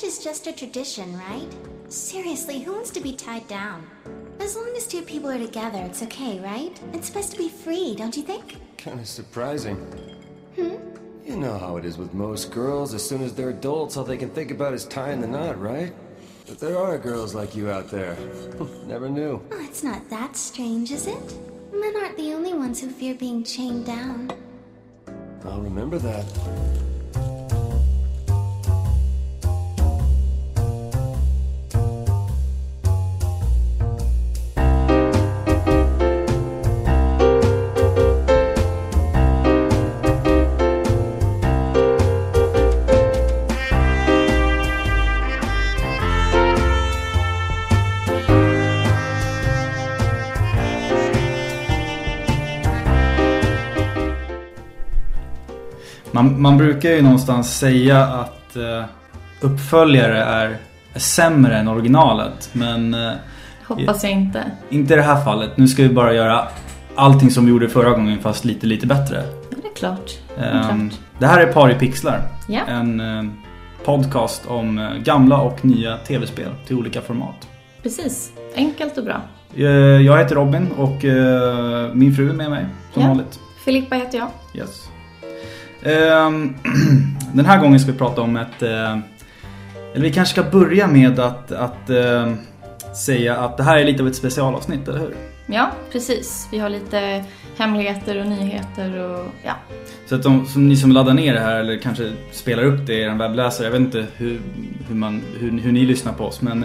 Marriage is just a tradition, right? Seriously, who wants to be tied down? As long as two people are together, it's okay, right? It's supposed to be free, don't you think? Kind of surprising. Hmm? You know how it is with most girls. As soon as they're adults, all they can think about is tying the knot, right? But there are girls like you out there. Never knew. Oh, it's not that strange, is it? Men aren't the only ones who fear being chained down. I'll remember that. Man, man brukar ju någonstans säga att eh, uppföljare är, är sämre än originalet. Men eh, Hoppas jag inte. inte i det här fallet. Nu ska vi bara göra allting som vi gjorde förra gången fast lite, lite bättre. Ja, det är klart. Det är klart. det här är Par i pixlar. Ja. En eh, podcast om eh, gamla och nya tv-spel till olika format. Precis. Enkelt och bra. Eh, Jag heter Robin och min fru är med mig som Ja. vanligt. Filippa heter jag. Yes. Ehm, Den här gången ska vi prata om ett... eh, Eller vi kanske ska börja med att, att eh, säga att det här är lite av ett specialavsnitt, eller hur? Ja, precis. Vi har lite hemligheter och nyheter och ja. Så att de, som ni som laddar ner det här eller kanske spelar upp det i er webbläsare, jag vet inte hur, hur, man, hur, hur ni lyssnar på oss men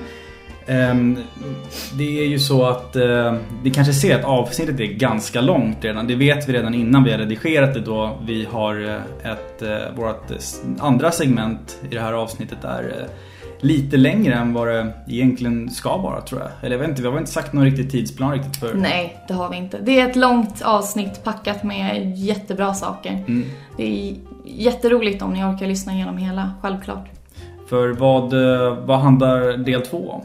Det är ju så att eh, vi kanske ser att avsnittet är ganska långt redan. Det vet vi redan innan vi har redigerat det då vi har eh, ett, eh, vårt andra segment i det här avsnittet är lite längre än vad det egentligen ska vara tror jag. Eller jag vet inte, vi har inte sagt någon riktig tidsplan riktigt för. Nej, det har vi inte. Det är ett långt avsnitt packat med jättebra saker. Mm. Det är jätteroligt om ni orkar lyssna igenom hela, självklart. För vad, vad handlar del två om?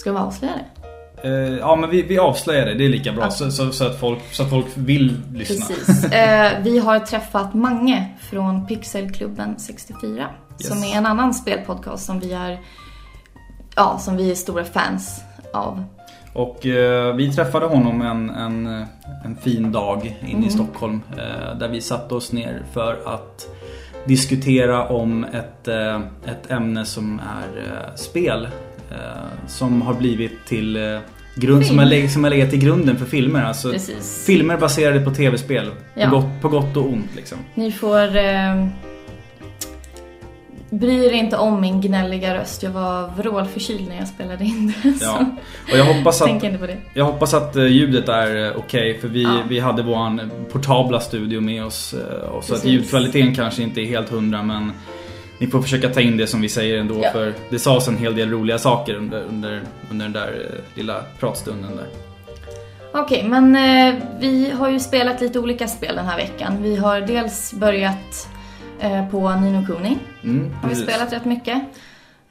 Ska vi avslöja det? Eh, ja men vi, vi avslöjar det, det är lika bra Ja. så, så, så, att folk, så att folk vill lyssna. Precis. Eh, vi har träffat Mange från Pixelklubben 64. Som Yes. är en annan spelpodcast som vi är, ja, som vi är stora fans av. Och eh, vi träffade honom en, en, en fin dag inne Mm. i Stockholm. Där vi satte oss ner för att diskutera om ett, ett ämne som är spel. Eh, som har blivit till eh, grund, som, har, som har legat till grunden för filmer. Alltså, Precis. filmer baserade på tv-spel. Ja. På, gott, på gott och ont liksom. Ni får eh, bry er inte om min gnälliga röst. Jag var vrålförkyld när jag spelade in det. Ja. Och jag hoppas att tänk inte på det. Jag hoppas att eh, ljudet är okej för vi, Ja. vi hade våran portabla studio med oss. Och så att Precis. ljudkvaliteten kanske inte är helt hundra men ni får försöka ta in det som vi säger ändå Ja. för det sades en hel del roliga saker under, under, under den där eh, lilla pratstunden där. Okej, men eh, vi har ju spelat lite olika spel den här veckan. Vi har dels börjat eh, på Nino Kuni. Mm, Har vi spelat rätt mycket.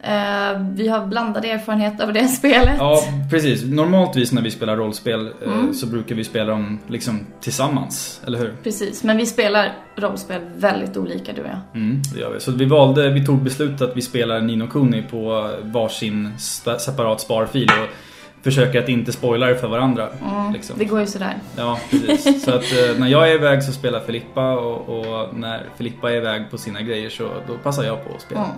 Eh, vi har blandade erfarenheter av det spelet. Ja, precis. Normaltvis när vi spelar rollspel eh, Mm. så brukar vi spela dem liksom tillsammans, eller hur? Precis, men vi spelar rollspel väldigt olika du och jag. Mm, det gör vi. Så vi valde, vi tog beslutet att vi spelar Nino Kuni på varsin separat sparfil och försöker att inte spoila det för varandra. Mm, liksom. Det går ju sådär. Ja, precis. Så att eh, när jag är iväg så spelar Filippa och, och när Filippa är iväg på sina grejer så då passar jag på att spela. Mm.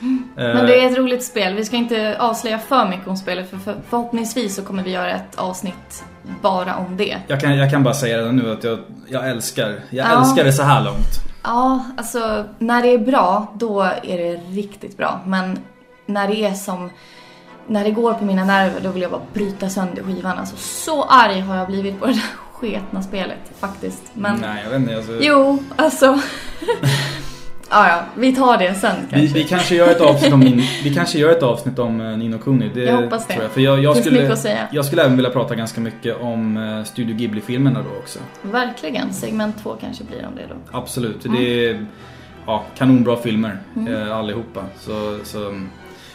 Eh, Men det är ett roligt spel. Vi ska inte avslöja för mycket om spelet för, för förhoppningsvis så kommer vi göra ett avsnitt bara om det. jag, kan, jag kan bara säga redan nu att jag, jag älskar, jag Ja. älskar det så här långt. Ja, alltså när det är bra, då är det riktigt bra. Men när det är som... När det går på mina nerver, då vill jag bara bryta sönder skivan. Alltså så arg har jag blivit på det där sketna spelet faktiskt. Men Nej, jag vet inte. Alltså, jo, alltså... ja, ja, vi tar det sen kanske. vi, vi, kanske gör ett avsnitt om, Nin- vi kanske gör ett avsnitt om eh, Nino Kuni. Det Jag hoppas det. Tror jag. För jag, jag, Finns skulle, mycket att säga. jag skulle även vilja prata ganska mycket om eh, Studio Ghibli-filmerna då också. Verkligen. Segment två kanske blir om det då. Absolut. Mm. Det är ja, kanonbra filmer eh, allihopa. Så, så,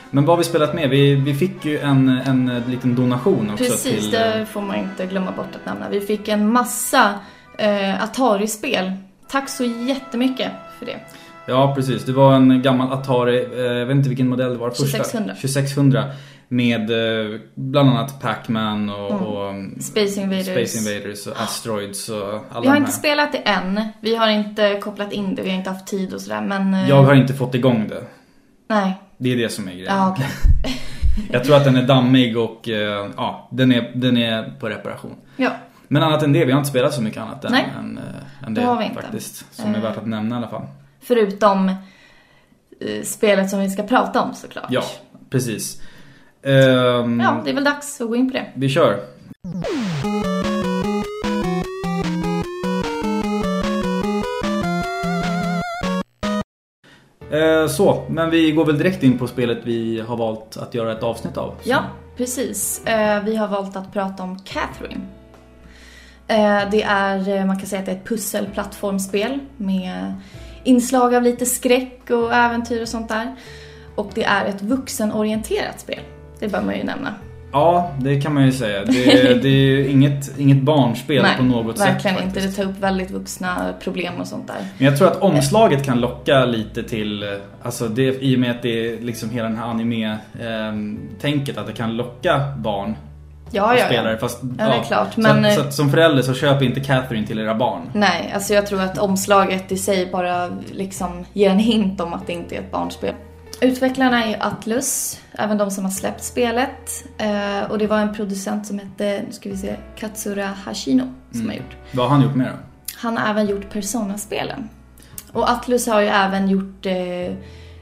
men vad har vi spelat med? Vi, vi fick ju en, en liten donation också Precis, till... eh, det får man inte glömma bort att nämna. Vi fick en massa eh, Atari-spel. Tack så jättemycket för det. Ja, precis. Det var en gammal Atari, eh, jag vet inte vilken modell det var. Första, 2600. 2600. Med eh, bland annat Pac-Man och, Mm. och um, Space Invaders. Space Invaders och Asteroids och alla Vi har de här. inte spelat det än. Vi har inte kopplat in det, vi har inte haft tid och sådär men... eh, Jag har inte fått igång det. Nej. Det är det som är grejen. Ja, okej. Jag tror att den är dammig och ja, den är, den är på reparation. Ja. Men annat än det, vi har inte spelat så mycket annat än, Nej. än, än Det det faktiskt. Som är värt att nämna i alla fall. Förutom eh, spelet som vi ska prata om såklart. Ja, precis. Ehm, Ja, det är väl dags att gå in på det. Vi kör. Eh, Så, men vi går väl direkt in på spelet vi har valt att göra ett avsnitt av. Ja, precis. Eh, Vi har valt att prata om Catherine. Eh, Det är, man kan säga att det är ett pusselplattformsspel med inslag av lite skräck och äventyr och sånt där. Och det är ett vuxenorienterat spel. Det bör man ju nämna. Ja, det kan man ju säga. Det, det är ju inget, inget barnspel på något sätt verkligen inte. Det tar upp väldigt vuxna problem och sånt där. Men jag tror att omslaget kan locka lite till, alltså det, i och med att det är liksom hela den här anime-tänket, att det kan locka barn Ja, ja, spelare. Fast, Ja, det är klart, så, men, så att som förälder så köp inte Catherine till era barn. Nej, alltså jag tror att omslaget i sig bara liksom ger en hint om att det inte är ett barnspel. Utvecklarna är Atlus, även de som har släppt spelet. Eh, och det var en producent som hette, nu ska vi se, Katsura Hashino som har gjort. Vad har han gjort med då? Han har även gjort Persona-spelen. Och Atlus har ju även gjort eh,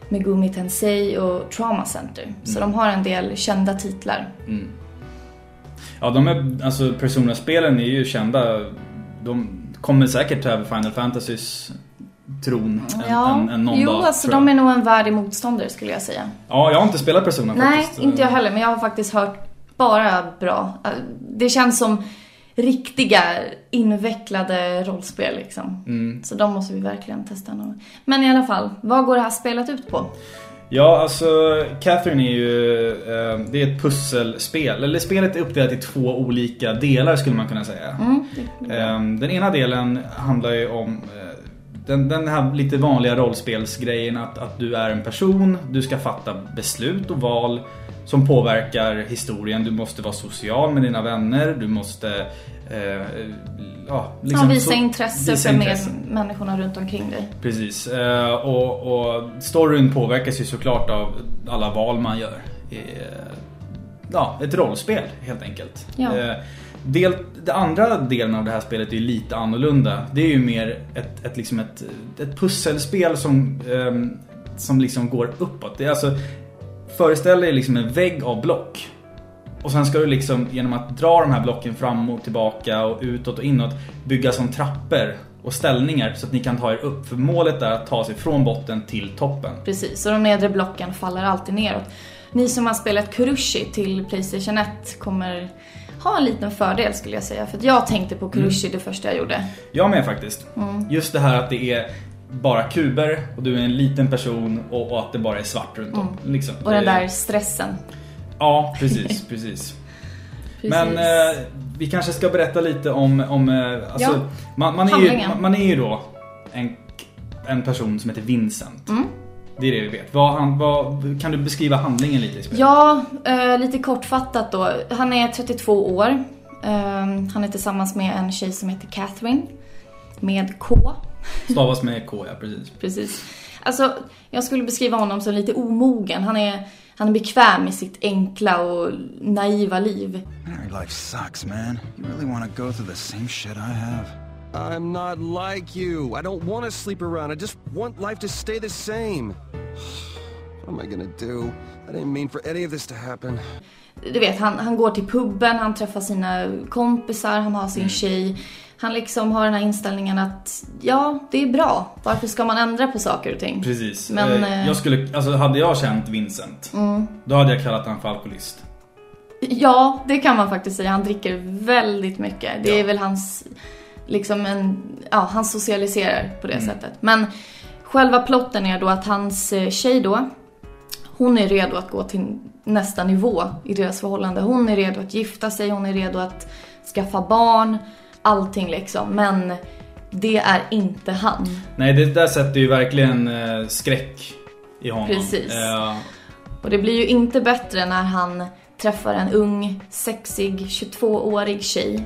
Megumi Tensei och Trauma Center. Så de har en del kända titlar. Ja, de är, alltså Persona-spelen är ju kända. De kommer säkert ta över Final Fantasys tron en, en, en någon jo, dag. alltså tror jag. de är nog en värdig motståndare skulle jag säga. Ja, jag har inte spelat Persona Nej, faktiskt. inte jag heller, men jag har faktiskt hört bara bra. Det känns som riktiga invecklade rollspel liksom. Mm. Så de måste vi verkligen testa. Men i alla fall, vad går det här spelet ut på? Ja, alltså Catherine är ju, eh, det är ett pusselspel. Eller spelet är uppdelat i två olika delar skulle man kunna säga. Mm, Eh, Den ena delen handlar ju om eh, den, den här lite vanliga rollspelsgrejen att, att du är en person, du ska fatta beslut och val som påverkar historien. Du måste vara social med dina vänner, du måste eh, ja, ja, visa så- intresse visa för intresse. med människorna runt omkring dig. Precis. Eh, och, och storyn påverkas ju såklart av alla val man gör. Eh, ja, ett rollspel helt enkelt. Ja. Eh, del, den andra delen av det här spelet är lite annorlunda. Det är ju mer ett, ett, liksom ett, ett pusselspel som, ehm, som liksom går uppåt. Det är alltså, föreställ dig liksom en vägg av block. Och sen ska du liksom genom att dra de här blocken fram och tillbaka och utåt och inåt bygga som trappor och ställningar så att ni kan ta er upp. För målet är att ta sig från botten till toppen. Precis, och de nedre blocken faller alltid neråt. Ni som har spelat Kurushi till Playstation 1 kommer ha en liten fördel skulle jag säga. För jag tänkte på Kurushi Mm. det första jag gjorde. Jag med faktiskt. Just det här att det är bara kuber och du är en liten person och, och att det bara är svart runt om. Liksom. Och den där stressen. Ja, precis, precis. Precis. Men eh, vi kanske ska berätta lite om, om eh, alltså, Ja. man, man, är ju, man, man är ju då en, en person som heter Vincent. Mm. Det är det vi vet. Vad, han, vad, kan du beskriva handlingen lite? Ja, eh, lite kortfattat då. Han är 32 år. Eh, han är tillsammans med en tjej som heter Catherine. Med K. Stavas med K, ja precis. Precis. Alltså, jag skulle beskriva honom som lite omogen. Han är, han är bekväm i sitt enkla och naiva liv. Married life sucks, man. You really want to go through the same shit I have? I'm not like you. I don't want to sleep around. I just want life to stay the same. What am I gonna do? I didn't mean for any of this to happen. Du vet, han, han går till puben, han träffar sina kompisar, han har sin Mm. tjej. Han liksom har den här inställningen att ja, det är bra. Varför ska man ändra på saker och ting? Precis. Men, eh, eh, Mm. jag skulle, alltså hade jag känt Vincent, då hade jag kallat honom för alkoholist. Ja, det kan man faktiskt säga. Han dricker väldigt mycket. Det är Ja. väl hans, liksom en, ja, han socialiserar på det Mm. sättet. Men själva plotten är då att hans eh, tjej då, hon är redo att gå till nästa nivå i deras förhållande. Hon är redo att gifta sig, hon är redo att skaffa barn, allting liksom. Men Det är inte han. Nej, det där sätter ju verkligen eh, skräck i honom. Precis. Eh, Och det blir ju inte bättre när han träffar en ung, sexig, 22-årig tjej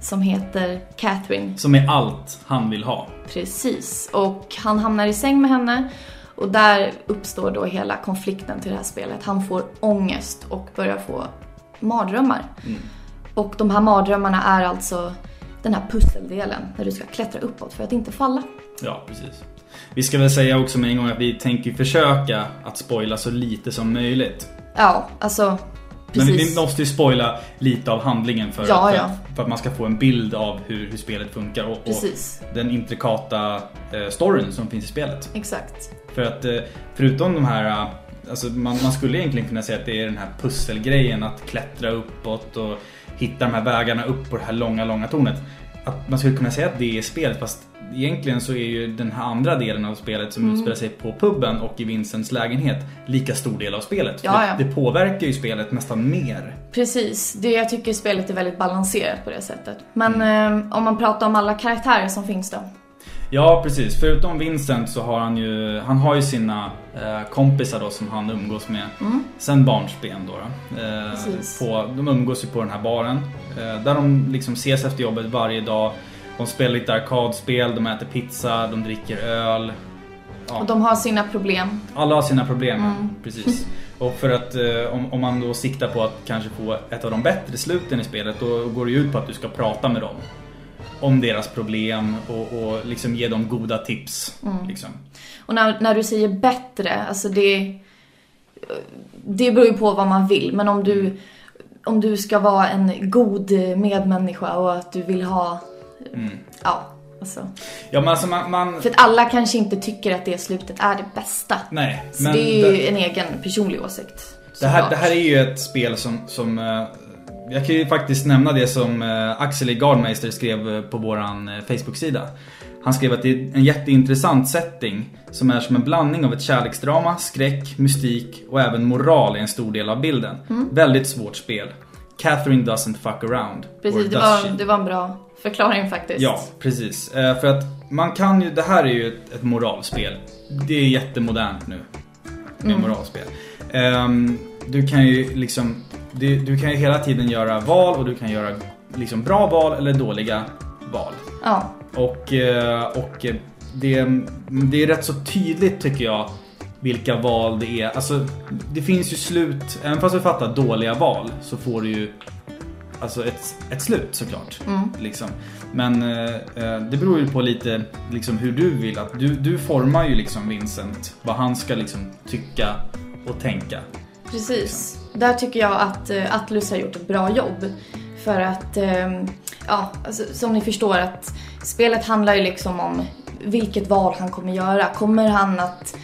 som heter Catherine. som är allt han vill ha. Precis. Och han hamnar i säng med henne och där uppstår då hela konflikten till det här spelet. Han får ångest och börjar få mardrömmar. Och de här mardrömmarna är alltså den här pusseldelen när du ska klättra uppåt för att inte falla. Ja, precis. Vi ska väl säga också med en gång att vi tänker försöka att spoila så lite som möjligt. Ja, alltså Men vi, precis. måste ju spoila lite av handlingen för, Ja, för, ja. att, för att man ska få en bild av hur, hur spelet funkar och, Precis. och den intrikata eh, storyn som finns i spelet. Exakt. För att eh, förutom de här eh, Alltså man, man skulle egentligen kunna säga att det är den här pusselgrejen att klättra uppåt och hitta de här vägarna upp på det här långa, långa tornet. Att man skulle kunna säga att det är spelet fast egentligen så är ju den här andra delen av spelet som Mm. utspelar sig på puben och i Vincents lägenhet lika stor del av spelet. Ja, ja. Det påverkar ju spelet nästan mer. Precis, det, jag tycker spelet är väldigt balanserat på det sättet. Men Mm. eh, om man pratar om alla karaktärer som finns då. Ja precis, förutom Vincent så har han ju, han har ju sina eh, kompisar då som han umgås med sen barnsben då. då. Eh, Mm. På, de umgås ju på den här baren. Eh, där de liksom ses efter jobbet varje dag. De spelar lite arkadspel, de äter pizza, de dricker öl. Ja. Och de har sina problem. Alla har sina problem, Mm. precis. Och för att eh, om, om man då siktar på att kanske få ett av de bättre sluten i spelet då går det ju ut på att du ska prata med dem. Om deras problem och, och liksom ge dem goda tips. Mm. Liksom. Och när, när du säger bättre, alltså det... Det beror ju på vad man vill, men om du, om du ska vara en god medmänniska och att du vill ha... Mm. Ja, alltså. Ja alltså man... man För att alla kanske inte tycker att det slutet är det bästa. nej, Så det är ju det, en egen personlig åsikt. det, här, det här är ju ett spel som... som eh, jag kan ju faktiskt nämna det som eh, Axel E. Gardmeister skrev eh, på våran eh, Facebook-sida. Han skrev att det är en jätteintressant setting som är som en blandning av ett kärleksdrama, skräck, mystik och även moral är en stor del av bilden. Mm. Väldigt svårt spel. Catherine doesn't fuck around. Precis, det var, det var en bra förklaring faktiskt. Ja, precis. För att man kan ju, det här är ju ett, ett moralspel. Det är jättemodernt nu. Med moralspel. Ehm, Du kan ju liksom, du, du kan ju hela tiden göra val och du kan göra liksom bra val eller dåliga val. Ja, Och, eh, och eh, det, det är rätt så tydligt tycker jag vilka val det är. Alltså det finns ju slut, även fast du fattar dåliga val så får du ju Alltså ett, ett slut såklart. Liksom. Men eh, eh, det beror ju på lite liksom, hur du vill att du, du formar ju liksom Vincent vad han ska liksom tycka och tänka. precis. Där tycker jag att eh, Atlus har gjort ett bra jobb. För att, ehm, ja, alltså, som ni förstår att spelet handlar ju liksom om vilket val han kommer göra. Kommer han att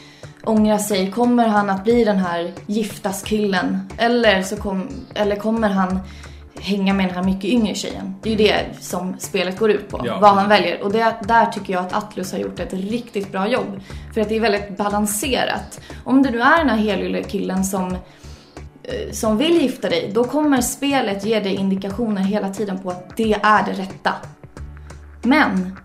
ångra sig? Kommer han att bli den här giftaskillen? Eller, så kom, eller kommer han hänga med den här mycket yngre tjejen? Det är ju det som spelet går ut på, Ja, vad han väljer. Och det, där tycker jag att Atlus har gjort ett riktigt bra jobb. För att det är väldigt balanserat. Om du nu är den här helylle killen som som vill gifta dig, då kommer spelet ge dig indikationer hela tiden på att det är det rätta. Men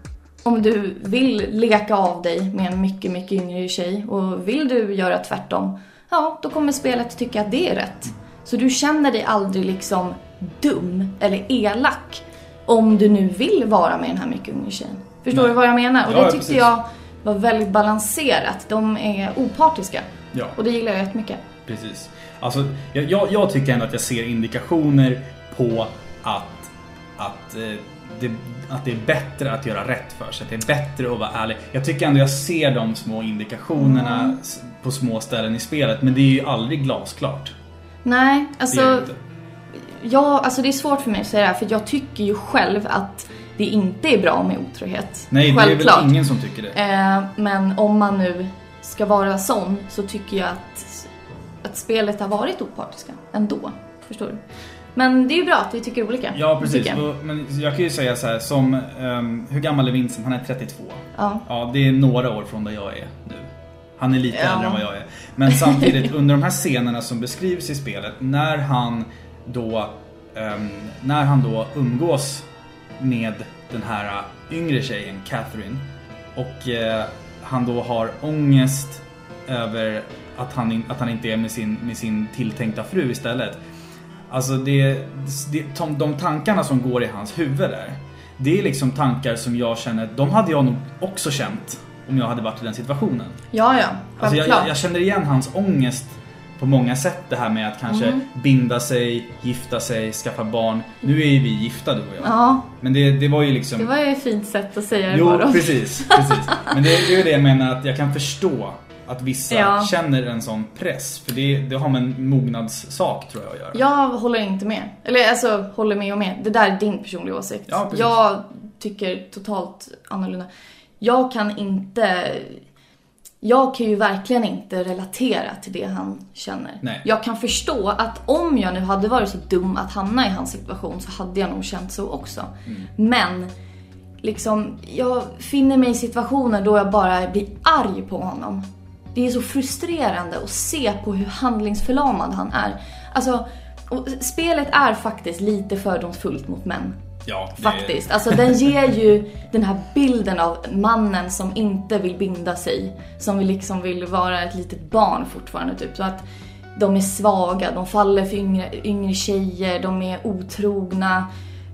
om du vill leka av dig med en mycket, mycket yngre tjej och vill du göra tvärtom, ja, då kommer spelet tycka att det är rätt. Så du känner dig aldrig liksom dum eller elak om du nu vill vara med den här mycket yngre tjejen. Förstår Nej. du vad jag menar? Och Ja, det tyckte precis. jag var väldigt balanserat. De är opartiska. Ja. Och det gillar jag jättemycket. Precis. Alltså, jag, jag, jag tycker ändå att jag ser indikationer på att, att, eh, det, att det är bättre att göra rätt för sig. Att det är bättre att vara ärlig. Jag tycker ändå jag ser de små indikationerna Mm. på små ställen i spelet. Men det är ju aldrig glasklart. Nej, alltså... Ja, alltså det är svårt för mig att säga det här för jag tycker ju själv att det inte är bra med otrohet. Nej, det är Självklart. väl ingen som tycker det. Eh, men om man nu ska vara sån så tycker jag att, att spelet har varit opartiska ändå. Förstår du? Men det är ju bra att vi tycker olika. Ja, precis. jag. Men jag kan ju säga så här, som... ehm, hur gammal är Vincent? Han är 32. Ja. Ja, det är några år från där jag är nu. Han är lite Ja. äldre än vad jag är. Men samtidigt, under de här scenerna som beskrivs i spelet, när han då, ehm, när han då umgås med den här äh, yngre tjejen, Catherine. Och eh, han då har ångest över att han, att han inte är med sin, med sin tilltänkta fru istället. Alltså det, det, de, tankarna som går i hans huvud där. Det är liksom tankar som jag känner, de hade jag nog också känt om jag hade varit i den situationen. Ja, ja. Alltså jag, jag, jag känner igen hans ångest på många sätt. Det här med att kanske Mm. binda sig, gifta sig, skaffa barn. Nu är ju vi gifta du och jag. Ja, Men det, det var ju liksom... det var ju ett fint sätt att säga det Jo, då. precis, precis. Men det, det är ju det jag menar att jag kan förstå att vissa Ja. känner en sån press. För det, det har med en mognadssak tror jag att göra. Jag håller inte med. Eller alltså, håller med och med. Det där är din personliga åsikt. Ja, jag tycker totalt annorlunda. Jag kan inte... Jag kan ju verkligen inte relatera till det han känner. Nej. Jag kan förstå att om jag nu hade varit så dum att hamna i hans situation så hade jag nog känt så också. Mm. Men liksom, jag finner mig i situationer då jag bara blir arg på honom. Det är så frustrerande att se på hur handlingsförlamad han är. Alltså, spelet är faktiskt lite fördomsfullt mot män. Ja, det- Faktiskt. Alltså den ger ju den här bilden av mannen som inte vill binda sig. Som liksom vill vara ett litet barn fortfarande typ. Så att de är svaga, de faller för yngre, yngre tjejer, de är otrogna,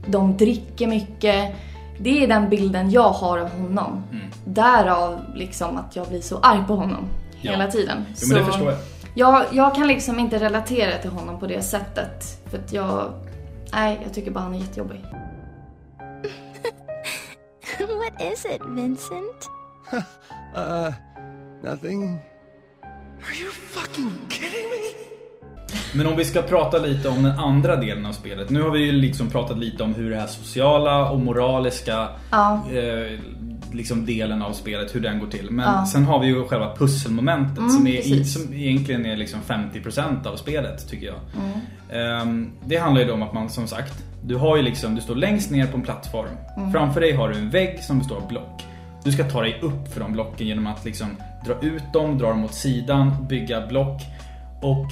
de dricker mycket. Det är den bilden jag har av honom. Därav liksom att jag blir så arg på honom Ja. hela tiden. Jo, men det Så- förstår jag. jag, jag kan liksom inte relatera till honom på det sättet. För att jag... Nej, jag tycker bara han är jättejobbig. what is it, Vincent? Uh, nothing. Are you fucking kidding me? Men om vi ska prata lite om den andra delen av spelet. Nu har vi ju liksom pratat lite om hur det här sociala och moraliska Ja. eh, liksom delen av spelet, hur den går till. Men Ja. sen har vi ju själva pusselmomentet Mm, som, är, som egentligen är liksom 50% av spelet tycker jag. Mm. Ehm, det handlar ju då om att man som sagt, du har ju liksom, du står längst ner på en plattform. Mm. Framför dig har du en vägg som består av block. Du ska ta dig upp för de blocken genom att liksom dra ut dem, dra dem åt sidan, bygga block. Och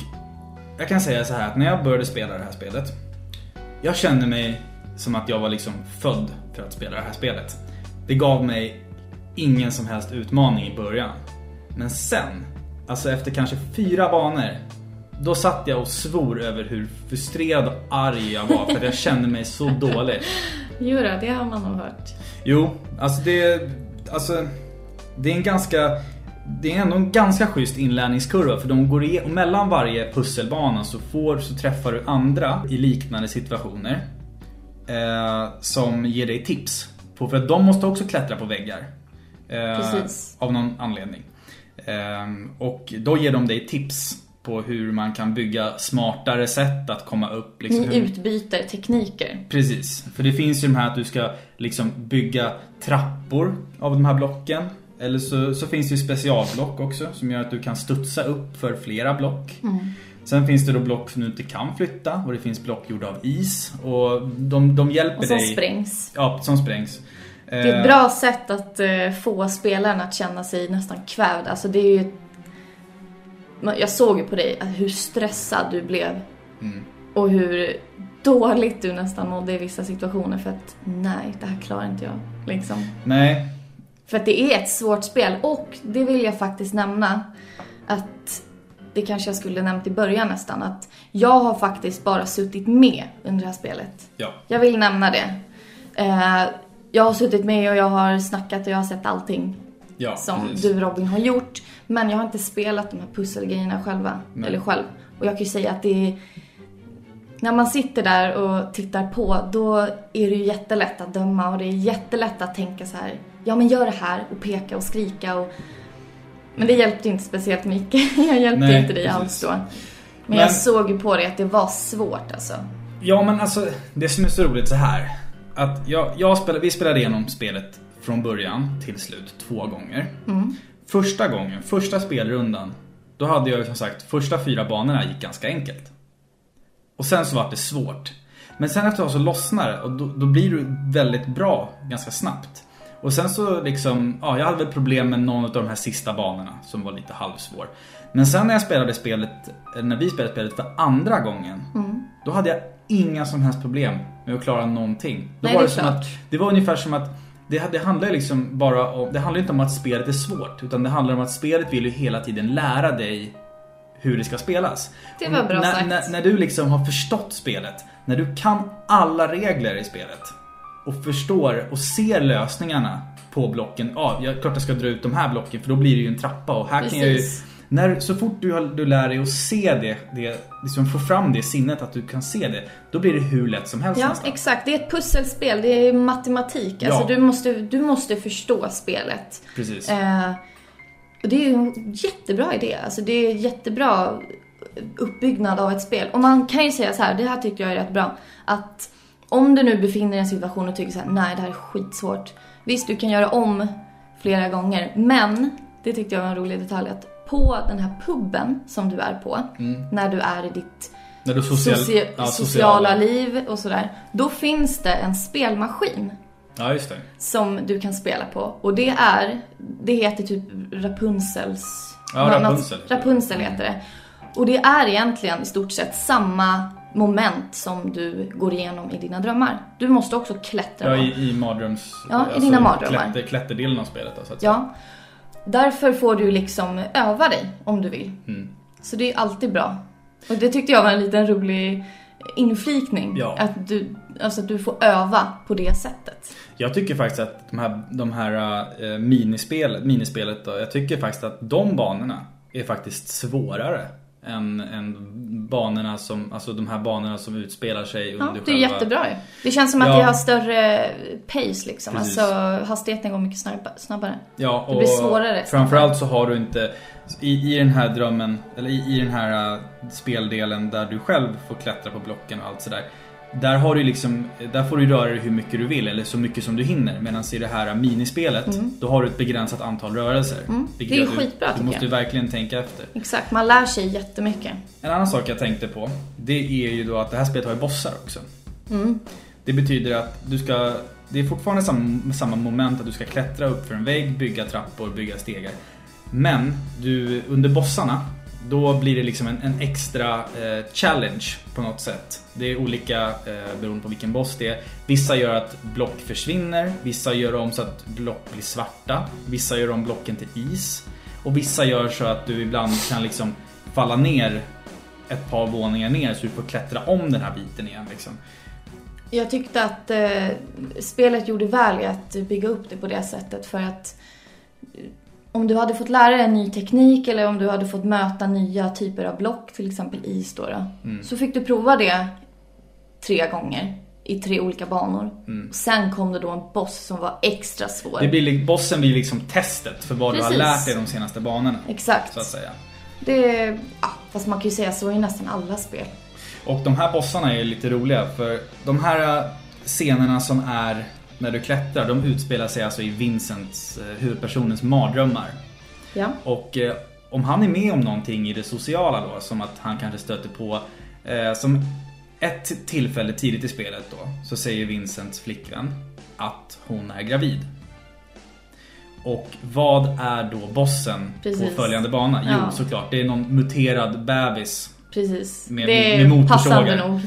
jag kan säga så här att när jag började spela det här spelet. Jag kände mig som att jag var liksom född för att spela det här spelet. Det gav mig ingen som helst utmaning i början. Men sen, alltså efter kanske fyra banor. Då satt jag och svor över hur frustrerad och arg jag var för att jag kände mig så dålig. Jo då, det har man nog hört. Jo, alltså det, alltså, det är en ganska det är ändå en ganska schysst inlärningskurva för de går i, mellan varje pusselbana så, får, så träffar du andra i liknande situationer. Eh, som ger dig tips. På, för att de måste också klättra på väggar. Eh. Av någon anledning. Eh, och då ger de dig tips på hur man kan bygga smartare sätt att komma upp. Liksom, Ni hur- utbyter tekniker. Precis, för det finns ju de här att du ska liksom bygga trappor av de här blocken. Eller så, så finns det ju specialblock också som gör att du kan studsa upp för flera block. Sen finns det då block som du inte kan flytta och det finns block gjorda av is. Och de, de hjälper Och som dig. sprängs. Ja, som sprängs. Det är ett bra sätt att eh, få spelaren att känna sig nästan kvävd. Alltså det är ju... Jag såg ju på dig att hur stressad du blev. Mm. Och hur dåligt du nästan mådde i vissa situationer för att nej, det här klarar inte jag. Liksom. Nej, För att det är ett svårt spel och det vill jag faktiskt nämna att det kanske jag skulle nämnt i början nästan att jag har faktiskt bara suttit med under det här spelet. ja. Jag vill nämna det. Eh, jag har suttit med och jag har snackat och jag har sett allting Ja, som precis. du Robin har gjort. Men jag har inte spelat de här pusselgrejerna själva. Nej. Eller själv. Och jag kan ju säga att det är... När man sitter där och tittar på, då är det ju jättelätt att döma och det är jättelätt att tänka så här. Ja men gör det här och peka och skrika och... Men det hjälpte inte speciellt mycket. Jag hjälpte Nej, inte dig precis. alls då. Men, Men- jag såg ju på dig att det var svårt alltså. Ja men alltså det som är så roligt så här att jag, jag spelade, vi spelade igenom spelet från början till slut två gånger. Första gången, första spelrundan, då hade jag som sagt första fyra banorna gick ganska enkelt. Och sen så var det svårt. Men sen efter ett tag så lossnar och då, då blir du väldigt bra ganska snabbt. Och sen så liksom, ja jag hade väl problem med någon av de här sista banorna som var lite halvsvår. Men sen när jag spelade spelet, när vi spelade spelet för andra gången. Då hade jag inga som helst problem med att klara någonting. Då Nej, var det som klart. att, det var ungefär som att det, det handlar liksom bara om, det handlar inte om att spelet är svårt. Utan det handlar om att spelet vill ju hela tiden lära dig hur det ska spelas. Det var bra när, sagt. När, när du liksom har förstått spelet, när du kan alla regler i spelet och förstår och ser lösningarna på blocken. Ja, jag, klart jag ska dra ut de här blocken för då blir det ju en trappa och här kan jag ju... När, så fort du, har, du lär dig att se det, det liksom få fram det i sinnet att du kan se det, då blir det hur lätt som helst Ja, nästan. exakt. Det är ett pusselspel. Det är matematik. Ja. Alltså, du, måste, du måste förstå spelet. Precis. Eh, och det är ju en jättebra idé. Alltså, det är jättebra uppbyggnad av ett spel. Och man kan ju säga så här, det här tycker jag är rätt bra. Att om du nu befinner dig i en situation och tycker så här, nej det här är skitsvårt. Visst, du kan göra om flera gånger. Men, det tyckte jag var en rolig detalj, att på den här puben som du är på, när du är i ditt social, socia- ja, sociala liv och sådär. Då finns det en spelmaskin Ja, just det. som du kan spela på. Och det är, det heter typ Rapunzels... Ja, något- Rapunzel. Rapunzel heter det. Och det är egentligen i stort sett samma moment som du går igenom i dina drömmar. Du måste också klättra Ja, i, i mardröms... Ja, i dina mardrömmar. Klätter, klätterdelen av spelet då, så säga. Ja. Därför får du liksom öva dig om du vill. Mm. Så det är alltid bra. Och det tyckte jag var en liten rolig inflikning. Ja. Att, du, alltså att du får öva på det sättet. Jag tycker faktiskt att de här, de här eh, minispelet, minispelet då, jag tycker faktiskt att de banorna är faktiskt svårare än, än banorna som, alltså de här banorna som utspelar sig Ja, under det är själva... jättebra ju. Det känns som att Ja. det har större pace liksom. Precis. Alltså hastigheten går mycket snabba- snabbare. Ja, Det blir svårare. Framförallt så har du inte i, i den här drömmen, eller i, i den här uh, speldelen där du själv får klättra på blocken och allt sådär. Där har du liksom, där får du röra dig hur mycket du vill eller så mycket som du hinner. Medan i det här minispelet, då har du ett begränsat antal rörelser. Mm. Det är att skitbra, Du, du måste jag. verkligen tänka efter. Exakt, man lär sig jättemycket. En annan sak jag tänkte på, det är ju då att det här spelet har ju bossar också. Mm. Det betyder att du ska, det är fortfarande samma, samma moment att du ska klättra upp för en vägg, bygga trappor, bygga stegar. Men du, under bossarna, då blir det liksom en, en extra eh, challenge på något sätt. Det är olika eh, beroende på vilken boss det är. Vissa gör att block försvinner, vissa gör om så att block blir svarta, vissa gör om blocken till is. Och vissa gör så att du ibland kan liksom falla ner ett par våningar ner så du får klättra om den här biten igen liksom. Jag tyckte att eh, spelet gjorde väl i att bygga upp det på det sättet för att eh, om du hade fått lära dig en ny teknik eller om du hade fått möta nya typer av block, till exempel is då, då Mm. så fick du prova det tre gånger i tre olika banor. Sen kom det då en boss som var extra svår. Mm. Det blir, li- bossen blir liksom testet för vad du Precis. har lärt dig de senaste banorna. Exakt. Så att säga. Det, ja, fast man kan ju säga så i nästan alla spel. Och de här bossarna är lite roliga för de här eh, scenerna som är när du klättrar, de utspelar sig alltså i Vincents, eh, huvudpersonens mardrömmar. Ja. Och eh, om han är med om någonting i det sociala då, som att han kanske stöter på, eh, som ett tillfälle tidigt i spelet då, så säger Vincents flickvän att hon är gravid. Och vad är då bossen Precis. på följande bana? Jo, Ja. såklart, det är någon muterad bebis. Precis. Med- det med är motorsågar. passande nog.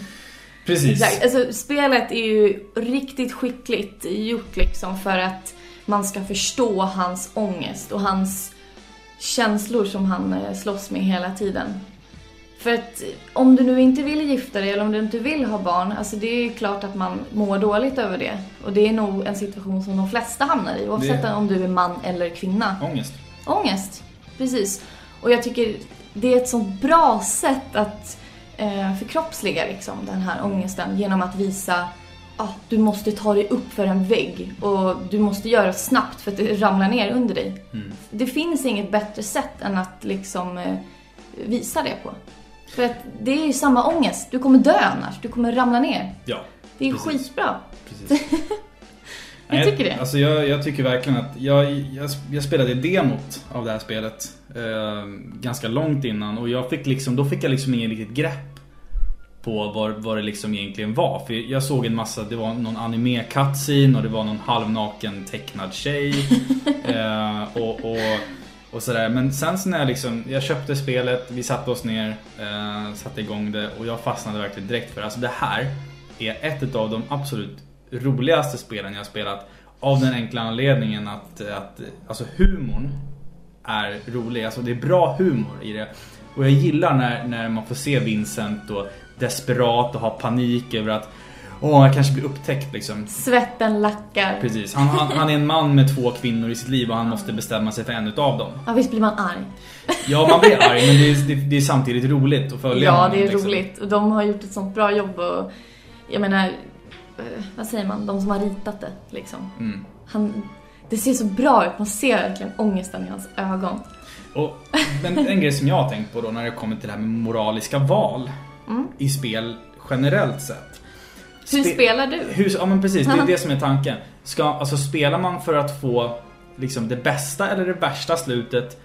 Precis. Exakt. Alltså, spelet är ju riktigt skickligt gjort liksom för att man ska förstå hans ångest och hans känslor som han eh, slåss med hela tiden. För att om du nu inte vill gifta dig eller om du inte vill ha barn, alltså det är ju klart att man mår dåligt över det. Och det är nog en situation som de flesta hamnar i, oavsett Det- om du är man eller kvinna. Ångest. Ångest, precis. Och jag tycker det är ett så bra sätt att eh, förkroppsliga liksom, den här ångesten genom att visa att du måste ta dig upp för en vägg och du måste göra det snabbt för att det ramlar ner under dig. Mm. Det finns inget bättre sätt än att liksom eh, visa det på. För att det är ju samma ångest. Du kommer dö annars. Du kommer ramla ner. Ja. Det är Precis. skitbra. Precis. Jag tycker det. Alltså jag, jag tycker verkligen att jag, jag, jag spelade demot av det här spelet eh, ganska långt innan och jag fick liksom, då fick jag liksom ingen riktigt grepp på vad, vad det liksom egentligen var. För jag såg en massa, det var någon anime cutscene och det var någon halvnaken tecknad tjej. eh, och, och Och sådär. Men sen så när jag liksom, jag köpte spelet, vi satte oss ner, eh, satte igång det och jag fastnade verkligen direkt för det. Alltså det här är ett av de absolut roligaste spelen jag har spelat. Av den enkla anledningen att, att alltså humorn är rolig. Alltså det är bra humor i det. Och jag gillar när, när man får se Vincent och desperat och ha panik över att Åh, han kanske blir upptäckt liksom. Svetten lackar. Precis. Han, han, han är en man med två kvinnor i sitt liv och han måste bestämma sig för en utav dem. Ja, visst blir man arg. Ja, man blir arg men det är, det, det är samtidigt roligt att följa Ja, honom, det är liksom. roligt. Och de har gjort ett sånt bra jobb och jag menar, eh, vad säger man, de som har ritat det liksom. Mm. Han, det ser så bra ut, man ser verkligen ångesten i hans ögon. Och, men en grej som jag har tänkt på då när det kommer till det här med moraliska val Mm. i spel generellt sett. Hur Spe- spelar du? Hur, ja men precis, det är det som är tanken. Ska, alltså spelar man för att få liksom det bästa eller det värsta slutet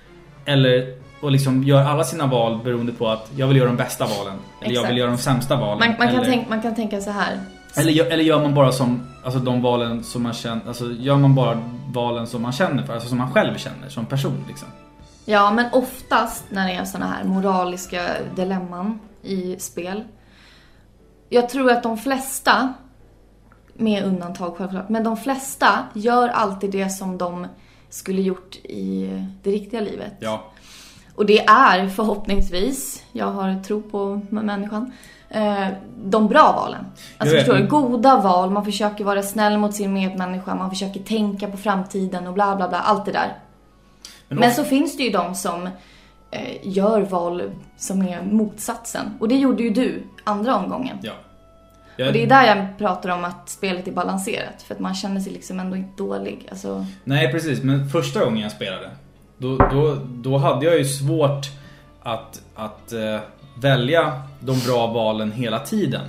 eller och liksom gör alla sina val beroende på att jag vill göra de bästa valen eller jag Exakt. vill göra de sämsta valen. Man, man, kan eller, man kan tänka så här. Eller, gör- eller gör man bara som alltså de valen som man känner, alltså gör man bara valen som man känner för, alltså som man själv känner som person liksom. Ja, men oftast när det är såna här moraliska dilemman i spel. Jag tror att de flesta, med undantag självklart, men de flesta gör alltid det som de skulle gjort i det riktiga livet. Ja. Och det är förhoppningsvis, jag har tro på människan, de bra valen. Alltså förstår du? Goda val, man försöker vara snäll mot sin medmänniska, man försöker tänka på framtiden och bla bla bla, allt det där. Men, Men så finns det ju de som eh, gör val som är motsatsen. Och det gjorde ju du andra omgången. Ja. Jag, Och det är där jag pratar om att spelet är balanserat. För att man känner sig liksom ändå inte dålig. Alltså, Nej precis, men första gången jag spelade Då, då, då hade jag ju svårt att, att eh, välja de bra valen hela tiden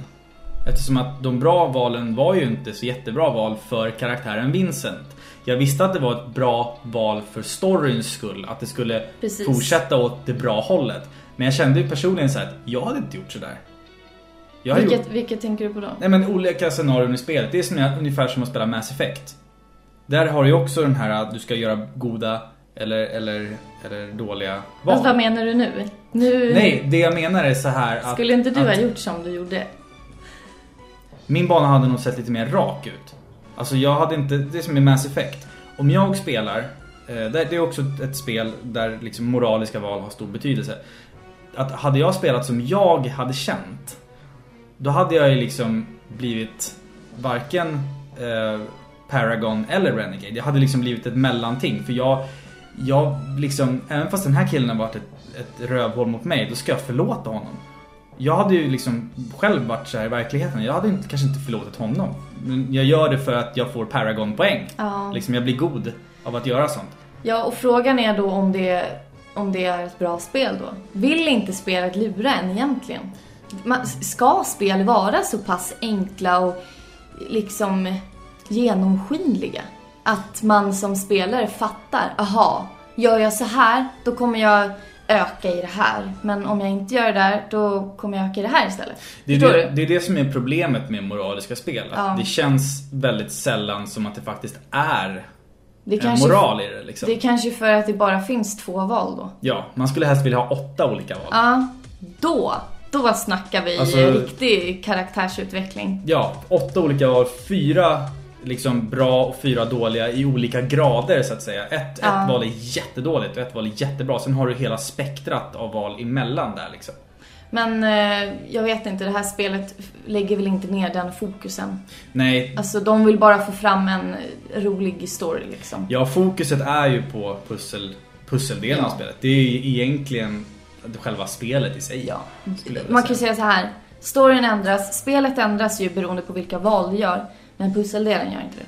Eftersom att de bra valen var ju inte så jättebra val för karaktären Vincent Jag visste att det var ett bra val för storyns skull Att det skulle Precis. fortsätta åt det bra hållet Men jag kände ju personligen så här att jag hade inte gjort sådär jag har gjort, vilket, vilket tänker du på då? Nej men olika scenarion i spelet. Det är som, ungefär som att spela Mass Effect. Där har du ju också den här att du ska göra goda eller, eller, eller dåliga val. Alltså, vad menar du nu? Nu Nej, det jag menar är så här att... skulle inte du att ha gjort som du gjorde? Min bana hade nog sett lite mer rak ut. Alltså jag hade inte, det är som i Mass Effect. Om jag spelar, eh, det det är också ett spel där liksom moraliska val har stor betydelse. Att hade jag spelat som jag hade känt, då hade jag ju liksom blivit varken eh, Paragon eller Renegade. Jag hade liksom blivit ett mellanting. För jag, jag liksom, även fast den här killen har varit ett, ett rövhål mot mig, då ska jag förlåta honom. Jag hade ju liksom själv varit så här i verkligheten. Jag hade inte, kanske inte förlåtit honom. Men jag gör det för att jag får Paragon-poäng. Ja. Liksom jag blir god av att göra sånt. Ja, och frågan är då om det, om det är ett bra spel då. Vill inte spelet lura en egentligen? Man, ska spel vara så pass enkla och liksom genomskinliga? Att man som spelare fattar, aha, gör jag så här, då kommer jag öka i det här. Men om jag inte gör det där, då kommer jag öka i det här istället. Det är det, det är det som är problemet med moraliska spel. Ja. Det känns väldigt sällan som att det faktiskt är Det kanske, moral i det. Liksom. det är kanske för att det bara finns två val då. Ja, man skulle helst vilja ha åtta olika val. Ja, då, då snackar vi Alltså- riktig karaktärsutveckling. Ja, åtta olika val. Fyra liksom bra och fyra dåliga i olika grader så att säga. Ett, Ja. ett val är jättedåligt och ett val är jättebra. Sen har du hela spektrat av val emellan där liksom. Men eh, jag vet inte, det här spelet lägger väl inte ner den fokusen. Nej, Alltså de vill bara få fram en rolig story liksom. ja fokuset är ju på pussel, pusseldelen av Ja. spelet. Det är ju egentligen själva spelet i sig. Ja. Man kan ju säga. säga så här. Storyn ändras, spelet ändras ju beroende på vilka val du gör. Men pusseldelen gör inte det.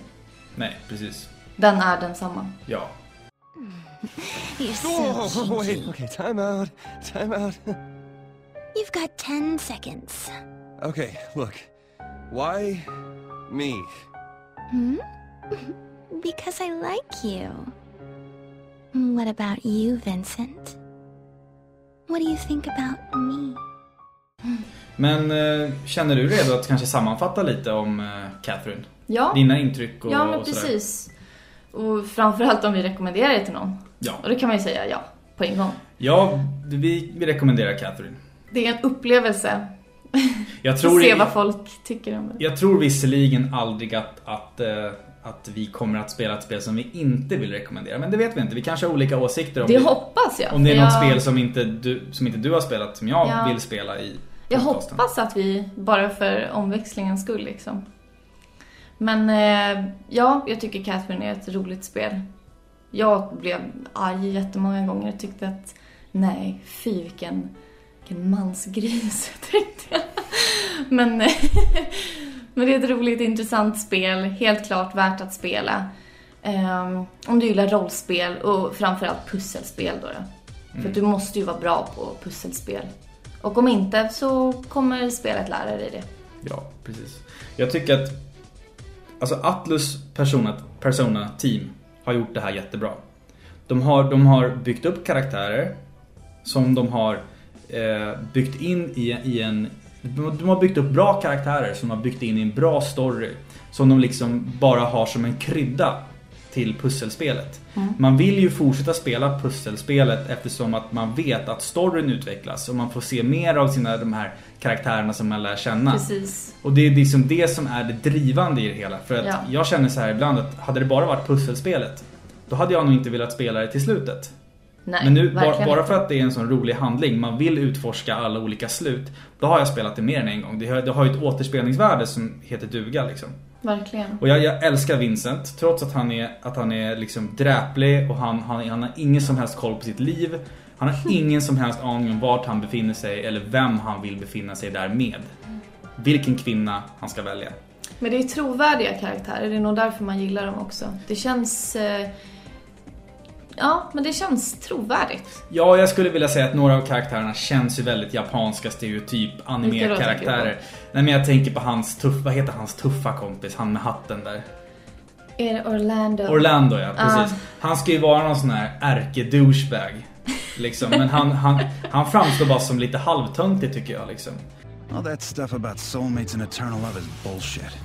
Nej, precis. Den är densamma. Ja. You're so Whoa, kinky. wait, okay, time out, time out. You've got 10 seconds. okay, look. Why me? Hmm? because I like you. What about you, Vincent? What do you think about me? Men eh, känner du redo att kanske sammanfatta lite om eh, Catherine? Ja, Dina intryck och, ja men och precis. Och framförallt om vi rekommenderar det till någon. Ja. Och det kan man ju säga ja, på en gång. Ja, vi, vi rekommenderar Catherine. Det är en upplevelse. Jag Att tror, se vad folk tycker om det. jag tror visserligen aldrig att, att, eh, att vi kommer att spela ett spel som vi inte vill rekommendera. Men det vet vi inte. Vi kanske har olika åsikter om Det hoppas jag. Om det är något jag, spel som inte, du, som inte du har spelat som jag Ja. vill spela i Jag hoppas att vi, bara för omväxlingens skull liksom. Men eh, ja, jag tycker Catherine är ett roligt spel. Jag blev arg jättemånga gånger och tyckte att nej, fy vilken, vilken mansgris, tänkte jag. Men, men det är ett roligt, intressant spel. Helt klart värt att spela. Ehm, om du gillar rollspel och framförallt pusselspel då. då. För Mm. du måste ju vara bra på pusselspel. Och om inte så kommer spelet lära dig det. Ja, precis. Jag tycker att Alltså Atlus Persona, Persona Team har gjort det här jättebra. De har, de har byggt upp karaktärer som de har eh, byggt in i, i en... De har byggt upp bra karaktärer som de har byggt in i en bra story. Som de liksom bara har som en krydda till pusselspelet. Man vill ju fortsätta spela pusselspelet eftersom att man vet att storyn utvecklas och man får se mer av sina, de här karaktärerna som man lär känna. Precis. Och det är liksom det som är det drivande i det hela. För att Ja. jag känner så här ibland att hade det bara varit pusselspelet Då hade jag nog inte velat spela det till slutet. Nej, Men nu, bara, för att det är en sån rolig handling, man vill utforska alla olika slut. Då har jag spelat det mer än en gång. Det har, det har ju ett återspelningsvärde som heter duga liksom. Verkligen. Och jag, jag älskar Vincent, trots att han är, att han är liksom dräplig och han, han, han har ingen som helst koll på sitt liv. Han har ingen som helst aning om vart han befinner sig eller vem han vill befinna sig där med. Vilken kvinna han ska välja. Men det är trovärdiga karaktärer, det är nog därför man gillar dem också. Det känns... Eh... Ja, men det känns trovärdigt. Ja, jag skulle vilja säga att några av karaktärerna känns ju väldigt japanska stereotyp anime-karaktärer. Nej men jag tänker på hans tuff, vad heter hans tuffa kompis, han med hatten där. Är det Orlando? Orlando ja, precis. Ah. Han ska ju vara någon sån här ärke-douchebag. Liksom. Men han, han, han framstår bara som lite halvtöntig tycker jag liksom. All that stuff about soulmates and eternal love is bullshit.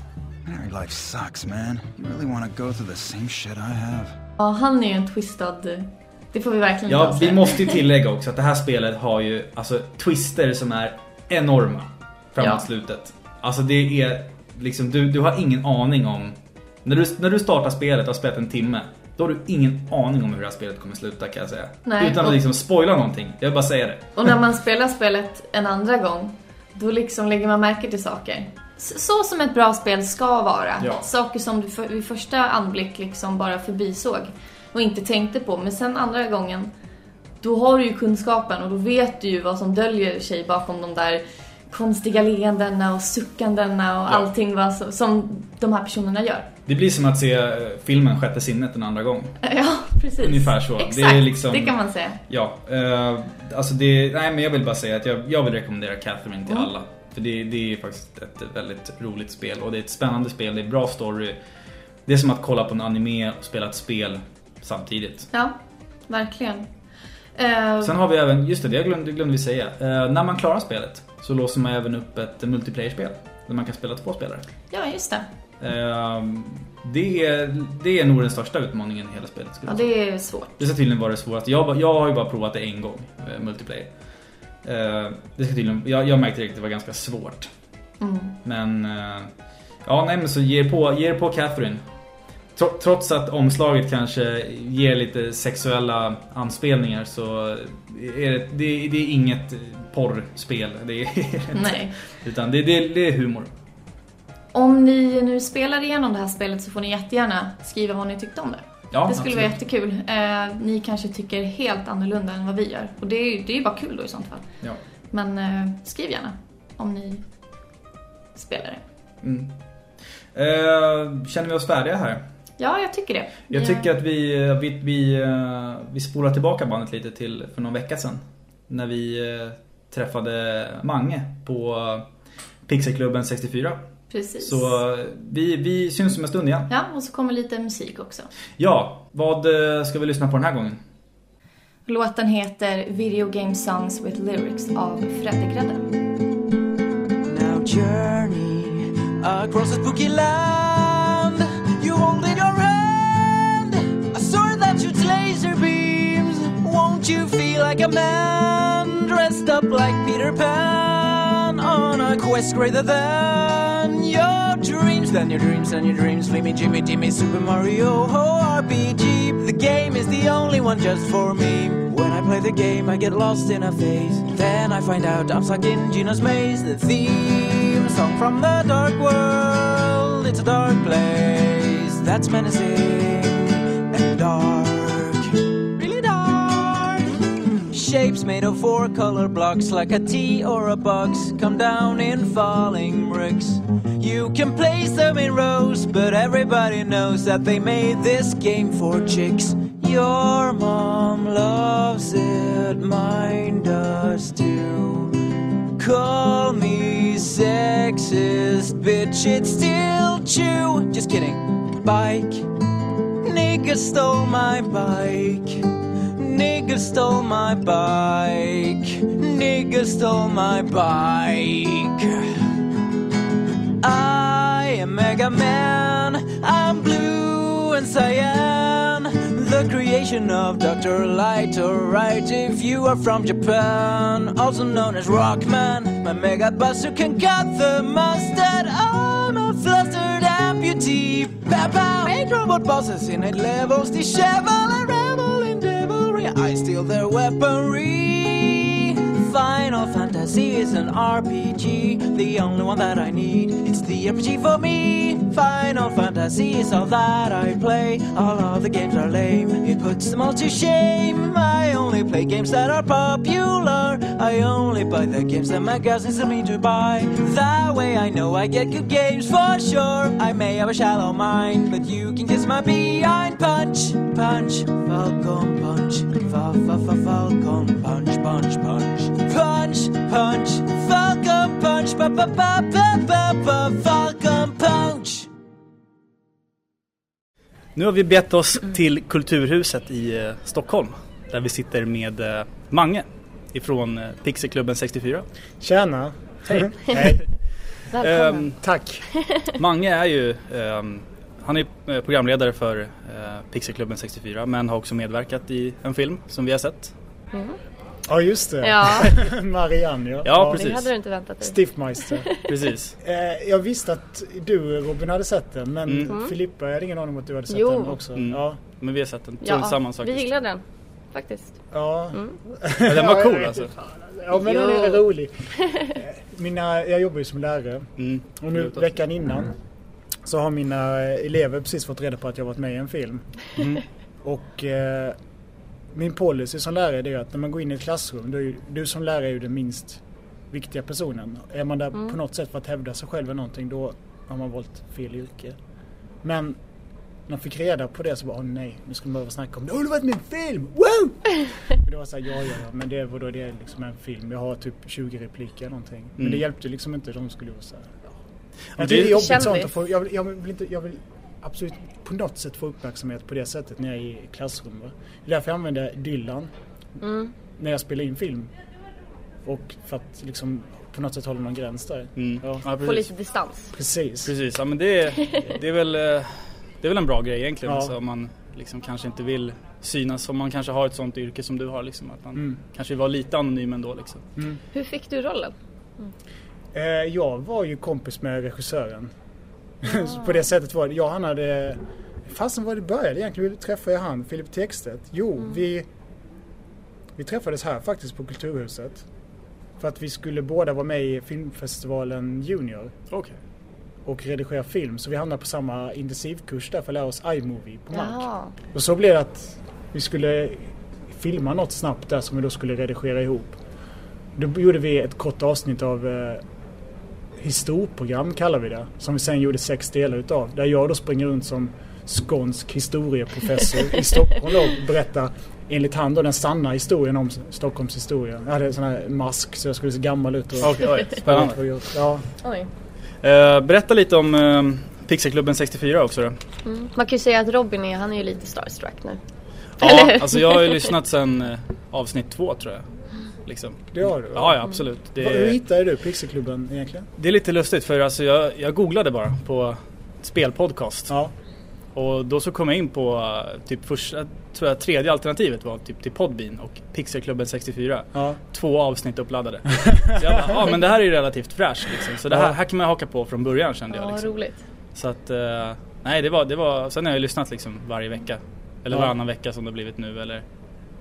Married life sucks, man. You really want to go through the same shit I have. Ja, han är ju en twistad... Det får vi verkligen Ja, vi måste ju tillägga också att det här spelet har ju alltså twister som är enorma framåt Ja. slutet. Alltså det är liksom, du, du har ingen aning om... När du, när du startar spelet och har spelat en timme, då har du ingen aning om hur det här spelet kommer sluta kan jag säga. Nej, Utan att och- liksom spoila någonting. Jag vill bara säga det. Och när man spelar spelet en andra gång, då liksom lägger man märke till saker. Så som ett bra spel ska vara. Ja. Saker som du för, vid första anblick liksom bara förbisåg och inte tänkte på. Men sen andra gången, då har du ju kunskapen och då vet du ju vad som döljer sig bakom de där konstiga leendena och suckandena och Ja. allting vad som, de här personerna gör. Det blir som att se eh, filmen Sjätte sinnet en andra gång. Ja, precis. Ungefär så. Det Exakt, det, liksom- kan man säga. Ja, eh, alltså det, nej men jag vill bara säga att jag, jag vill rekommendera Catherine till Mm. alla. För det, det är faktiskt ett väldigt roligt spel och det är ett spännande spel, det är bra story. Det är som att kolla på en anime och spela ett spel samtidigt. Ja, verkligen. Eh, Sen har vi även, just det, det glömde, glömde vi säga. Eh, när man klarar spelet så låser man även upp ett multiplayer-spel. Där man kan spela två spelare. ja, just det. Eh, det, är, det är nog den största utmaningen i hela spelet. Ja, det är svårt. Det ska tydligen vara det svåraste. Jag, jag har ju bara provat det en gång, eh, multiplayer. Eh, det ska tydligen, jag, jag märkte direkt att det var ganska svårt. Mm. Men, eh, ja nej men så ge er på, ge er på Catherine. Tro- Trots att omslaget kanske ger lite sexuella anspelningar så är det, det, det är inget porrspel. Det är, Nej. Utan det, det, det är humor. Om ni nu spelar igenom det här spelet så får ni jättegärna skriva vad ni tyckte om det. Ja, det skulle vara absolut. jättekul. Eh, ni kanske tycker helt annorlunda än vad vi gör. Och det är det är ju bara kul då i sånt fall. Ja. Men eh, skriv gärna om ni spelar det. Mm. Eh, känner vi oss färdiga här? Ja, jag tycker det. Jag Vi- tycker att vi, vi, vi, eh, vi spolar tillbaka bandet lite till för någon vecka sedan. När vi eh, träffade Mange på Pixelklubben 64. Precis. Så vi, vi syns om en stund igen. Ja, och så kommer lite musik också. Ja, vad eh, ska vi lyssna på den här gången? Låten heter Video Game Songs with Lyrics av Fredde Grädde. Now journey across a spooky land. You hold in your hand a sword that shoots laser beams. Mega Man dressed up like Peter Pan on a quest greater than your dreams. than your dreams, than your dreams. Flimmy Jimmy Jimmy Super Mario RPG. The game is the only one just for me. When I play the game, I get lost in a phase. Then I find out I'm stuck in Gina's maze. The theme song from the dark world. It's a dark place that's menacing and dark. Shapes made of four color blocks, like a T or a box, come down in falling bricks. You can place them in rows, but everybody knows that they made this game for chicks. Your mom loves it, mine does too. Call me sexist, bitch, it's still true. Just kidding. Bike. Nigga stole my bike. Nigga stole my bike. Nigga stole my bike. I am Mega Man. I'm blue and cyan. The creation of Dr. Light, alright, if you are from Japan. Also known as Rockman. My Mega Buster can cut the mustard. I'm a flustered amputee. Pow pow. Eight robot bosses in eight levels. Dishevel in I steal their weaponry. Final Fantasy is an RPG, the only one that I need. It's the RPG for me. Final Fantasy is all that I play. All other games are lame. It puts them all to shame. I only play games that are popular. I only buy the games that magazines tell me to buy. That way I know I get good games for sure. I may have a shallow mind, but you can kiss my behind. Punch, punch, Falcon punch, fa fa fa Falcon punch, punch, punch, punch, punch, Falcon punch, ba ba ba ba ba ba Falcon punch. Nu har vi bett oss till Kulturhuset i eh, Stockholm. Där vi sitter med eh, Mange ifrån eh, Pixelklubben 64. Tjena! Hej! Hej! Välkommen. Ehm, Tack! Mange är ju, ehm, han är eh, programledare för eh, Pixelklubben 64 men har också medverkat i en film som vi har sett. Ja just det, Ja, Marianne ja. Ja, det precis. hade du inte väntat dig. Stiffmeister. Precis. Eh, jag visste att du Robin hade sett den men Mm. Filippa, jag hade ingen aning om att du hade sett Jo. den också. Mm. Ja. Men vi har sett den Ja, tillsammans vi faktiskt. gillar den. Faktiskt. Ja. Ja, den var cool alltså. Ja men den Jo. är rolig. Eh, Mina, jag jobbar ju som lärare Mm. och nu veckan innan så har mina elever precis fått reda på att jag varit med i en film. Mm. Och eh, min policy som lärare är att när man går in i ett klassrum, då är ju, du som lärare är ju den minst viktiga personen. Är man där på något sätt för att hävda sig själv eller någonting då har man valt fel yrke. Men när jag fick reda på det så bara, åh nej, nu ska man behöva snacka om det. Har du varit med i en film? Och det var såhär, ja, ja, ja, men det var då det är liksom en film. Jag har typ 20 repliker eller någonting. Men Mm. det hjälpte liksom inte, de skulle vara såhär, ja. Men det är jobbigt sånt att få, jag, vill- jag, vill inte, jag vill absolut på något sätt få uppmärksamhet på det sättet när jag är i klassrum. Va? Det är därför jag använder Dylan Mm. när jag spelar in film. Och för att liksom på något sätt hålla någon gräns där. Mm. Ja. Ja, Få lite distans. Precis. Precis, ja men det, är- det är väl eh, det är väl en bra grej egentligen. Ja. Alltså, om man liksom kanske inte vill synas, om man kanske har ett sånt yrke som du har liksom. Att man Mm. kanske vill vara lite anonym ändå liksom. Mm. Hur fick du rollen? Eh, jag var ju kompis med regissören. Så på det sättet var det. Jag och han hade... Fasen var det började egentligen? Hur träffade jag han? Filip Tekstedt? Jo, vi... Vi träffades här faktiskt på Kulturhuset. För att vi skulle båda vara med i filmfestivalen Junior Okej. och redigera film. Så vi hamnade på samma intensivkurs där för att lära oss iMovie på Mac. Jaha. Och så blev det att vi skulle filma något snabbt där som vi då skulle redigera ihop. Då gjorde vi ett kort avsnitt av eh, historieprogram kallar vi det. Som vi sen gjorde sex delar utav. Där jag då springer runt som skånsk historieprofessor i Stockholm då och berättar enligt han då den sanna historien om Stockholms historia. Jag hade en sån här mask så jag skulle se gammal ut. Och, Okej, oj, spännande. Ja, Oj. Eh, berätta lite om eh, Pixelklubben 64 också då. Mm. Man kan ju säga att Robin är, han är ju lite starstruck nu. Ja, alltså jag har ju lyssnat sen eh, avsnitt två tror jag. Liksom. det har du. Ja, ja absolut. Vad- Hur Det, hittade du Pixelklubben egentligen? det är lite lustigt för alltså jag, jag googlade bara på spelpodcast. Ja. Och då så kom jag in på eh, typ första, tror jag tredje alternativet var typ till Podbean och Pixelklubben 64. Ja. Två avsnitt uppladdade. så jag bara, ja men det här är ju relativt fräscht liksom. Så det här, Ja. här kan man haka på från början kände jag Ja, liksom. roligt. Så att, eh, nej det var, det var, sen har jag ju lyssnat liksom varje vecka. Eller Ja. varannan vecka som det har blivit nu eller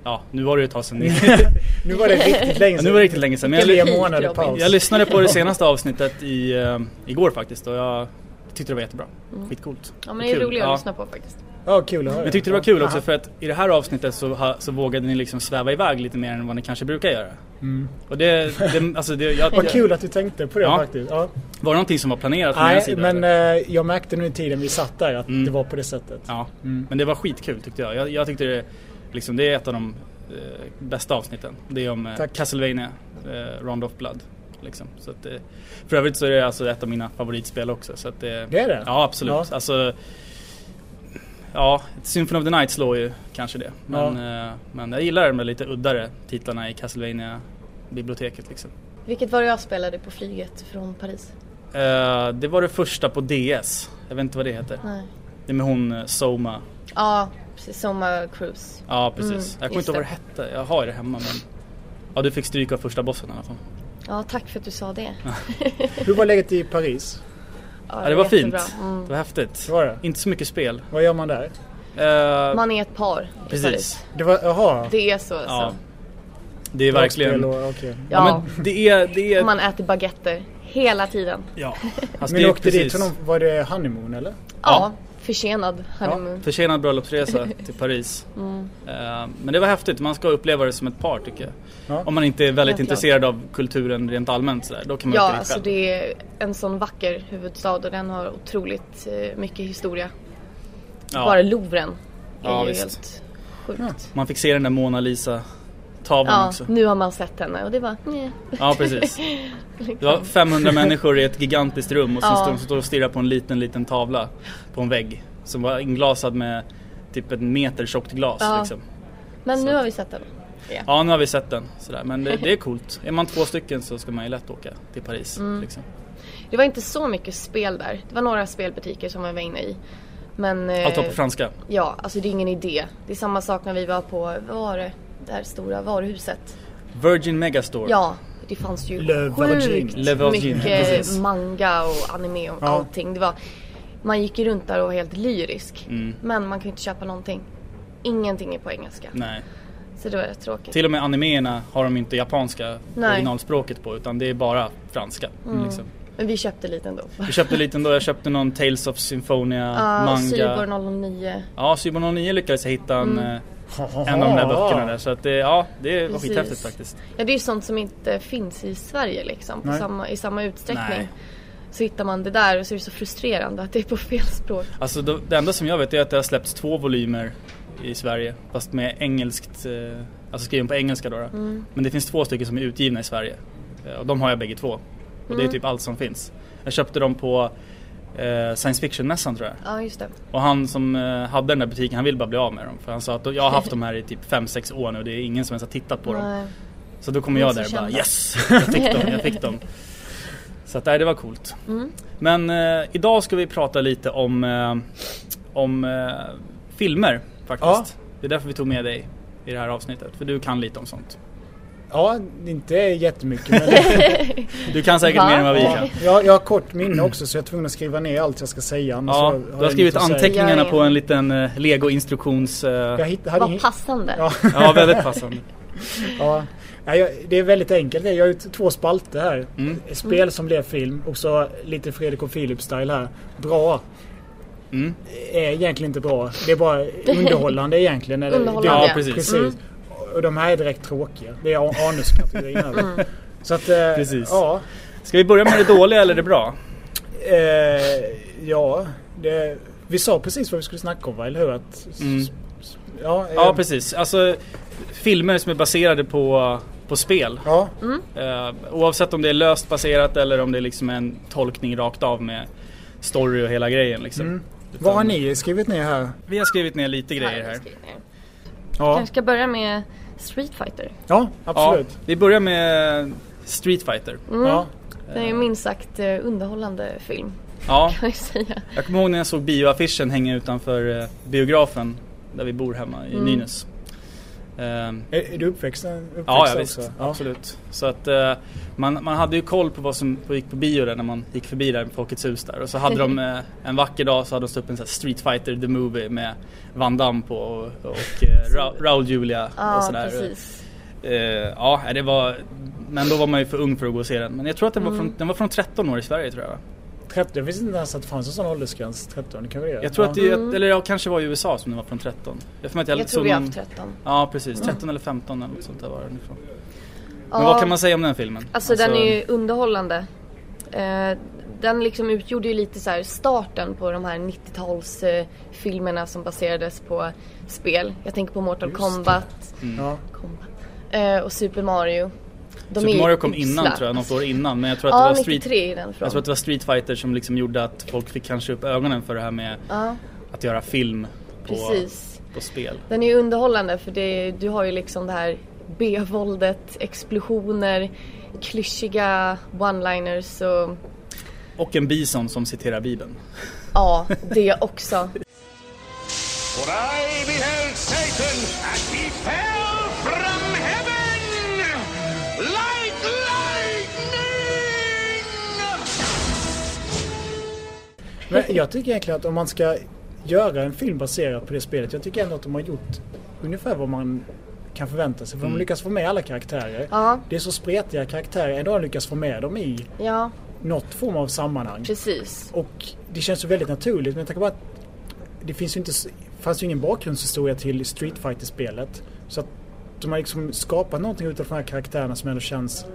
Ja, nu var det ju ett tag sedan. Nu var det riktigt länge Ja, sedan. nu var det riktigt länge sedan. Men jag, månader paus. jag lyssnade på det senaste avsnittet i, eh, igår faktiskt och jag tyckte det var jättebra. Skitcoolt. Ja men det är roligt att Ja. lyssna på faktiskt. Ja, kul att höra. Men jag tyckte det var kul också Ja. för att i det här avsnittet så, ha, så vågade ni liksom sväva iväg lite mer än vad ni kanske brukar göra. Mm. Och det, det alltså det, jag, Vad kul att du tänkte på det Ja. faktiskt. Ja. Var det någonting som var planerat från er Nej, sida? men eller? eh, jag märkte nu i tiden vi satt där att Mm. det var på det sättet. Ja, Mm. men det var skitkul tyckte jag. Jag, jag tyckte det, liksom, det är ett av de eh, bästa avsnitten. Det är om eh, Tack. Castlevania, eh, Round of Blood. Liksom. Så att, eh, för övrigt så är det alltså ett av mina favoritspel också. Så att det, Det är det? Ja, absolut. Ja. Alltså, ja, Symphony of the Night slår ju kanske det. Men, eh, men jag gillar de lite uddare titlarna i Castlevania biblioteket liksom. Vilket var det jag spelade på flyget från Paris? Eh, det var det första på DS. Jag vet inte vad det heter. Nej. Det är med hon eh, Soma. Ja, precis. Soma Cruise. Ja precis. Mm, jag kommer inte ihåg vad det hette. Jag har det hemma men Ja du fick stryk av första bossen i alla fall. Ja, tack för att du sa det. Hur var läget i Paris? Ja, det var fint. Mm. Det var häftigt. Det var det? Inte så mycket spel. Vad gör man där? Eh, Man är ett par i precis. Paris. Det var, jaha. Det är så alltså. Ja. Det är verkligen och- okej. Ja, Ja. men det är, det är man äter baguetter hela tiden. Ja. Alltså, Men det åkte dit för någon, var det honeymoon eller? Ja, försenad honeymoon. Försenad bröllopsresa till Paris. Mm. Eh, Men det var häftigt, man ska uppleva det som ett par tycker jag. Ja. Om man inte är väldigt Helt klart. intresserad av kulturen rent allmänt sådär, då kan man Ja, åka alltså det är en sån vacker huvudstad och den har otroligt eh, mycket historia. Ja. Bara Louvren är Ja, ju visst. helt sjukt. Man fick se den där Mona Lisa tavlan Ja, också. nu har man sett henne och det var nej. Ja precis. Det var 500 människor i ett gigantiskt rum och så Ja. stod de står och stirrar på en liten liten tavla på en vägg. Som var inglasad med typ en meter tjockt glas Ja. liksom. Men Så nu har vi sett den. Ja. Ja nu har vi sett den sådär. men det, det är coolt. Är man två stycken så ska man ju lätt åka till Paris. Mm. Liksom. Det var inte så mycket spel där. Det var några spelbutiker som jag var inne i. Men... eh, Allt var på franska. Ja, alltså det är ingen idé. Det är samma sak när vi var på, vad var det? Det här stora varuhuset. Virgin Megastore. Ja, det fanns ju Le sjukt Le mycket precis. manga och anime och Ja. allting. Det var, man gick ju runt där och var helt lyrisk. Mm. Men man kan ju inte köpa någonting. Ingenting är på engelska. Nej. Så det var rätt tråkigt. Till och med animéerna har de inte japanska Nej. originalspråket på utan det är bara franska. Mm. Liksom. Men vi köpte lite ändå. Vi köpte lite ändå, jag köpte någon Tales of Symphonia, Ja, manga. Cyborg 009. Ja, Cyborg 09 lyckades jag hitta en, Mm. eh, en av de där böckerna där. Så att det, ja, det var Precis. skithäftigt faktiskt. Ja, det är ju sånt som inte finns i Sverige liksom. På samma, I samma utsträckning. Nej. Så hittar man det där och så är det så frustrerande att det är på fel språk. Alltså det, det enda som jag vet är att det har släppts två volymer i Sverige. Fast med engelskt, eh, alltså skriven på engelska då. då. Mm. Men det finns två stycken som är utgivna i Sverige. Eh, Och de har jag bägge två. Och det är Mm. typ allt som finns. Jag köpte dem på eh, science fiction-mässan tror jag. Ja, just det. Och han som eh, hade den där butiken, han vill bara bli av med dem. För han sa att jag har haft dem här i typ 5-6 år nu och det är ingen som ens har tittat på dem. Nej. Så då kommer jag där och bara yes! Jag fick dem, jag fick dem. Så att nej, det var coolt. Mm. Men eh, idag ska vi prata lite om, eh, om eh, filmer faktiskt. Det är därför vi tog med dig i det här avsnittet. För du kan lite om sånt. Ja, inte jättemycket men... Du kan säkert mer än vad vi kan. Jag, jag har kort minne också så jag är tvungen att skriva ner allt jag ska säga. Ja, har- du har skrivit anteckningarna på en liten eh, Lego-instruktions... Eh, Jag hitt- hade Vad passande. Ja. ja, väldigt passande. Ja. Ja, jag, det är väldigt enkelt. Jag har ju två spalter här. Mm. Spel som blev film och så lite Fredrik och Filip-style här. Bra. Mm. Är egentligen inte bra. Det är bara underhållande egentligen. Eller- Underhållande. Ja, precis. precis. Mm. Och de här är direkt tråkiga. Det är anuskategorin här. Mm. Så att, eh, Precis. ja. Ska vi börja med det dåliga eller det bra? Eh, ja, det, vi sa precis vad vi skulle snacka om va? Eller hur? Att, Mm. Ja, eh, Ja, precis. Alltså filmer som är baserade på, på spel. Ja, Eh, oavsett om det är löst baserat eller om det är liksom en tolkning rakt av med story och hela grejen liksom. Mm. Utan- vad har ni skrivit ner här? Vi har skrivit ner lite grejer här. Ja, Kanske ska börja med Street Fighter. ja absolut. Ja, vi börjar med Street Fighter. Mm. Ja. Det är ju minst sagt eh, underhållande film. Ja, kan jag säga. jag kommer ihåg när jag såg bioaffischen hänga utanför eh, biografen där vi bor hemma i Mm. Nynäs. Ehm, Är, är du uppväxt, uppväxt Ja, ja visst. Absolut. Så att eh, man, man hade ju koll på vad som gick på bio där när man gick förbi där på Folkets hus där. Och så hade de eh, en vacker dag så hade de stått upp en sån här Street Fighter the Movie med Van Damme på och, och eh, Ra- Raul Julia och Ja, sådär. precis. Ja, det var... Men då var man ju för ung för att gå och se den. Men jag tror att den, var, Mm. från, den var från 13 år i Sverige tror jag. 13, jag visste inte ens att det fanns en sån åldersgräns. 13, det kan vi göra. Jag tror ja. att det, Mm. eller jag kanske var i USA som den var från 13. Jag, mig att Jag såg tror vi har haft 13. Ja precis, Mm. 13 eller 15 eller något sånt där var den ifrån. Ja. Men vad kan man säga om den filmen? Alltså, den är ju underhållande. Eh, den liksom utgjorde ju lite så här starten på de här 90-tals eh, filmerna som baserades på spel. Jag tänker på Mortal Just Kombat, Mm. Ja. Kombat eh, och Super Mario. De Super Mario kom innan tror jag, något år innan. Men jag tror att Ja, det var Street, 93 är den från. jag tror att det var Street Fighter som liksom gjorde att folk fick kanske upp ögonen för det här med Ja, att göra film på, precis. på spel. Den är ju underhållande för det, du har ju liksom det här B-våldet, explosioner, klyschiga one-liners och Och en bison som citerar bibeln. ja, det också. For I beheld Satan, and he fell from Men jag tycker egentligen att om man ska göra en film baserad på det spelet. Jag tycker ändå att de har gjort ungefär vad man kan förvänta sig. För Mm. de lyckas få med alla karaktärer. Ja, Det är så spretiga karaktärer. Ändå har de lyckats få med dem i ja, något form av sammanhang. precis. Och det känns ju väldigt naturligt. Men jag tänker bara att det finns ju inte, fanns ju ingen bakgrundshistoria till Street fighter spelet Så att de har liksom skapat någonting utifrån de här karaktärerna som ändå känns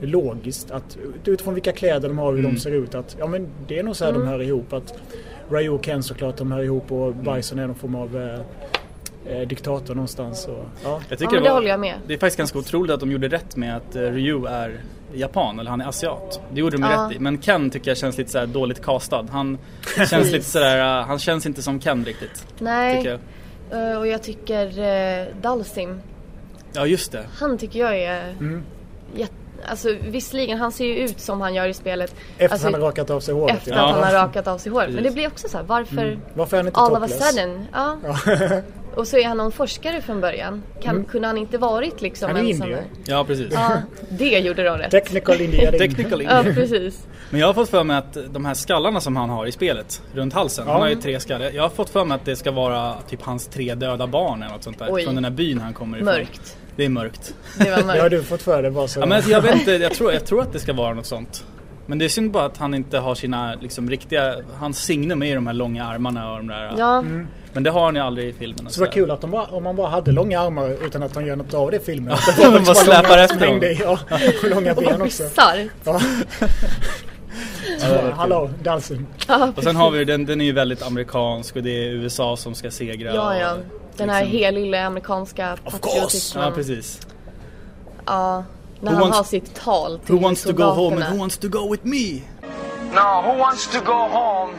logiskt. Att utifrån vilka kläder de har och hur Mm. de ser ut. Att ja men det är nog så här Mm. de hör ihop. Att Ryu och Ken såklart de hör ihop och Bison är någon form av eh, eh, diktator någonstans. Och, ja. Jag Ja, men det håller jag med. Det är faktiskt ganska otroligt att de gjorde rätt med att eh, Ryu är japan, eller han är asiat. Det gjorde de Ja. rätt i. Men Ken tycker jag känns lite så här dåligt castad. Han känns lite sådär, uh, han känns inte som Ken riktigt. Nej, Tycker jag. eh, och jag tycker uh, Dalsim, Ja just det. han tycker jag är Mm. jätte... Alltså visserligen, han ser ju ut som han gör i spelet. Efter alltså, att han har rakat av sig håret. Efter ja. att han har rakat av sig håret. Men det blir också så här, varför Mm. Varför är han inte all of a topless? sudden? Ja. Ja. Och så är han någon forskare från början. Kan, Mm. Kunde han inte varit liksom Han är indier. Ja precis. Ja, det gjorde de rätt. Technical Indian. Technical Ja, Indian. precis. Men jag har fått för mig att de här skallarna som han har i spelet runt halsen, Ja. han har ju tre skallar. Jag har fått för mig att det ska vara typ hans tre döda barn eller något sånt där. Oj. Från den här byn han kommer ifrån. Mörkt. Det är mörkt. Det var Det har mörkt. du fått för dig bara så. Ja, men jag vet inte, jag tror, jag tror att det ska vara något sånt. Men det är synd bara att han inte har sina liksom riktiga, hans signum är ju de här långa armarna och de där. Ja, Men det har han ju aldrig i filmen. Så det var sådär. kul att de bara, om man bara hade långa armar utan att de gör något av det i filmen. Att de det bara liksom släpar efter dem. Ja, och långa ben också. Ja. Hallå, dansen. Ja, Och sen har vi den, den är ju väldigt amerikansk och det är USA som ska segra. Ja, ja. Den här liksom- helylle amerikanska patriotismen. Ja, precis. Ja, när Who han wants- har sitt tal till Who wants to go home and soldaterna. who wants to go with me? Now, who wants to go home?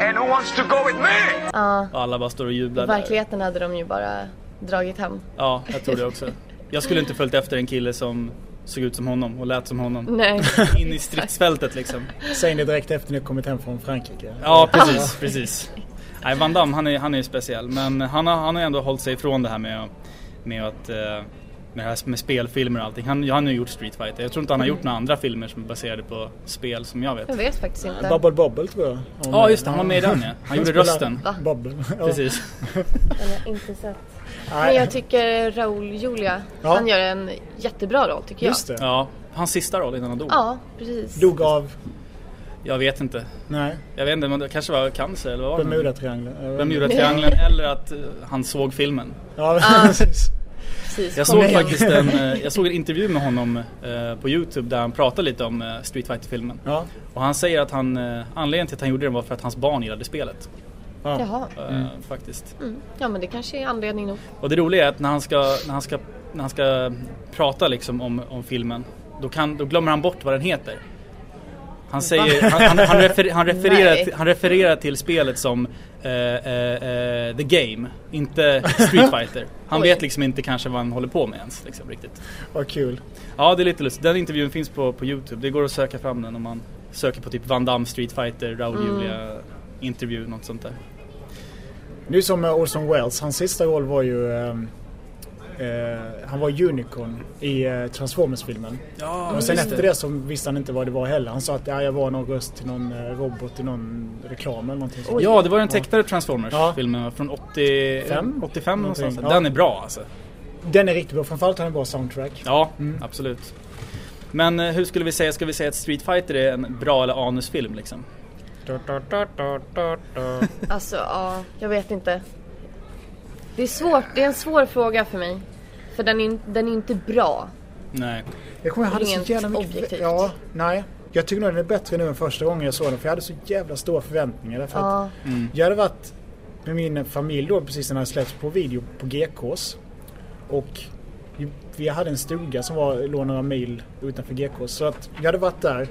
And who wants to go with me? Ja, alla bara står och jublar i där. verkligheten hade de ju bara dragit hem. Ja, jag tror det också. Jag skulle inte följt efter en kille som såg ut som honom och lät som honom. Nej. In i stridsfältet liksom. Säger ni direkt efter ni har kommit hem från Frankrike. Ja, precis, precis. Nej, Van Damme, han är, han är ju speciell. Men han har, han har ändå hållit sig ifrån det här med, med att eh, med, det här med spelfilmer och allting. Han, han har ju gjort Street Fighter. Jag tror inte han har gjort några andra filmer som är baserade på spel som jag vet. Jag vet faktiskt inte. Bubble Bobble tror jag. Ja, just det. Han var med i den ja. Han gjorde rösten. Va? Bobble. Ja. Precis. Den har inte sett. Men jag tycker Raul Julia, Ja. han gör en jättebra roll tycker jag. just det. Ja, hans sista roll innan han dog. Ja, precis. Dog av, Jag vet inte. nej, Jag vet inte, men det kanske var cancer eller vad var det? Bermudatriangeln. Bermudatriangeln eller att eh, han såg filmen. Ja, Ah. precis. precis. Jag såg faktiskt en, eh, jag såg en intervju med honom eh, på Youtube där han pratade lite om eh, Street fighter filmen Ja, Och han säger att han, anledningen till att han gjorde den var för att hans barn gillade spelet. ja. Jaha. eh, Faktiskt. Mm. Ja men det kanske är anledning nog. Och det roliga är att när han ska, när han ska, när han ska prata liksom om, om filmen då, kan, då glömmer han bort vad den heter. Han säger, han, han, refer, han, refererar, han refererar till spelet som eh, eh, The Game, inte Street Fighter. Han vet liksom inte kanske vad han håller på med ens liksom, riktigt. Vad kul. Ja, det är lite lustigt. Den intervjun finns på, på Youtube. Det går att söka fram den om man söker på typ Van Damme Street Fighter, Raoul Mm. Julia intervju, något sånt där. Nu som Orson Welles, hans sista roll var ju... ehm, eh, han var Unicorn i uh, Transformers-filmen. Ja, och sen efter det. det så visste han inte vad det var heller. Han sa att ja, jag var någon röst till någon eh, robot i någon reklam eller någonting. sånt. Ja, det var den tecknade Transformers-filmen från 80, Fem? 85 någonstans. Ja. Den är bra alltså. Den är riktigt bra, framförallt har den bra soundtrack. Ja, absolut. Men eh, hur skulle vi säga, ska vi säga att Street Fighter är en bra eller anusfilm liksom? Alltså ja, jag vet inte. Det är svårt, det är en svår fråga för mig. För den är, den är inte bra. Nej. Jag kommer ihåg, jag hade så jävla mycket... objektivt. Ja, nej. Jag tycker nog den är bättre nu än första gången jag såg den för jag hade så jävla stora förväntningar. Därför Ja. att Mm. jag hade varit med min familj då precis när den släppts på video på GKs. Och vi hade en stuga som var, låg några mil utanför GKs. Så att jag hade varit där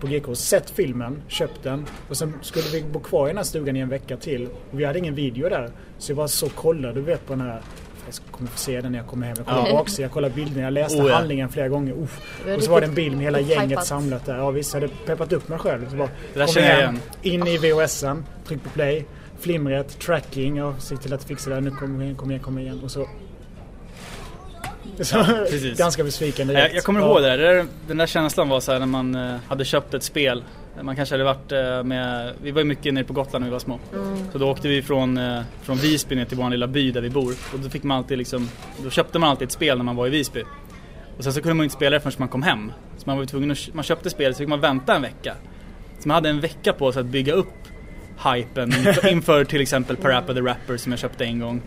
på GKs, sett filmen, köpt den och sen skulle vi bo kvar i den här stugan i en vecka till. Och vi hade ingen video där. Så jag bara så kollade, du vet på den här jag kommer få se den när jag kommer hem. Jag kollar Ja. baksidan, jag kollar bilderna, jag läste Oh, ja. handlingen flera gånger. Uff. Och så var det en riktigt bild med hela hypat. gänget samlat där. Ja visst, jag hade peppat upp mig själv. Så bara, Det där kom hem, igen. In i VHSen, tryck på play, flimret, tracking, ja, se till att fixa det. Nu kommer igen, kom igen, kom igen. Och så... så Precis. ganska besviken direkt. Jag, jag kommer ihåg det där. Den där känslan var så här när man eh, hade köpt ett spel. Man kanske hade varit eh, med, vi var ju mycket nere på Gotland när vi var små. Mm. Så då åkte vi från, eh, från Visby ner till vår lilla by där vi bor. Och då fick man alltid liksom, då köpte man alltid ett spel när man var i Visby. Och sen så kunde man inte spela det förrän man kom hem. Så man var tvungen att, man köpte spelet så fick man vänta en vecka. Så man hade en vecka på sig att bygga upp hypen inför, inför till exempel Parappa the Rapper som jag köpte en gång.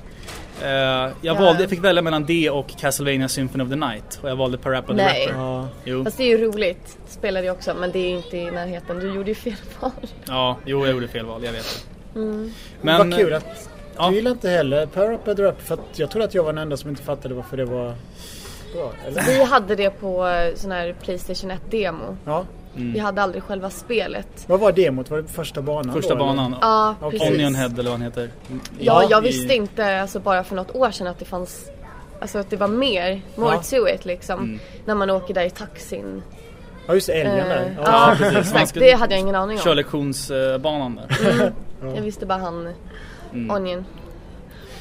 Eh, jag, Ja. valde, jag fick välja mellan det och Castlevania Symphony of the Night och jag valde Parappa the Nej. Rapper. Ja. Jo. Fast det är ju roligt. Spelade jag också men det är inte i närheten. Du gjorde ju fel val. Ja, jo jag gjorde fel val, jag vet det. Mm. Men, Vad kul att ja. du gillar inte heller Parappa the Rapper för att jag trodde att jag var den enda som inte fattade varför det var bra. Eller? Vi hade det på eh, sån här Playstation 1 demo. Ja. Mm. Vi hade aldrig själva spelet. Vad var demot? Var det första banan Första då, eller? banan. Ja, Okej. precis. Onion Head eller vad han heter. Ja, jag I- visste inte alltså bara för något år sedan att det fanns Alltså att det var mer, more Ja. to it liksom. Mm. När man åker där i taxin. Ja just det, älgen Eh, där. ja, precis. Exakt. ska Det hade jag ingen aning om. Körlektionsbanan där. Jag visste bara han Mm. Onion.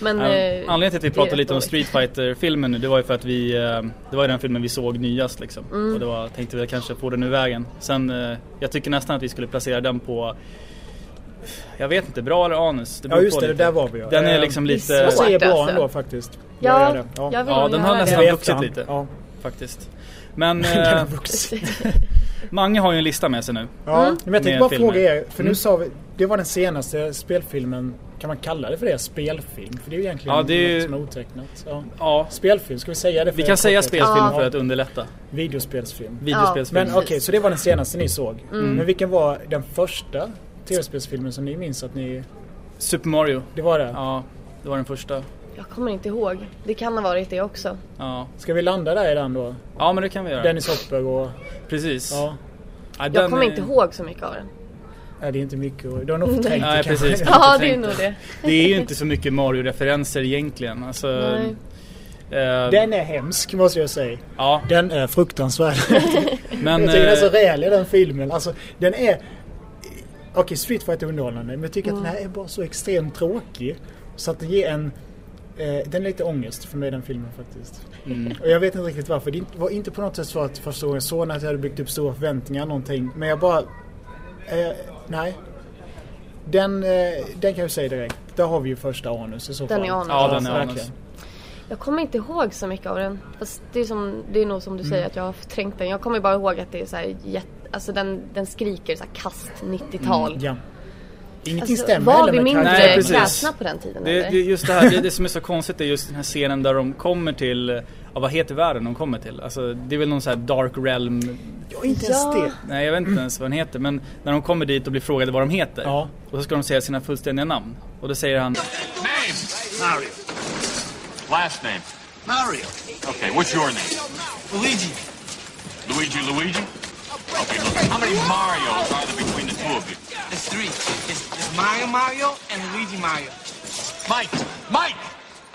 Men... Ja, eh, Anledningen till att vi det pratade lite om. Street fighter filmen nu, det var ju för att vi, eh, det var ju den filmen vi såg nyast liksom. Mm. Och det var, tänkte vi kanske få den ur vägen. Sen, eh, jag tycker nästan att vi skulle placera den på, jag vet inte, bra eller anus? Ja beror just på det, lite. där var vi ja. Den är liksom det lite... Jag säger bra alltså. ändå faktiskt. Ja, Jag gör det. ja. jag vill Ja, den har nästan det. Det vuxit lite. Ja. Faktiskt. Men Den har vuxit. Mange har ju en lista med sig nu. Ja, Mm. men jag tänkte bara filmer. fråga er, för nu Mm. sa vi, det var den senaste spelfilmen, kan man kalla det för det? Spelfilm? För det är ju egentligen Ja, det är ju- något som är otecknat. Ja. Ja, Spelfilm, ska vi säga det? för vi kan säga spelfilm Ja. för att underlätta. Videospelsfilm. Videospelsfilm. Men okej, så det var den senaste ni såg. Mm. Men vilken var den första tv-spelsfilmen som ni minns att ni... Super Mario. Det var det? Ja, det var den första. Jag kommer inte ihåg. Det kan ha varit det också. Ja, Ska vi landa där i den då? ja men det kan vi göra. Dennis Hopper och... Precis. Ja. Ja, Jag kommer är- inte ihåg så mycket av den. Nej, det är inte mycket Du har nog förträngt Nej, det precis. Ja, det är nog det. Det är ju inte så mycket Mario-referenser egentligen. Alltså, Nej. eh, Den är hemsk måste jag säga. Ja, Den är fruktansvärd. men... jag tycker den är så eh, rälig den filmen. Alltså den är... Okej, Street Fighter är underhållande men jag tycker att den här är bara så extremt tråkig. Så att den ger en... Eh, den är lite ångest för mig den filmen faktiskt. mm, Och jag vet inte riktigt varför. Det var inte på något sätt så att första gången jag såg den att jag hade byggt upp stora förväntningar någonting. Men jag bara... Eh, nej. Den, eh, den kan jag säga direkt. Där har vi ju första anus i så Den fall. är anus. Ja, den är anus. Jag kommer inte ihåg så mycket av den. Fast det är, som, det är nog som du säger att jag har förträngt den. Jag kommer bara ihåg att det är så här jätte, Alltså den, den skriker så här kast 90-tal. Ja. Ingenting Alltså, stämmer var vi mindre Nej, karaktären. precis. kräsna på den tiden det, eller? det, just det här, det, det som är så konstigt är just den här scenen där de kommer till, ja, vad heter världen de kommer till? Alltså det är väl någon sån här dark realm, Ja, inte ens Ja. det. nej jag vet inte ens vad den heter men när de kommer dit och blir frågade vad de heter Ja. och så ska de säga sina fullständiga namn och då säger han Name? Mario. Last name? Mario. Okay, what's your name? Luigi. Luigi Luigi? Okay, look, how many Marios are there between the two of you? There's three. There's Mario Mario and Luigi Mario. Mike! Mike!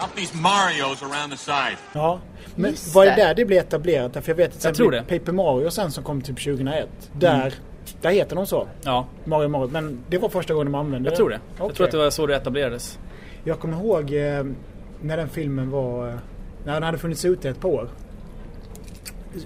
Up these Marios around the side. Ja. Men Just var det det. där det blev etablerat? För jag vet att sen Jag tror det. Paper Mario sen som kom typ 2001. Där Där heter de så? Ja. Mario Mario. Men det var första gången de använde Jag tror det. Jag Okej. tror att det var så det etablerades. Jag kommer ihåg eh, när den filmen var... eh, När den hade funnits ute ett par år.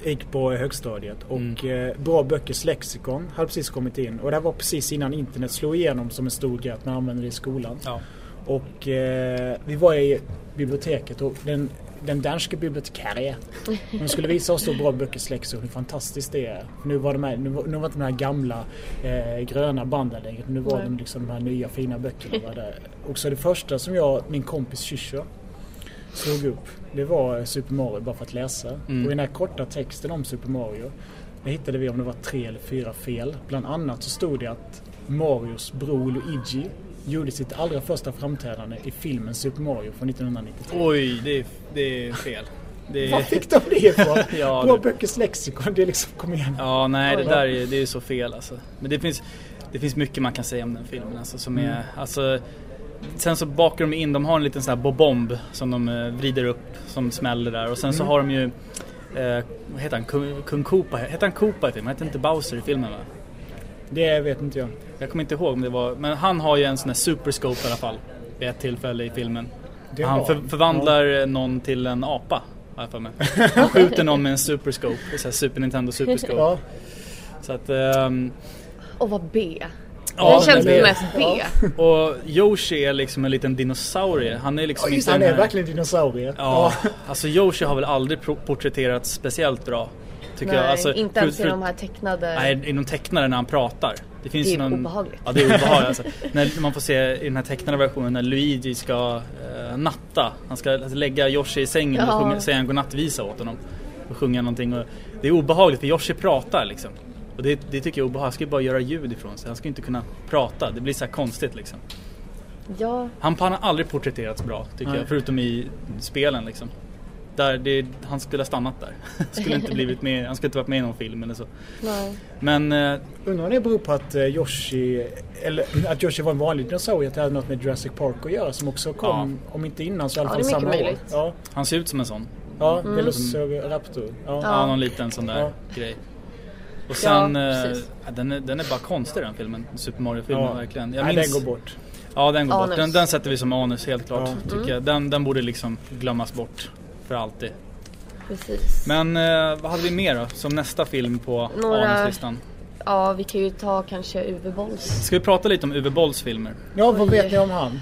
Gick på högstadiet och eh, Bra Böckers lexikon hade precis kommit in. Och det här var precis innan internet slog igenom som en stor grej att man använde det i skolan. Ja. Och eh, vi var i biblioteket och den, den danska bibliotekarie hon skulle visa oss då Bra Böckers lexikon hur fantastiskt det är. Nu var, de här, nu var, nu var inte de här gamla eh, gröna banden längre. Nu var Nej. de liksom de här nya fina böckerna. Var där. Och så det första som jag, min kompis Shusho slog upp det var Super Mario bara för att läsa. Mm. Och i den här korta texten om Super Mario där hittade vi om det var tre eller fyra fel. Bland annat så stod det att Marios bror Luigi gjorde sitt allra första framträdande i filmen Super Mario från 1993. Oj, det är, det är fel. Det. Var fick de det ifrån? Ja, det- böckers lexikon, det är liksom, kom igen. Ja, nej det där är, det är så fel alltså. Men det finns, det finns mycket man kan säga om den filmen alltså, som Mm. är, alltså Sen så bakar de in, de har en liten sån här bobomb som de eh, vrider upp som smäller där och sen så Mm. har de ju eh, vad heter han? Kung, Kung Koopa? Heter han Koopa i filmen? Heter inte Bowser i filmen va? Det vet inte jag. Jag kommer inte ihåg om det var, men han har ju en sån här superscope i alla fall. Vid ett tillfälle i filmen. Det han för, förvandlar någon till en apa. Har jag för mig. Han skjuter någon med en superscope. Så här Super Nintendo superscope. Ja. Så att... ehm, Och vad B. Ja, det känns det- mest B. Och Yoshi är liksom en liten dinosaurie. Han är liksom Ja, just inte han den är här- verkligen dinosaurie. Ja, alltså Yoshi har väl aldrig porträtterats speciellt bra. Tycker Nej, jag. Alltså, inte ens för- i de här tecknade... Nej, i de tecknade när han pratar. Det, finns Det är någon... obehagligt. Ja, det är obehagligt. Alltså. när man får se i den här tecknade versionen när Luigi ska eh, natta. Han ska lägga Yoshi i sängen Ja. och sjunga, säga en godnattvisa åt honom. Och sjunga någonting. Och det är obehagligt för Yoshi pratar liksom. Och det, det tycker jag är obehagligt. Han ska ju bara göra ljud ifrån sig. Han ska inte kunna prata. Det blir så här konstigt liksom. Ja, Han, han har aldrig porträtterats bra tycker Nej. jag. Förutom i spelen liksom. Där det, han skulle ha stannat där. skulle inte blivit med, han skulle inte varit med i någon film eller så. nej. Men eh, Undrar om det beror på att eh, Yoshi, eller att Yoshi var en vanlig dinosaurie, att det hade något med Jurassic Park att göra som också kom, om inte innan så i alla Ja, fall mycket samma möjligt. år. Ja, han ser ut som en sån. ja Mm. Velociraptor. Ja. Ja, någon liten sån där Ja. grej. Och sen, Ja, eh, den, är, den är bara konstig den filmen. Super Mario-filmen Ja. verkligen. Jag Nej, minns, den går bort. Ja, den går Anus. bort. Den, den sätter vi som anus helt klart. Ja. Tycker Mm. jag. Den, den borde liksom glömmas bort för alltid. Precis. Men eh, vad hade vi mer då? Som nästa film på Några- anuslistan? Ja, vi kan ju ta kanske Uwe Bolls. Ska vi prata lite om Uwe Bolls filmer? Ja, vad Oj. vet ni om han?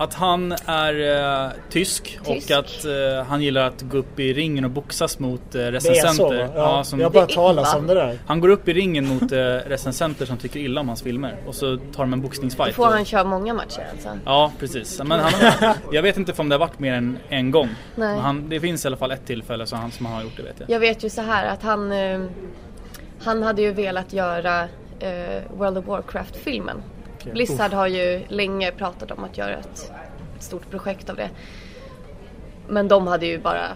Att han är eh, tysk, Tysk. och att eh, han gillar att gå upp i ringen och boxas mot eh, Det är recensenter. så va? Ja, som, jag har bara talas om det där. Han går upp i ringen mot eh, recensenter som tycker illa om hans filmer och så tar de en Då boxningsfight. får han köra många matcher alltså. Ja, precis. Men han, jag vet inte om det har varit mer än en gång. Nej. Men han, det finns i alla fall ett tillfälle som han, som han har gjort det vet jag. Jag vet ju så här att han, eh, han hade ju velat göra eh, World of Warcraft-filmen. Okej. Blizzard har ju länge pratat om att göra ett, ett stort projekt av det. Men de hade ju bara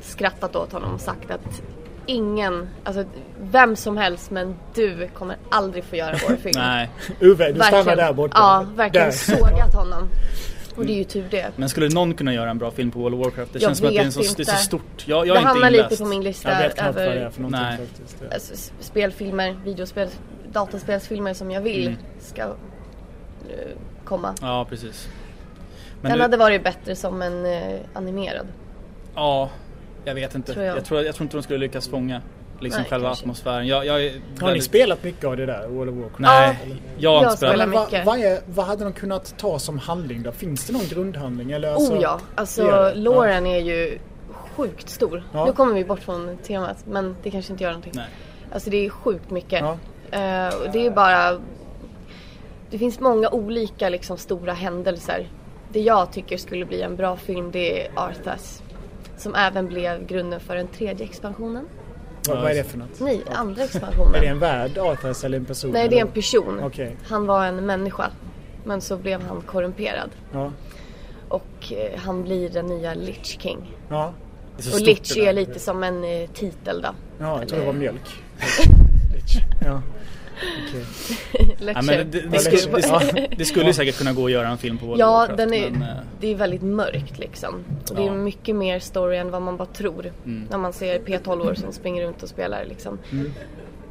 skrattat åt honom och sagt att ingen, alltså vem som helst men du kommer aldrig få göra vår film. Nej, Uwe, du stannar där borta. Ja, verkligen Där. sågat honom. Och det är ju tur det. men skulle någon kunna göra en bra film på World of Warcraft? Det Jag känns som att det är, så, det är så stort. Jag, jag det hamnar lite på min lista över Nej. faktiskt. Ja. spelfilmer, videospel, dataspelsfilmer som jag vill Mm. ska komma. Ja, precis. Men Den du, hade varit bättre som en eh, animerad. Ja, jag vet inte. Tror jag. jag. tror, jag tror inte de skulle lyckas fånga liksom Nej, själva kanske. atmosfären. Jag, jag är Har ni väldigt- spelat mycket av det där, World of Warcraft? Nej, Ja, jag har inte spelat. vad, mycket. vad, är, vad hade de kunnat ta som handling då? Finns det någon grundhandling? Eller alltså, oh ja, alltså det. Loren är ju sjukt stor. Ja. Nu kommer vi bort från temat men det kanske inte gör någonting. Nej. Alltså det är sjukt mycket. Ja. Eh, och det är bara... Det finns många olika liksom stora händelser. Det jag tycker skulle bli en bra film det är Arthas. Som även blev grunden för den tredje expansionen. Vad, vad är det för något? Nej, andra Är det expansionen. en värld, Arthas, eller en person? Nej, det är en person. Okej. Han var en människa. Men så blev han korrumperad. Ja. Och eh, han blir den nya Lich King. Ja. Det är så Och Lich är lite som en eh, titel då. ja, jag tror det var mjölk. ja. Ja, men det, det, det, Ja, skulle, det, det skulle ju säkert kunna gå att göra en film på World Ja, Warcraft. den är, men, eh, det är väldigt mörkt liksom. Och det Ja. är mycket mer story än vad man bara tror. Mm. När man ser P12 år som springer runt och spelar liksom.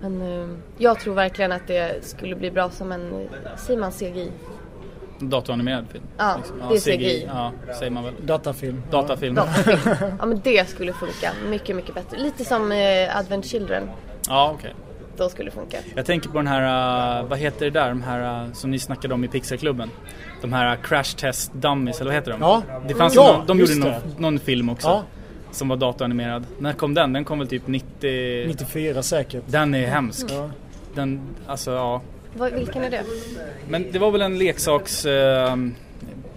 Men eh, jag tror verkligen att det skulle bli bra som en, eh, säger man CGI? Datoranimerad film. Ja, det är CGI. Ja, säger man väl. Datafilm. Datafilm. Datafilm. Ja men det skulle funka mycket, mycket bättre. Lite som eh, Advent Children. Ja, okej. Då skulle funka. Jag tänker på den här, uh, vad heter det där, de här uh, som ni snackade om i Pixelklubben? De här uh, Crash Test Dummies, eller vad heter de? Ja. Det fanns Ja, någon, de gjorde det. någon, någon film också. Ja. Som var datoranimerad. När kom den? Den kom väl typ 90... 94 säkert. Den är hemsk. Ja. Den, alltså ja. Vilken är det? Men det var väl en leksaks... eh,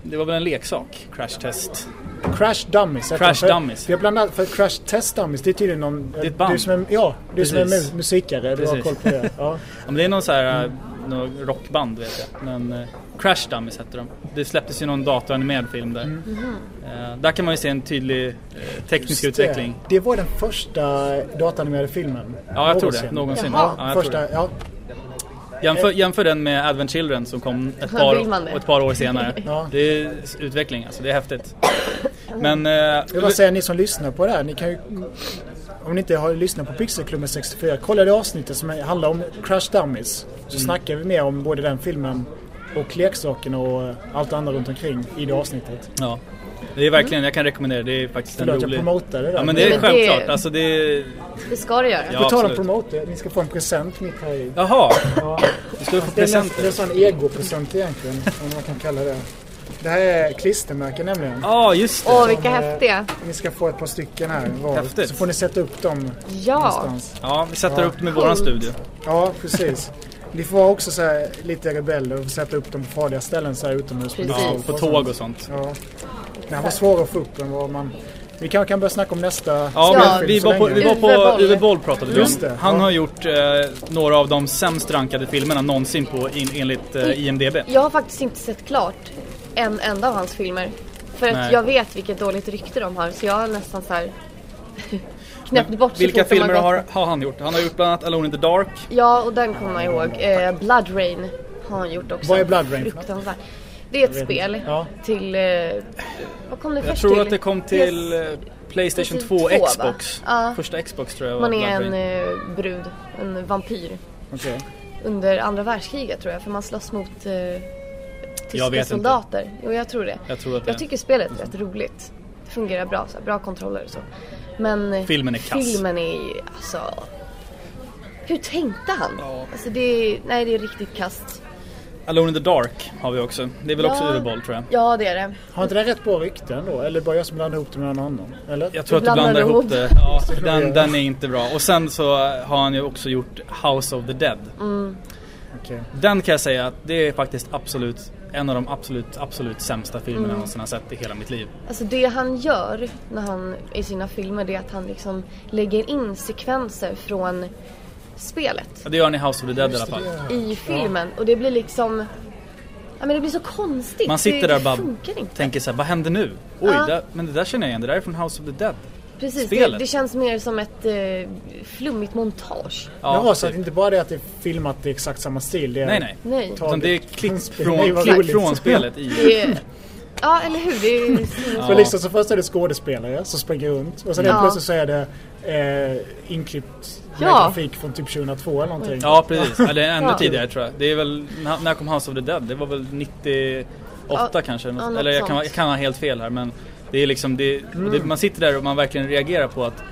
det var väl en leksak, Crash Test. Crash Dummies. Crash det. För- Dummies. Vi har bland annat, för Crash Test Dummies, det är tydligen någon... Det är ett band. Du som är, ja, du som är Precis. mu- musikare, du har Precis. koll på det. Ja. Ja, men det är någon så här, mm. någon rockband vet jag. Men eh, Crash Dummies hette de. Det släpptes ju någon datoranimerad film där. Mhm. Eh, där kan man ju se en tydlig eh, teknisk Just det. utveckling. Det var den första datoranimerade filmen. Ja, jag tror det. Någonsin. Någonsin. Ja, jag tror första, det. ja. Jämför, jämför den med Advent Children som kom ett par, ett par år senare. Ja. Det är utveckling alltså, det är häftigt. Men... Eh, Jag vill bara säga ni som lyssnar på det här, ni kan ju om ni inte har lyssnat på Pixelklubben 64, kolla det avsnittet som handlar om Crash Dummies. Så Mm. snackar vi mer om både den filmen och leksaken och allt annat runt omkring i det avsnittet. ja. Det är verkligen, jag kan rekommendera det. Det är faktiskt en Förlåt, jag rolig... promotar det där. Ja men det är Men det- självklart. Alltså det. Det ska det göra. Ja, På tal om promoter, ni ska få en present mitt här i. Jaha! Ja. Du ska få Det är, presenter. det är en sån egopresent egentligen, om man kan kalla det. Det här är klistermärken nämligen. Ja, just det. Åh, vilka Som, eh, häftiga. Ni ska få ett par stycken här var. Häftigt. Så får ni sätta upp dem Ja. någonstans. Ja, vi sätter Ja. upp dem i våran studio. Ja, precis. Ni får vara också så här, lite rebeller och sätta upp dem på farliga ställen så här utomhus. Precis. Ja, på tåg och sånt. Ja. Det här var svårare att få upp än vad man... Vi kan, kan börja snacka om nästa Ja, vi var på, vi var på Uwe Boll. Pratade vi om. Det, Han ja. har gjort eh, några av de sämst rankade filmerna någonsin på in, enligt eh, IMDB. Jag har faktiskt inte sett klart en enda av hans filmer. För att Nej. jag vet vilket dåligt rykte de har så jag har nästan så här knäppt bort så Vilka filmer har, har han gjort? Han har gjort bland annat Alone in the Dark. Ja, och den kommer man ihåg. Eh, Blood Rain har han gjort också. Vad är Blood Rain? Fruktansvärt. Det är ett spel. Ja. till... Eh, vad kom det Jag först tror till? att det kom till eh, Playstation Precis, 2 två, va? Xbox. Ja. Första Xbox tror jag var Man är en eh, brud, en vampyr. Okej. Under andra världskriget tror jag, för man slåss mot eh, Jag tyska vet inte. soldater. Jo, jag tror det. Jag tror Jag tycker spelet är rätt roligt. Det fungerar bra, så här, bra kontroller och så. Men eh, Filmen är kass. filmen är alltså... Hur tänkte han? Alltså det är, nej det är riktigt kast. Alone in the Dark har vi också. Det är väl också Ja. Uwe Boll tror jag. Ja det är det. Har inte det rätt bra rykte ändå? Eller bara jag som blandar ihop det med någon annan? Eller? Jag tror Du att du blandar ihop det. Ja, den, den är inte bra. Och sen så har han ju också gjort House of the Dead. Okej. Den kan jag säga att det är faktiskt absolut en av de absolut, absolut sämsta filmerna jag någonsin har sett i hela mitt liv. Alltså det han gör när han, i sina filmer det är att han liksom lägger in sekvenser från spelet Ja, det gör han i House of the Dead i alla fall. i filmen och det blir liksom Ja men det blir så konstigt. Man sitter det, där och bara tänker så här, vad händer nu? Oj, Ja. där, men det där känner jag igen, det där är från House of the Dead. Precis, det, spelet. det känns mer som ett eh, flummigt montage. Ja, så att inte bara det att det är filmat i exakt samma stil. Det är Nej, nej. Nej. Utan det är klipp från, Nej, klipp från spelet i. Det ja eller hur, det är Ja. För liksom, så först är det skådespelare som springer runt och sen Ja. plötsligt så är det eh, inklippt Ja. grafik från typ 2002 eller någonting. Ja, precis. Eller ännu Ja. tidigare tror jag. Det är väl, när kom House of the Dead? Det var väl 98 Ja, kanske? ja, något Eller jag kan, jag kan ha helt fel här men det är liksom, det, Mm. det, man sitter där och man verkligen reagerar på att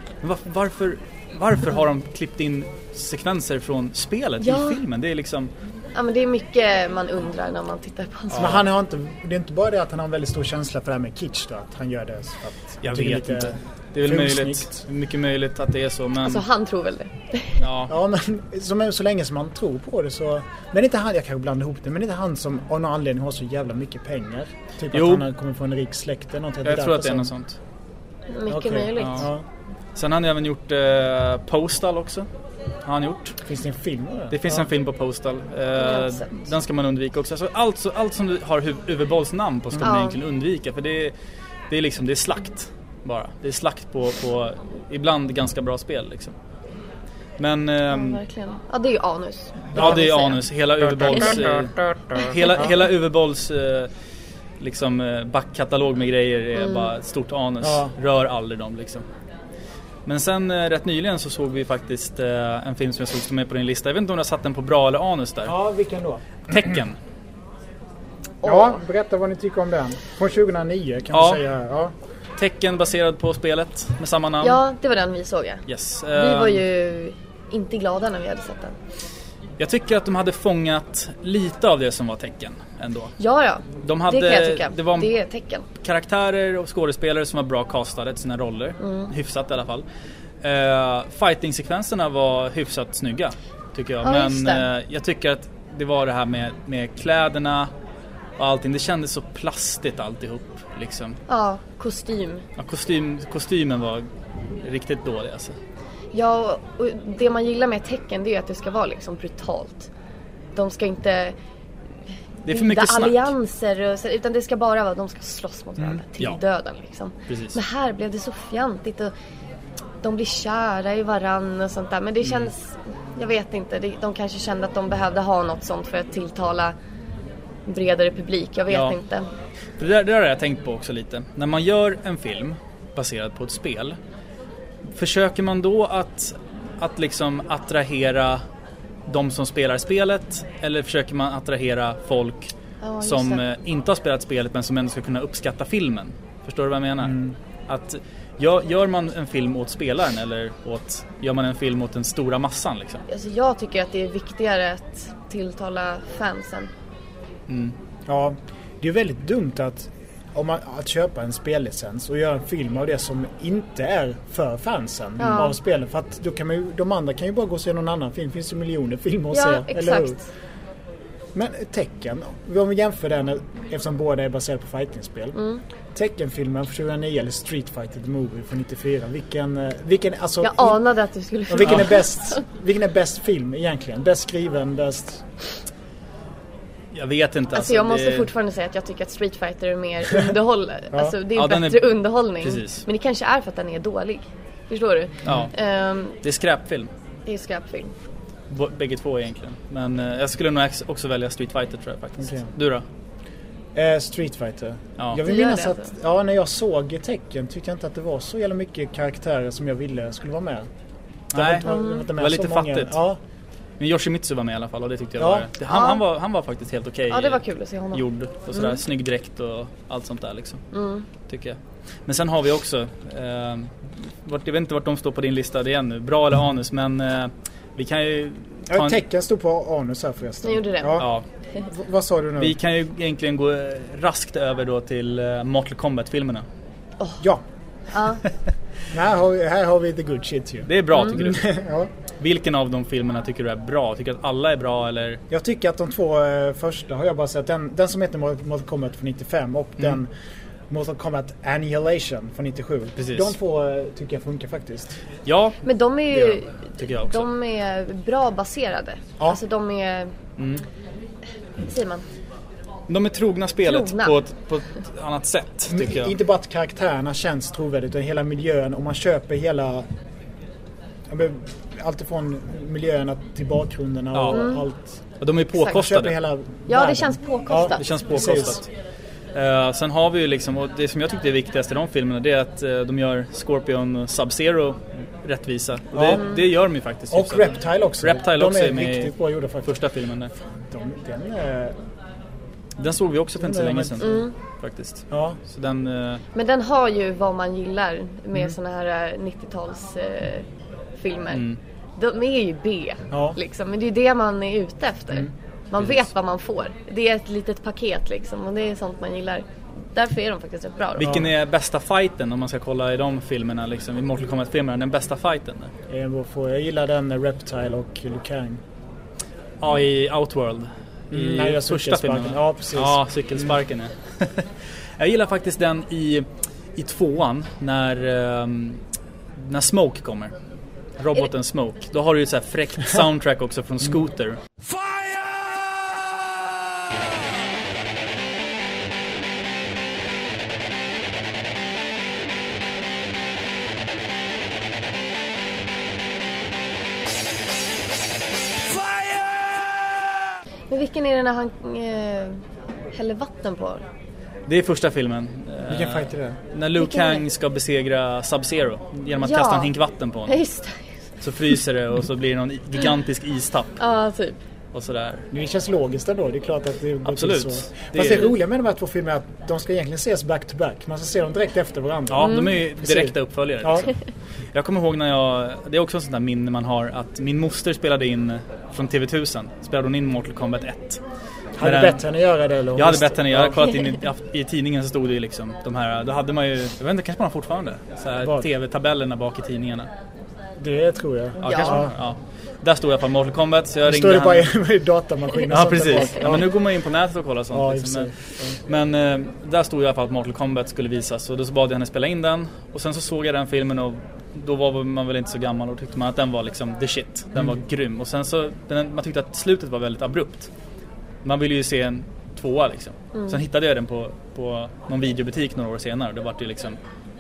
varför, varför, har de klippt in sekvenser från spelet Ja. i filmen? Det är liksom, Ja men det är mycket man undrar när man tittar på hans Men han har inte, det är inte bara det att han har en väldigt stor känsla för det här med kitsch då, att han gör det så att jag vet lite inte. Det är väl möjligt, mycket möjligt att det är så men Alltså han tror väl det. ja. Ja men så, så länge som man tror på det så... Men inte han, jag kanske blandar ihop det, men inte han som av någon anledning har så jävla mycket pengar. Typ Jo. att han kommit från en rik släkt eller någonting. Jag tror att det är något som- sånt. Mycket Okej, möjligt. ja. Ja. Sen har han även gjort eh, Postal också. Har han gjort. Finns det en film av det? Finns ja. en film på Postal. Eh, den ska man undvika också. Alltså allt, allt som du har Hu- Uwe Bolls namn på ska man egentligen undvika. För det är, det är liksom, det är slakt bara. Det är slakt på, på ibland ganska bra spel liksom. Men Ja, ehm, verkligen. Ja det är ju anus. ja det är anus. Hela Uwe Bolls, eh, hela, hela Uwe Bolls eh, liksom eh, backkatalog med grejer är Mm. bara ett stort anus. Ja. Rör aldrig dem liksom. Men sen eh, rätt nyligen så såg vi faktiskt eh, en film som jag såg som är på din lista. Jag vet inte om du har satt den på bra eller anus där. Ja, vilken då? Tecken. Ja, berätta vad ni tycker om den. Från 2009 kan Ja. vi säga. Ja. Tecken baserad på spelet med samma namn. Ja, det var den vi såg ja. Yes. Vi var ju inte glada när vi hade sett den. Jag tycker att de hade fångat lite av det som var tecken ändå. Ja, ja. De hade, det kan jag tycka. det var- Det är tecken. karaktärer och skådespelare som var bra castade till sina roller. Mm. Hyfsat i alla fall. Uh, Fighting-sekvenserna var hyfsat snygga tycker jag. Ja, Men eh, jag tycker att det var det här med, med kläderna och allting. Det kändes så plastigt alltihop. Liksom. Ja, kostym. Ja, kostym, kostymen var riktigt dålig alltså. Ja, och det man gillar med tecken det är att det ska vara liksom brutalt. De ska inte Det är för mycket snack. allianser och utan det ska bara vara de ska slåss mot varandra till ja. döden liksom. Precis. Men här blev det så fjantigt och de blir kära i varann och sånt där. Men det Mm. känns, jag vet inte, de kanske kände att de behövde ha något sånt för att tilltala bredare publik. Jag vet Ja. inte. Det där, det där har jag tänkt på också lite. När man gör en film baserad på ett spel. Försöker man då att, att liksom attrahera de som spelar spelet? Eller försöker man attrahera folk Ja, just som det. eh, inte har spelat spelet men som ändå ska kunna uppskatta filmen? Förstår du vad jag menar? Mm. Att gör, gör man en film åt spelaren eller åt, gör man en film åt den stora massan liksom? Alltså, jag tycker att det är viktigare att tilltala fansen. Mm. Ja, det är väldigt dumt att, om man, att köpa en spellicens och göra en film av det som inte är för fansen Ja. av spelen. För att då kan man ju, de andra kan ju bara gå och se någon annan film. Det finns ju miljoner filmer att Ja, se. Eller hur? exakt. Men tecken, om vi jämför den eftersom båda är baserade på fightingspel. Mm. Teckenfilmen från 2009 eller Street Fighter The Movie från 94. Vilken, eh, vilken, alltså, Jag anade att du skulle och vilken fråga. är bäst, vilken är bäst film egentligen? Bäst skriven, bäst... Jag vet inte. Alltså jag måste det- fortfarande säga att jag tycker att Street Fighter är mer underhållande. Ja. Alltså det är Ja, bättre är- underhållning. Precis. Men det kanske är för att den är dålig. Förstår du? Ja. Ehm, Det är skräpfilm. det är skräpfilm. B- Bägge två egentligen. Men eh, jag skulle nog också välja Street Fighter tror jag faktiskt. Okej. Du då? Eh, Street Fighter. Ja. Jag vill minnas att alltså? ja, när jag såg tecken tyckte jag inte att det var så jävla mycket karaktärer som jag ville skulle vara med. Det var Nej, var inte det med var så lite många. fattigt. Ja, Men Yoshimitsu var med i alla fall och det tyckte jag Ja. var... det- Han, Ja. han, var, han var faktiskt helt okej. Ja, det var kul att se honom. Gjord och sådär. Mm. Snygg dräkt och allt sånt där liksom. Mm. Tycker jag. Men sen har vi också, eh, vart, jag vet inte vart de står på din lista igen nu. Bra eller anus men eh, vi kan ju... ja en- stod på anus här förresten. Ni gjorde det? Ja. Ja, V- vad sa du nu? vi kan ju egentligen gå eh, raskt över då till eh, Mortal Kombat-filmerna. Ja, Ja. här har, vi, här har vi the good shit ju. Det är bra tycker du? ja. Vilken av de filmerna tycker du är bra? Tycker du att alla är bra eller? Jag tycker att de två eh, första har jag bara sett. Den, den som heter Mortal Kombat från 95 och Mm. den Mortal Kombat Annihilation från 97. Precis. De två eh, tycker jag funkar faktiskt. Ja, Men de är det ju de, tycker jag också. de är bra baserade. Ja. Alltså de är, Mm. säger man? De är trogna spelet Trogna. På, ett, på ett annat sätt tycker jag. Inte bara att karaktärerna känns trovärdigt utan hela miljön och man köper hela ja, allt ifrån miljöerna till bakgrunderna Ja. och Mm. allt. Och de är påkostade. hela Ja, det känns påkostat. Det känns påkostat. Eh, sen har vi ju liksom, och det som jag tycker är viktigast i de filmerna det är att eh, de gör Scorpion och Sub-Zero rättvisa. Ja. det, det gör de ju faktiskt. Och. Reptile också. Reptile de också är är med riktigt i bra gjorda faktiskt. första filmen där. De, den är... Den såg vi också för inte så är länge sedan. Mm. Faktiskt. Ja. Så den, eh, Men den har ju vad man gillar med Mm. såna här eh, 90-tals eh, filmer. mm. De är ju B Ja. liksom, men det är ju det man är ute efter. Mm. Man Precis. vet vad man får. Det är ett litet paket liksom och det är sånt man gillar. Därför är de faktiskt rätt bra. Då. Vilken är bästa fighten om man ska kolla i de filmerna liksom, i Mortal Kombat-filmerna? Den bästa fighten? Eh, Jag gillar den eh, Reptile och Liu Kang. Ja, i Outworld. I Mm, nej, första filmen. Ja, precis. Ja, cykelsparken ja. Jag gillar faktiskt den i, i tvåan när, ehm, när Smoke kommer. Roboten Smoke. Då har du ju ett så här fräckt soundtrack också från Scooter. Men vilken är det när han eh, häller vatten på? Det är första filmen. Vilken Eh, fight är det? När Liu Vilken är det? Kang ska besegra Sub-Zero genom att Ja. kasta en hink vatten på honom. Just det. Så fryser det och så blir det någon gigantisk istapp Ja, typ. Och sådär. Det känns logiskt ändå. Det är klart att det går Absolut. till så. Det Fast är- det roliga med de här två filmerna är att de ska egentligen ses back to back. Man ska se dem direkt efter varandra. Ja, de är ju Precis. direkta uppföljare. Ja. Liksom. Jag kommer ihåg när jag, det är också ett sånt där minne man har, att min moster spelade in från TV1000, spelade hon in Mortal Kombat 1. Hade du bett henne göra det? Eller? Jag hade bett henne, jag hade Ja. kollat in i, i tidningen så stod det ju liksom de här, då hade man ju, jag vet inte, kanske man har fortfarande? TV-tabellerna bak i tidningarna. Det tror jag. Ja, kanske man, ja. Där stod i alla fall Mortal Kombat så jag Det ringde står det bara i datamaskinen Ja precis, ja, men nu går man in på nätet och kollar sånt. Ja, liksom. men men eh, där stod i alla fall att Mortal Kombat skulle visas och då så bad jag henne spela in den och sen så såg jag den filmen och då var man väl inte så gammal och tyckte man att den var liksom the shit. Den Mm. var grym och sen så, den, man tyckte att slutet var väldigt abrupt. Man ville ju se en tvåa liksom. Mm. Sen hittade jag den på, på någon videobutik några år senare och det var ju liksom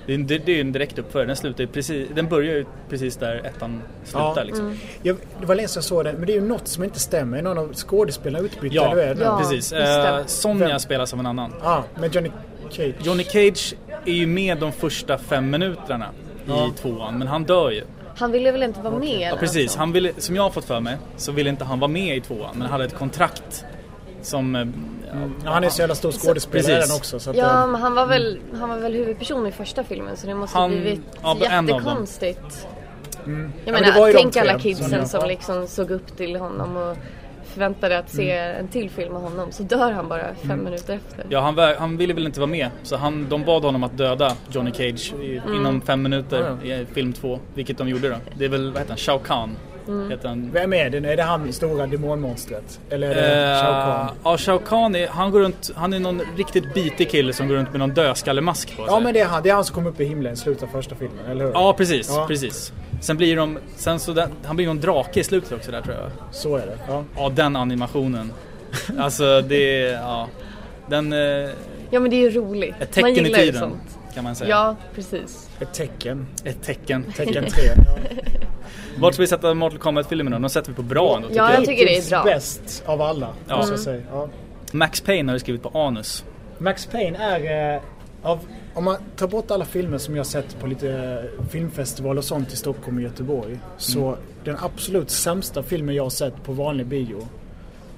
det är, det, det är ju en direkt uppföljare, den slutar ju precis, den börjar ju precis där ettan slutar Ja. liksom. Jag, det var länge sedan jag såg det, men det är ju något som inte stämmer. Någon av skådespelarna utbytta? Ja, eller? Ja. precis. Eh, Sonja Vem? spelas av en annan. Ja, med Johnny Cage. Johnny Cage är ju med de första fem minuterna Ja. i tvåan, men han dör ju. Han ville väl inte vara med Ja precis, något han ville, som jag har fått för mig så ville inte han vara med i tvåan, men han hade ett kontrakt som... eh, Ja, han är så jävla stor skådespelare också. Så att, Ja, eh, men han var väl, han var väl huvudperson i första filmen så det måste Han- blivit ja, jättekonstigt. mm. Jag Ja, men menar, de tänk alla kidsen som liksom såg upp till honom och förväntade att se Mm. en till film med honom. Så dör han bara fem minuter efter. Ja, han, han ville väl inte vara med, så han, de bad honom att döda Johnny Cage i, Mm. inom fem minuter i film två, vilket de gjorde då. Det är väl, vad heter han, Shao Kahn? Mm. Heter han. Vem är det? Är det han stora demonmonstret? Eller är det Shao Kahn? Eh, ja, Shao Kahn är, han går runt, han är någon riktigt bitig kille som går runt med någon dödskallemask på sig. Ja men det är han. Det är han som kom upp i himlen i slutet av första filmen, eller hur? Ja, precis, Ja. precis. Sen blir de, sen så den, han blir någon drake i slutet också där tror jag. Så är det. Ja. Ja, den animationen. alltså det är, ja. Den, eh, Ja men det är ju roligt. ett Man tecken i gillar ju tiden sånt. kan man säga. Ja, precis. Ett tecken. Ett tecken. Tecken 3. Ja. Vart ska vi sätta Mortal Kombat-filmerna? De sätter vi på bra ändå Ja, jag. jag tycker det är Hittills bra. bäst av alla, Ja. Mm. säga. Ja. Max Payne har du skrivit på anus. Max Payne är... Eh, av, om man tar bort alla filmer som jag sett på lite eh, filmfestival och sånt i Stockholm och Göteborg. Så Mm. den absolut sämsta filmen jag har sett på vanlig bio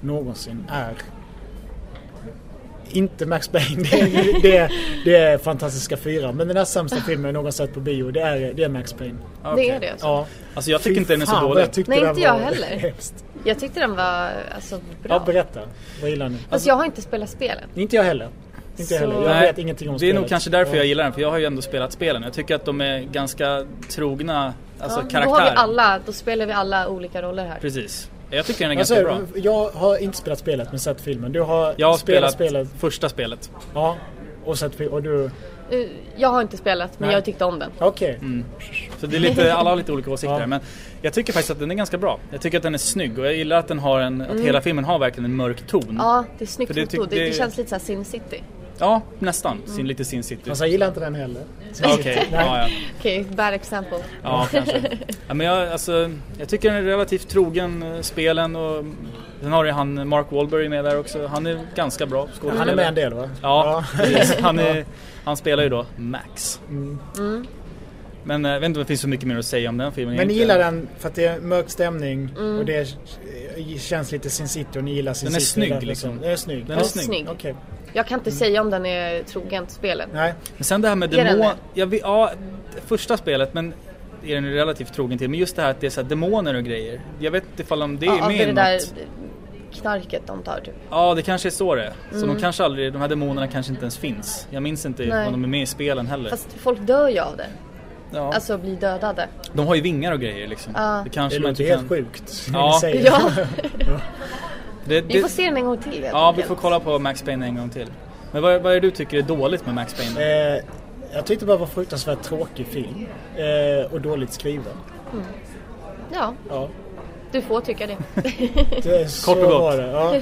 någonsin är inte Max Payne. Det är, det är, det är Fantastiska Fyra. Men den här sämsta filmen jag någonsin sett på bio det är, det är Max Payne. Det är det alltså. Ja. Alltså jag tycker Fy inte den är så dålig. Jag tyckte Nej, den inte jag var heller. hemskt. Jag tyckte den var alltså, bra. Ja, berätta. Vad gillar ni? Alltså jag har inte spelat spelen. Inte jag heller. Inte jag Så- heller. Jag Nej, vet ingenting om Det är nog spelet. kanske därför Ja. jag gillar den, för jag har ju ändå spelat spelen. Jag tycker att de är ganska trogna, alltså ja, Då har vi karaktärer. alla, då spelar vi alla olika roller här. Precis. Jag tycker den är Alltså, ganska bra. Jag har inte spelat spelet men sett filmen. Du har, Jag har spelat, spelat spelet. första spelet. Ja. Och sett och du... Eh, Jag har inte spelat men Nej. jag tyckte om den. Okej. Mm. Så det är lite, alla har lite olika åsikter Ja. men jag tycker faktiskt att den är ganska bra. Jag tycker att den är snygg och jag gillar att den har en, att hela filmen har verkligen en mörk ton. Ja, det är snyggt Det, det det- känns lite såhär Sin City. Ja, nästan. Sin, lite Sin City. Fast jag gillar inte den heller. Okej, ja, ja. Okej, bad example. Ja, kanske. Ja, men jag, alltså, jag tycker den är relativt trogen eh, spelen och sen har ju han Mark Wahlberg med där också. Han är ganska bra skådespelare. Han är med en del va? Ja, precis. Han, är, han spelar ju då Max. Mm. Mm. Men eh, jag vet inte om det finns så mycket mer att säga om den filmen Men ni gillar den för att det är mörk stämning Mm. och det är, känns lite Sin City och ni gillar Sin Den är City. snygg, därför liksom. Den är snygg. Den är snygg. Snygg. Okej. Jag kan inte säga om den är trogen till spelet. Nej. Men sen det här med Är den demon... det? Jag vet, ja, det första spelet men är den relativt trogen till. Men just det här att det är så här demoner och grejer. Jag vet inte ifall om det är ja, med det är där knarket de tar typ. Ja, det kanske är så det är. Så Mm. de kanske aldrig, de här demonerna kanske inte ens finns. Jag minns inte Nej. om de är med i spelen heller. Fast folk dör ju av det. ja. Alltså blir dödade. de har ju vingar och grejer liksom. Ja. Det kanske Det man låter inte helt kan... sjukt. Ja. Ja, Det, vi det... får se den en gång till Ja, vi får kolla på Max Payne en gång till. Men vad, vad är det du tycker är dåligt med Max Payne? Eh, jag tyckte bara det var en fruktansvärt tråkig film. Eh, och dåligt skriven. Ja, Ja. du får tycka det. Det Kort och gott. var det. Ja.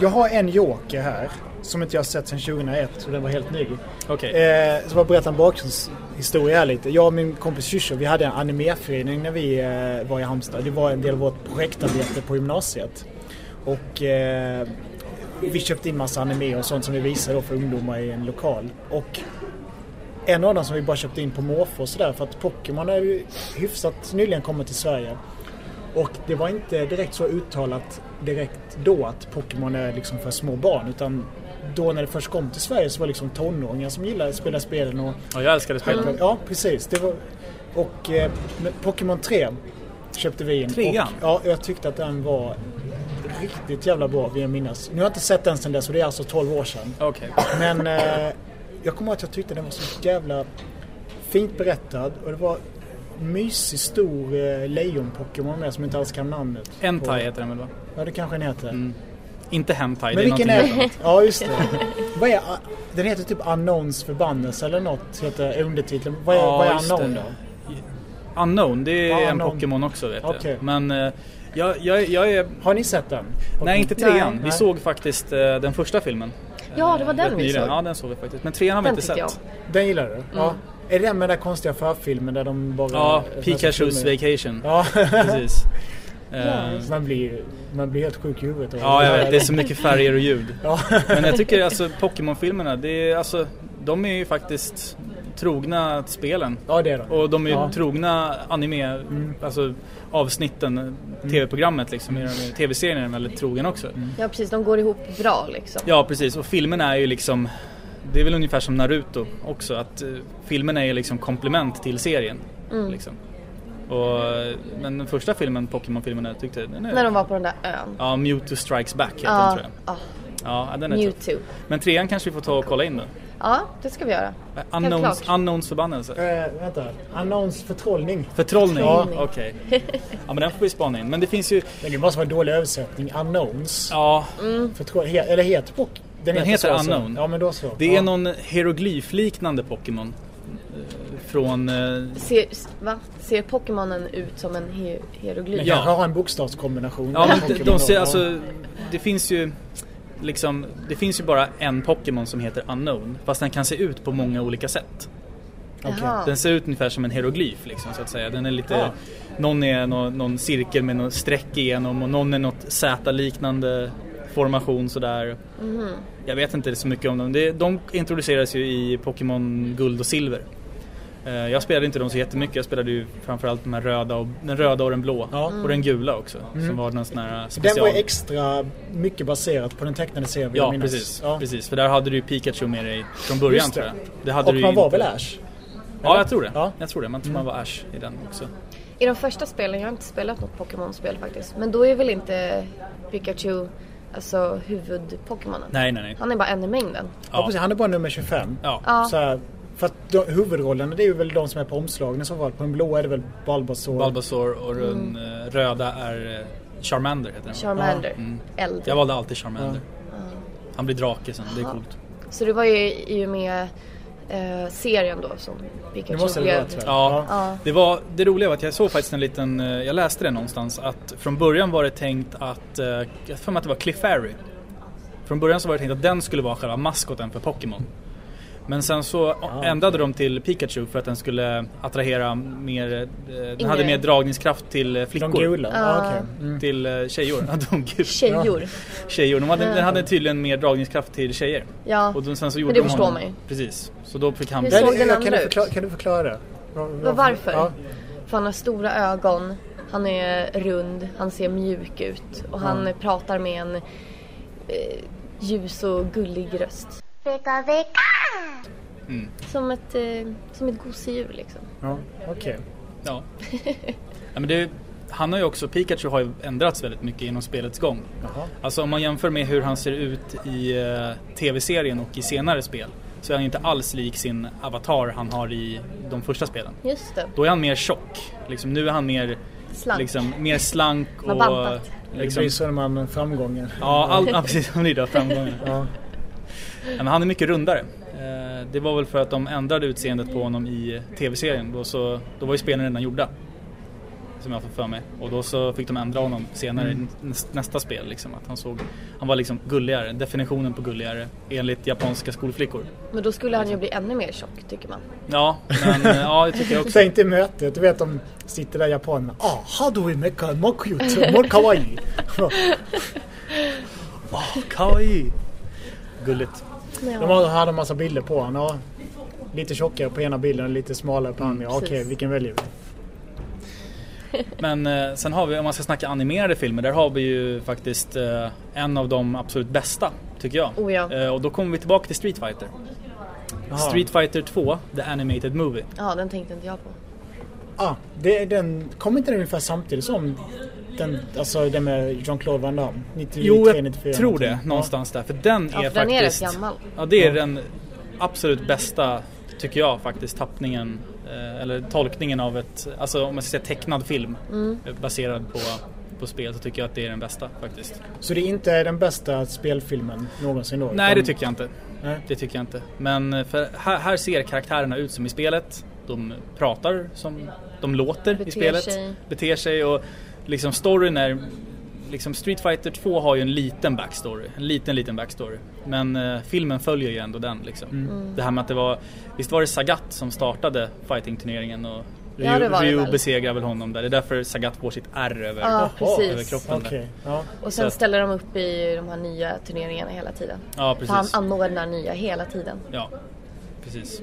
Jag har en joker här som inte jag har sett sedan 2001 och den var helt ny. Okej. Eh, så bara berätta en bakgrundshistoria här lite. Jag och min kompis Shusho, vi hade en animeförening när vi eh, var i Halmstad. Det var en del av vårt projektarbete på gymnasiet. Och eh, vi köpte in massa anime och sånt som vi visade då för ungdomar i en lokal. Och en av dem som vi bara köpte in på måfå och sådär för att Pokémon är ju hyfsat nyligen kommit till Sverige. Och det var inte direkt så uttalat direkt då att Pokémon är liksom för små barn utan då när det först kom till Sverige så var det liksom tonåringar som gillade att spela spelen och... Ja, jag älskade spelen. Ja, precis. Det var, och eh, Pokémon 3 köpte vi in. Trean? Och, ja, jag tyckte att den var riktigt jävla bra vill jag minnas. Nu har jag inte sett den sedan dess och det är alltså 12 år sedan. Okej. Men eh, jag kommer ihåg att jag tyckte den var så jävla fint berättad och det var mysig stor eh, lejon-Pokémon med som inte alls kan namnet. Entai på. heter den väl va? Ja, det kanske den heter. Inte Hentai, Men det är vilken är det? Ja, just det. Vad är, den heter typ Unknowns förbannelse eller något, heter undertiteln. Vad är, Ja, vad är Unknown det. då? Unknown, det är Ja, en. Pokémon också vet Okej. jag. Men eh, jag, jag, jag är... Har ni sett den? Nej, inte trean. Nej. Vi såg faktiskt eh, den första filmen. Ja, det var den vi nyligen. såg. Ja, den såg vi faktiskt. Men trean har vi Den inte sett. Den gillar du? Ja. Är det den med den där konstiga förfilmen där de bara... Ja, Pikachu's filmer? Vacation. Ja, Precis. Eh, Så man, blir, man blir helt sjuk i huvudet. Ja, jag vet. Det är så mycket färger och ljud. Ja. Men jag tycker alltså Pokémon-filmerna, det är alltså, de är ju faktiskt trogna spelen. Ja, det är de. Och de är ju Ja. Mm. trogna anime, alltså avsnitten, tv-programmet liksom. de- Tv-serien är den väldigt trogen också. Ja precis, de går ihop bra liksom. Ja, precis. Och filmen är ju liksom, det är väl ungefär som Naruto också, att uh, filmen är ju liksom komplement till serien. Mm. Liksom. Och, men den första filmen, Pokémon-filmen, jag tyckte den är... När de var på den där ön. Ja, Mewtwo Strikes Back heter den Ja, tror jag. ja. Ja, den är tuff. Mewtwo. Men trean kanske vi får ta och kolla in då. Ja, det ska vi göra. Unknowns, klart. unknowns förbannelse. Eh, vänta. Unknowns förtrollning. Förtrollning? Ja. Okej. Ja men den får vi spana in. Men det finns ju... Men det måste vara en dålig översättning. Unknowns. Ja. Förtroll... He- eller heter Pok... Den heter så, alltså. Unknown. Ja men då så. Det är ja. någon hieroglyfliknande Pokémon. eh, Från... eh, Ser, va? Ser Pokémonen ut som en hieroglyf? Den Ja. kanske har en bokstavskombination. Ja men de, Pokémon de ser alltså... Det finns ju... Liksom, det finns ju bara en Pokémon som heter Unknown. Fast den kan se ut på många olika sätt. Jaha. Den ser ut ungefär som en hieroglyf liksom så att säga. Den är lite... Ja. Någon är någon, någon cirkel med någon streck igenom och någon är något Z-liknande formation sådär. Mhm. Jag vet inte så mycket om dem. Det, de introducerades ju i Pokémon Guld och Silver. Eh, Jag spelade inte dem så jättemycket. Jag spelade ju framförallt de här röda och, den röda och den blå. Ja. Och den gula också. Mm. Som var någon sån här Den var special. extra mycket baserat på den tecknade serien Ja minnas. precis, Ja. precis. För där hade du ju Pikachu med dig från början Just det. tror jag. Det hade Och du man var inte. väl Ash? Ja jag tror det. Ja. Jag tror det. Man tror man var Ash i den också. I de första spelen, jag har inte spelat något Pokémon-spel faktiskt. Men då är väl inte Pikachu alltså huvud-Pokémonen? Nej nej nej. Han är bara en i mängden. Ja. precis. Han är bara nummer 25. Ja. Ja. Så här, för att de, huvudrollerna det är ju väl de som är på omslagen i så fall. På den blåa är det väl Bulbasaur. Bulbasaur och den Mm. eh, röda är eh, Charmander heter den. Charmander. Mm. Eld. Jag valde alltid Charmander. Han blir drake sen, det är coolt. Så det var ju i och med eh, serien då som Pikachu Det måste det blev... jag. Ja, Ja. Det, var, det roliga var att jag såg faktiskt en liten, eh, jag läste det någonstans att från början var det tänkt att, jag för mig att det var Clefairy. Från början så var det tänkt att den skulle vara själva maskoten för Pokémon. Men sen så ändrade de till Pikachu för att den skulle attrahera mer, eh, den Inga- hade mer dragningskraft till eh, flickor. De gula? Ja, Ah. okej. Mm. Till eh, tjejor. Ja, de gula. Tjejor. Tjejor. De hade, den hade tydligen mer dragningskraft till tjejer. Ja. Och de, sen så gjorde Men det de förstår man ju. Precis. Så då fick han Hur såg den andra kan, du ut? förklara, kan du förklara det? Var- Men varför? Ja. För han har stora ögon, han är rund, han ser mjuk ut och han pratar med en eh, ljus och gullig röst. Mm. Som ett, eh, som ett gosedjur liksom. Ja, okej. Ja. ja men det, han har ju också, Pikachu har ju ändrats väldigt mycket inom spelets gång. Jaha. Alltså om man jämför med hur han ser ut i eh, tv-serien och i senare spel så är han inte alls lik sin avatar han har i de första spelen. Just det. Då är han mer tjock. Liksom, nu är han mer Slank. Liksom, mer slank och... bantat. Det Liksom, blir så när man framgången. ja, all, ja, precis. Han blir det framgången. Ja. Ja, men han är mycket rundare. Eh, det var väl för att de ändrade utseendet på honom i tv-serien. Då, så, då var ju spelen redan gjorda. Som jag får för mig. Och då så fick de ändra honom senare Mm. i näs- nästa spel. Liksom, att han, såg, han var liksom gulligare. Definitionen på gulligare enligt japanska skolflickor. Men då skulle han ju bli ännu mer tjock tycker man. Ja, men eh, ja, det tycker jag också. Tänk dig mötet, du vet de sitter där japanerna. Ah, how do we make a mokyut? More kawaii. Oh, kawaii! Gulligt. Ja. De har- hade en massa bilder på honom. Ja, lite tjockare på ena bilden och lite smalare på andra. Okej, precis. vilken väljer vi? Men eh, sen har vi, om man ska snacka animerade filmer, där har vi ju faktiskt eh, en av de absolut bästa, tycker jag. Oh ja. Eh, och då kommer vi tillbaka till Street Fighter. Jaha. Street Fighter 2, The Animated Movie. Ja, den tänkte inte jag på. Ah, det, är den, kom inte den ungefär samtidigt som den, alltså den med Jean-Claude Van Damme? 93, Jo, jag 94, tror det. Någonstans där. För den Ja, är för den är rätt faktiskt... gammal. Ja, det är Ja. den absolut bästa, tycker jag faktiskt, tappningen. eh, Eller tolkningen av ett, alltså om man ska säga tecknad film. Mm. eh, Baserad på, på spel så tycker jag att det är den bästa faktiskt. Så det är inte den bästa spelfilmen någonsin då? Nej, det tycker jag inte. Nej. Det tycker jag inte. Men eh, för här, här ser karaktärerna ut som i spelet. De pratar som de låter Beter i spelet. sig. Beter sig och liksom storyn är Liksom Street Fighter 2 har ju en liten backstory. En liten, liten backstory. Men eh, filmen följer ju ändå den liksom. Mm. Det här med att det var Visst var det Sagat som startade fightingturneringen och Ja, Ryu, det var det Ryu väl. besegrar väl honom där. Det är därför Sagat får sitt R över, Ja, precis. över kroppen. Okej, ja. Och Så sen att- ställer de upp i de här nya turneringarna hela tiden. Ja, För han precis. anordnar nya hela tiden. Ja, precis.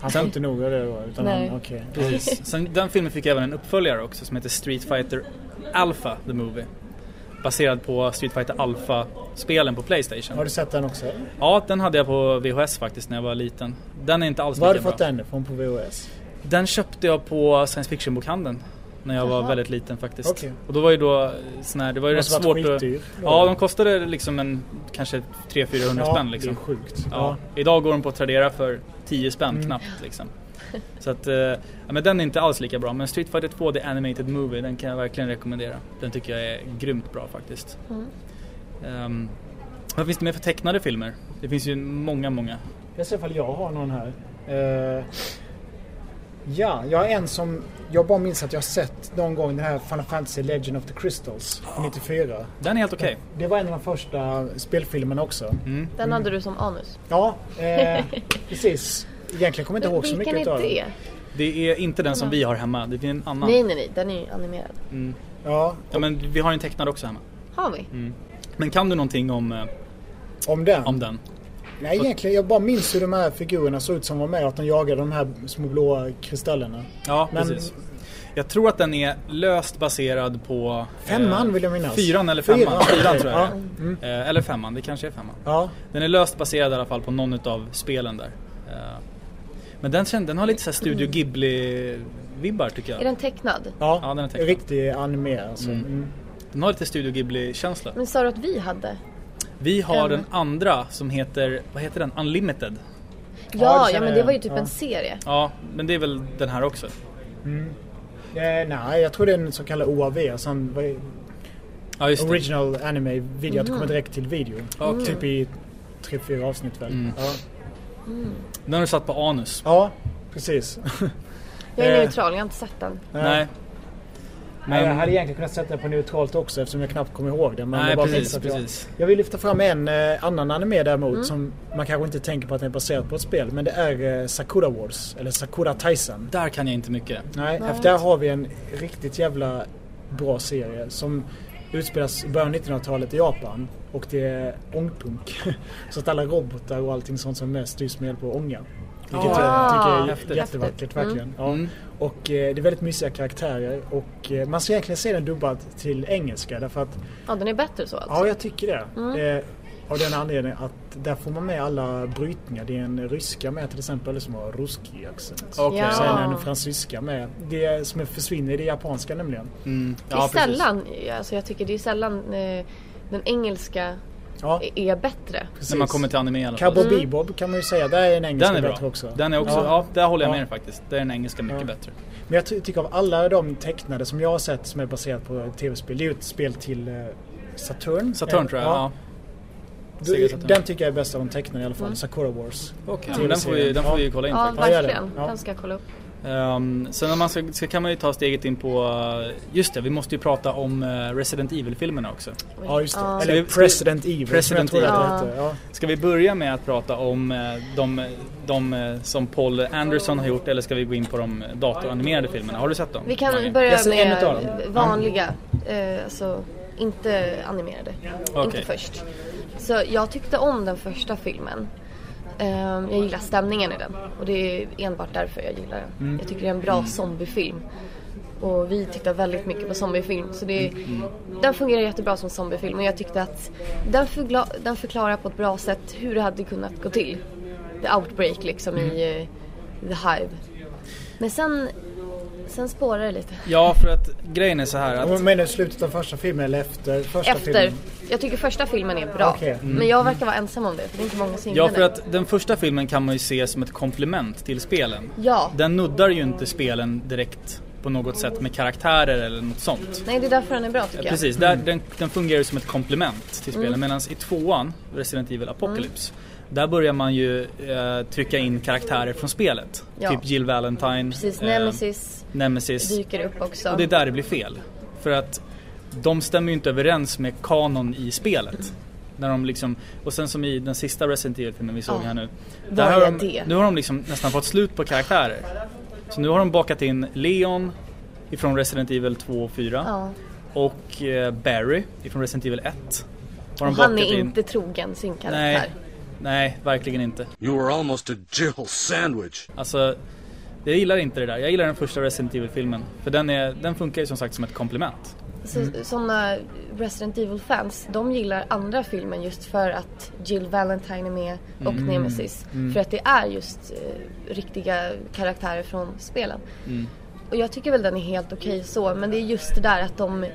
Han får inte nog av det då? Utan Nej. Han, okej. Precis. Sen, den filmen fick även en uppföljare också som heter Street Fighter Alpha The Movie. Baserad på Street Fighter Alpha-spelen på Playstation. Har du sett den också? Ja, den hade jag på VHS faktiskt när jag var liten. Den är inte alls Var har du fått bra. den ifrån på VHS? Den köpte jag på science fiction-bokhandeln. När jag var Jaha. väldigt liten faktiskt. Okej. Och då var ju då sån här, det var ju rätt svårt att... Ja, de kostade liksom en kanske 300-400 Ja, spänn det liksom. är sjukt. Ja. Ja. Idag går de på Tradera för 10 spänn Mm. knappt liksom. Så att, eh, ja, men den är inte alls lika bra. Men Street Fighter 2 The Animated Movie, den kan jag verkligen rekommendera. Den tycker jag är grymt bra faktiskt. Mm. Ehm, vad finns det mer för tecknade filmer? Det finns ju många, många. Jag ser ifall jag har någon här. Eh, ja, jag har en som jag bara minns att jag har sett någon gång den här Final Fantasy Legend of the Crystals från 94. Den är helt okej. Det var en av de första spelfilmerna också. Mm. Den hade du som anus. Ja, eh, precis. Egentligen kommer jag inte ihåg så Vilken mycket är utav det? Det är inte den som vi har hemma, det är en annan. Nej, nej, nej. Den är ju animerad. Mm. Ja, Ja, men vi har en tecknad också hemma. Har vi? Mm. Men kan du någonting om, eh, om den? om den? Nej, egentligen. Jag bara minns hur de här figurerna såg ut som var med att de jagade de här små blåa kristallerna. Ja, Men- precis. Jag tror att den är löst baserad på... Femman vill jag minnas. Fyran eller femman. Fyran, Fyran, tror jag Ja, mm. Eh, Eller femman, det kanske är femman. Ja, Den är löst baserad i alla fall på någon av spelen där. Eh, Men den, kände, den har lite så här Studio Ghibli-vibbar tycker jag. Är den tecknad? ja, Ja, den är tecknad. riktig anime alltså. Mm. Mm. Den har lite Studio Ghibli-känsla. Men sa du att vi hade? Vi har En. den andra som heter, vad heter den? Unlimited. Ja, Ja, ja, men det var ju typ Ja. en serie. Ja, men det är väl den här också. Mm. Eh, nej, jag tror det är en så kallad OAV. Alltså en, vad är- Ja, just det. original anime video. Att det kommer direkt till video. Okej. Typ i tre, fyra avsnitt väl. Mm. Den har du satt på anus. ja, precis. Jag är Eh. neutral, jag har inte sett den. Nej. Nej, jag Men, hade egentligen kunnat sätta den på neutralt också eftersom jag knappt kommer ihåg det. Men nej det bara precis, att jag, precis. jag vill lyfta fram en eh, annan anime däremot Mm. som man kanske inte tänker på att den är baserad på ett spel. Men det är eh, Sakura Wars, eller Sakura Taisen. Där kan jag inte mycket. Nej, Nej. där har vi en riktigt jävla bra serie som utspelas i början av 1900-talet i Japan. Och det är ångpunk. Så att alla robotar och allting sånt som är med styrs med hjälp av ånga. Vilket Ah, jag tycker är häftigt. jättevackert Häftigt. verkligen. Ja. Mm. Och eh, det är väldigt mysiga karaktärer och eh, man ska egentligen se den dubbad till engelska därför att Ja, den är bättre så alltså. Ja, jag tycker det. Mm. Eh, av den anledningen att där får man med alla brytningar. Det är en ryska med till exempel som har ruski accent. Okej. Ja. Sen är en fransyska med. Det som försvinner i det japanska nämligen. Mm. Det är Ja, sällan, alltså jag tycker det är sällan eh, den engelska Ja, är- bättre. precis. När man kommer till anime i alla fall. Cowboy Bebop kan man ju säga. Där är en engelska Den är bättre bra. också. Den är också, Ja. ja, där håller jag med Ja. dig faktiskt. Där är den engelska mycket Ja. bättre. Men jag ty- tycker av alla de tecknade som jag har sett som är baserat på tv-spel. Det är ju ett spel till eh, Saturn. Saturn tror jag, ja. Du-. Den tycker jag är bäst av de tecknade i alla fall. Mm. Sakura Wars. Okej, Ja. men den får vi, den får vi ju kolla in Ja, faktiskt. Ja, verkligen. Ja. Den ska jag kolla upp. Um, sen när man ska, ska, kan man ju ta steget in på, uh, just det, vi måste ju prata om uh, Resident Evil-filmerna också. Ja, just det. Ja. Eller President Evil President Evil. Ja. Ska vi börja med att prata om uh, de, de uh, som Paul Anderson har gjort eller ska vi gå in på de datoranimerade filmerna? Har du sett dem? Vi kan Mange? börja med vanliga. Eh, alltså inte animerade. Okej. Inte först. Så jag tyckte om den första filmen. Ehm, jag gillar stämningen i den och det är enbart därför jag gillar den. Mm. Jag tycker det är en bra zombiefilm. Och vi tittar väldigt mycket på zombiefilm så det, Mm. den fungerar jättebra som zombiefilm och jag tyckte att den, förkla, den förklarar på ett bra sätt hur det hade kunnat gå till. The outbreak liksom Mm. i eh, The Hive. Men sen, sen spårar det lite. Ja, för att grejen är så här att... Men menar du slutet av första filmen eller efter första Efter. filmen? Jag tycker första filmen är bra. Okej. Mm. Men jag verkar vara ensam om det för det är inte många som Ja, för att den första filmen kan man ju se som ett komplement till spelen. Ja. Den nuddar ju inte spelen direkt på något sätt med karaktärer eller något sånt. Nej det är därför den är bra tycker jag. Precis, där, den, den fungerar ju som ett komplement till spelen. Mm. Medan i tvåan, Resident Evil Apocalypse, där börjar man ju eh, trycka in karaktärer från spelet. Ja. Typ Jill Valentine, Precis, eh, Nemesis Nemesis. dyker upp också. Och det är där det blir fel. För att de stämmer ju inte överens med kanon i spelet. När de liksom, och sen som i den sista Resident Evil-filmen vi såg Ja. här nu. Där har de, det? nu har de liksom nästan fått slut på karaktärer. Så nu har de bakat in Leon ifrån Resident Evil 2 och 4. Ja. Och eh, Barry ifrån Resident Evil 1. Har de Och han är in. inte trogen sin karaktär. Nej, nej, verkligen inte. You were almost a Jill sandwich. Alltså, jag gillar inte det där. Jag gillar den första Resident Evil-filmen. För den, är, den funkar ju som sagt som ett komplement. Så, Sådana Resident Evil-fans, de gillar andra filmen just för att Jill Valentine är med och Mm. Nemesis. Mm. För att det är just eh, riktiga karaktärer från spelen. Mm. Och jag tycker väl den är helt okej så, men det är just det där att de...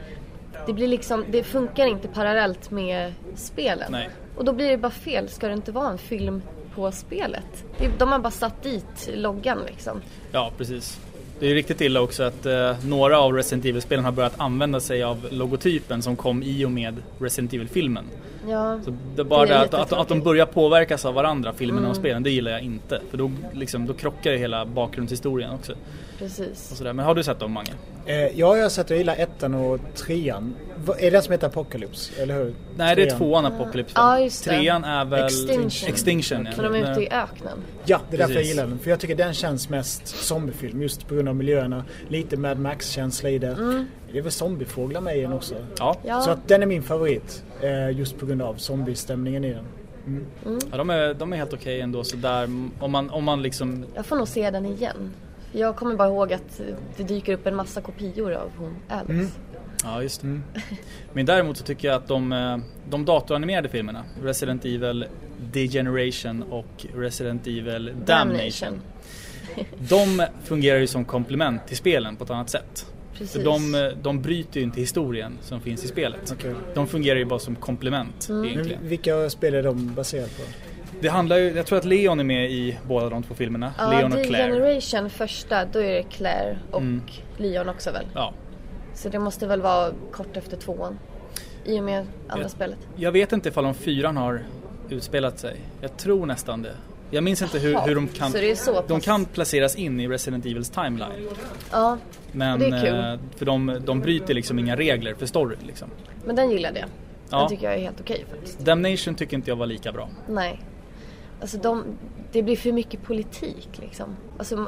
Det blir liksom, det funkar inte parallellt med spelen. Nej. Och då blir det bara fel, ska det inte vara en film på spelet? De har bara satt dit loggan liksom. Ja, precis. Det är ju riktigt illa också att eh, några av Resident Evil-spelen har börjat använda sig av logotypen som kom i och med Resident Evil-filmen. Ja, Så det är bara Det att, att, att de börjar påverkas av varandra, filmerna och Mm. spelen, det gillar jag inte. För då, liksom, då krockar ju hela bakgrundshistorien också. precis. Och sådär. Men har du sett dem Mange? Eh, ja, jag har sett jag gillar ettan och trean. Är det den som heter Apocalypse? Eller hur? Nej, det är tvåan Apocalypse. Ja, just det. Trean är väl... Extinction. Extinction ja. När de är ute i öknen. Ja, det är därför jag gillar den. För jag tycker den känns mest zombiefilm just på grund av miljöerna. Lite Mad Max-känsla i det. Mm. Det är väl zombiefåglar med i den också. Ja. Ja. Så att den är min favorit. Eh, just på grund av zombiestämningen i den. Mm. ja de, är, de är helt okej ändå sådär. Om man, om man liksom... Jag får nog se den igen. Jag kommer bara ihåg att det dyker upp en massa kopior av hon Alice. Mm. Ja, just det. Men däremot så tycker jag att de, eh, de datoranimerade filmerna, Resident Evil Degeneration och Resident Evil Damnation. De fungerar ju som komplement till spelen på ett annat sätt. Precis. För de, eh, de bryter ju inte historien som finns i spelet. Okej. De fungerar ju bara som komplement Mm. egentligen. Vilka spel är de baserade på? Det handlar ju, jag tror att Leon är med i båda de två filmerna. Ja, Leon och Claire. Degeneration första, då är det Claire och Mm. Leon också väl? Ja. Så det måste väl vara kort efter tvåan. I och med andra Ja. spelet. Jag vet inte ifall om fyran har utspelat sig. Jag tror nästan det. Jag minns inte hur, hur de kan... så det är så de pass- kan placeras in i Resident Evils timeline. Ja, Men det är kul. eh, för de, de bryter liksom inga regler för story liksom. Men den gillade jag. Den Ja. tycker jag är helt okej faktiskt. Damnation tycker inte jag var lika bra. Nej. Alltså de, det blir för mycket politik liksom. Alltså,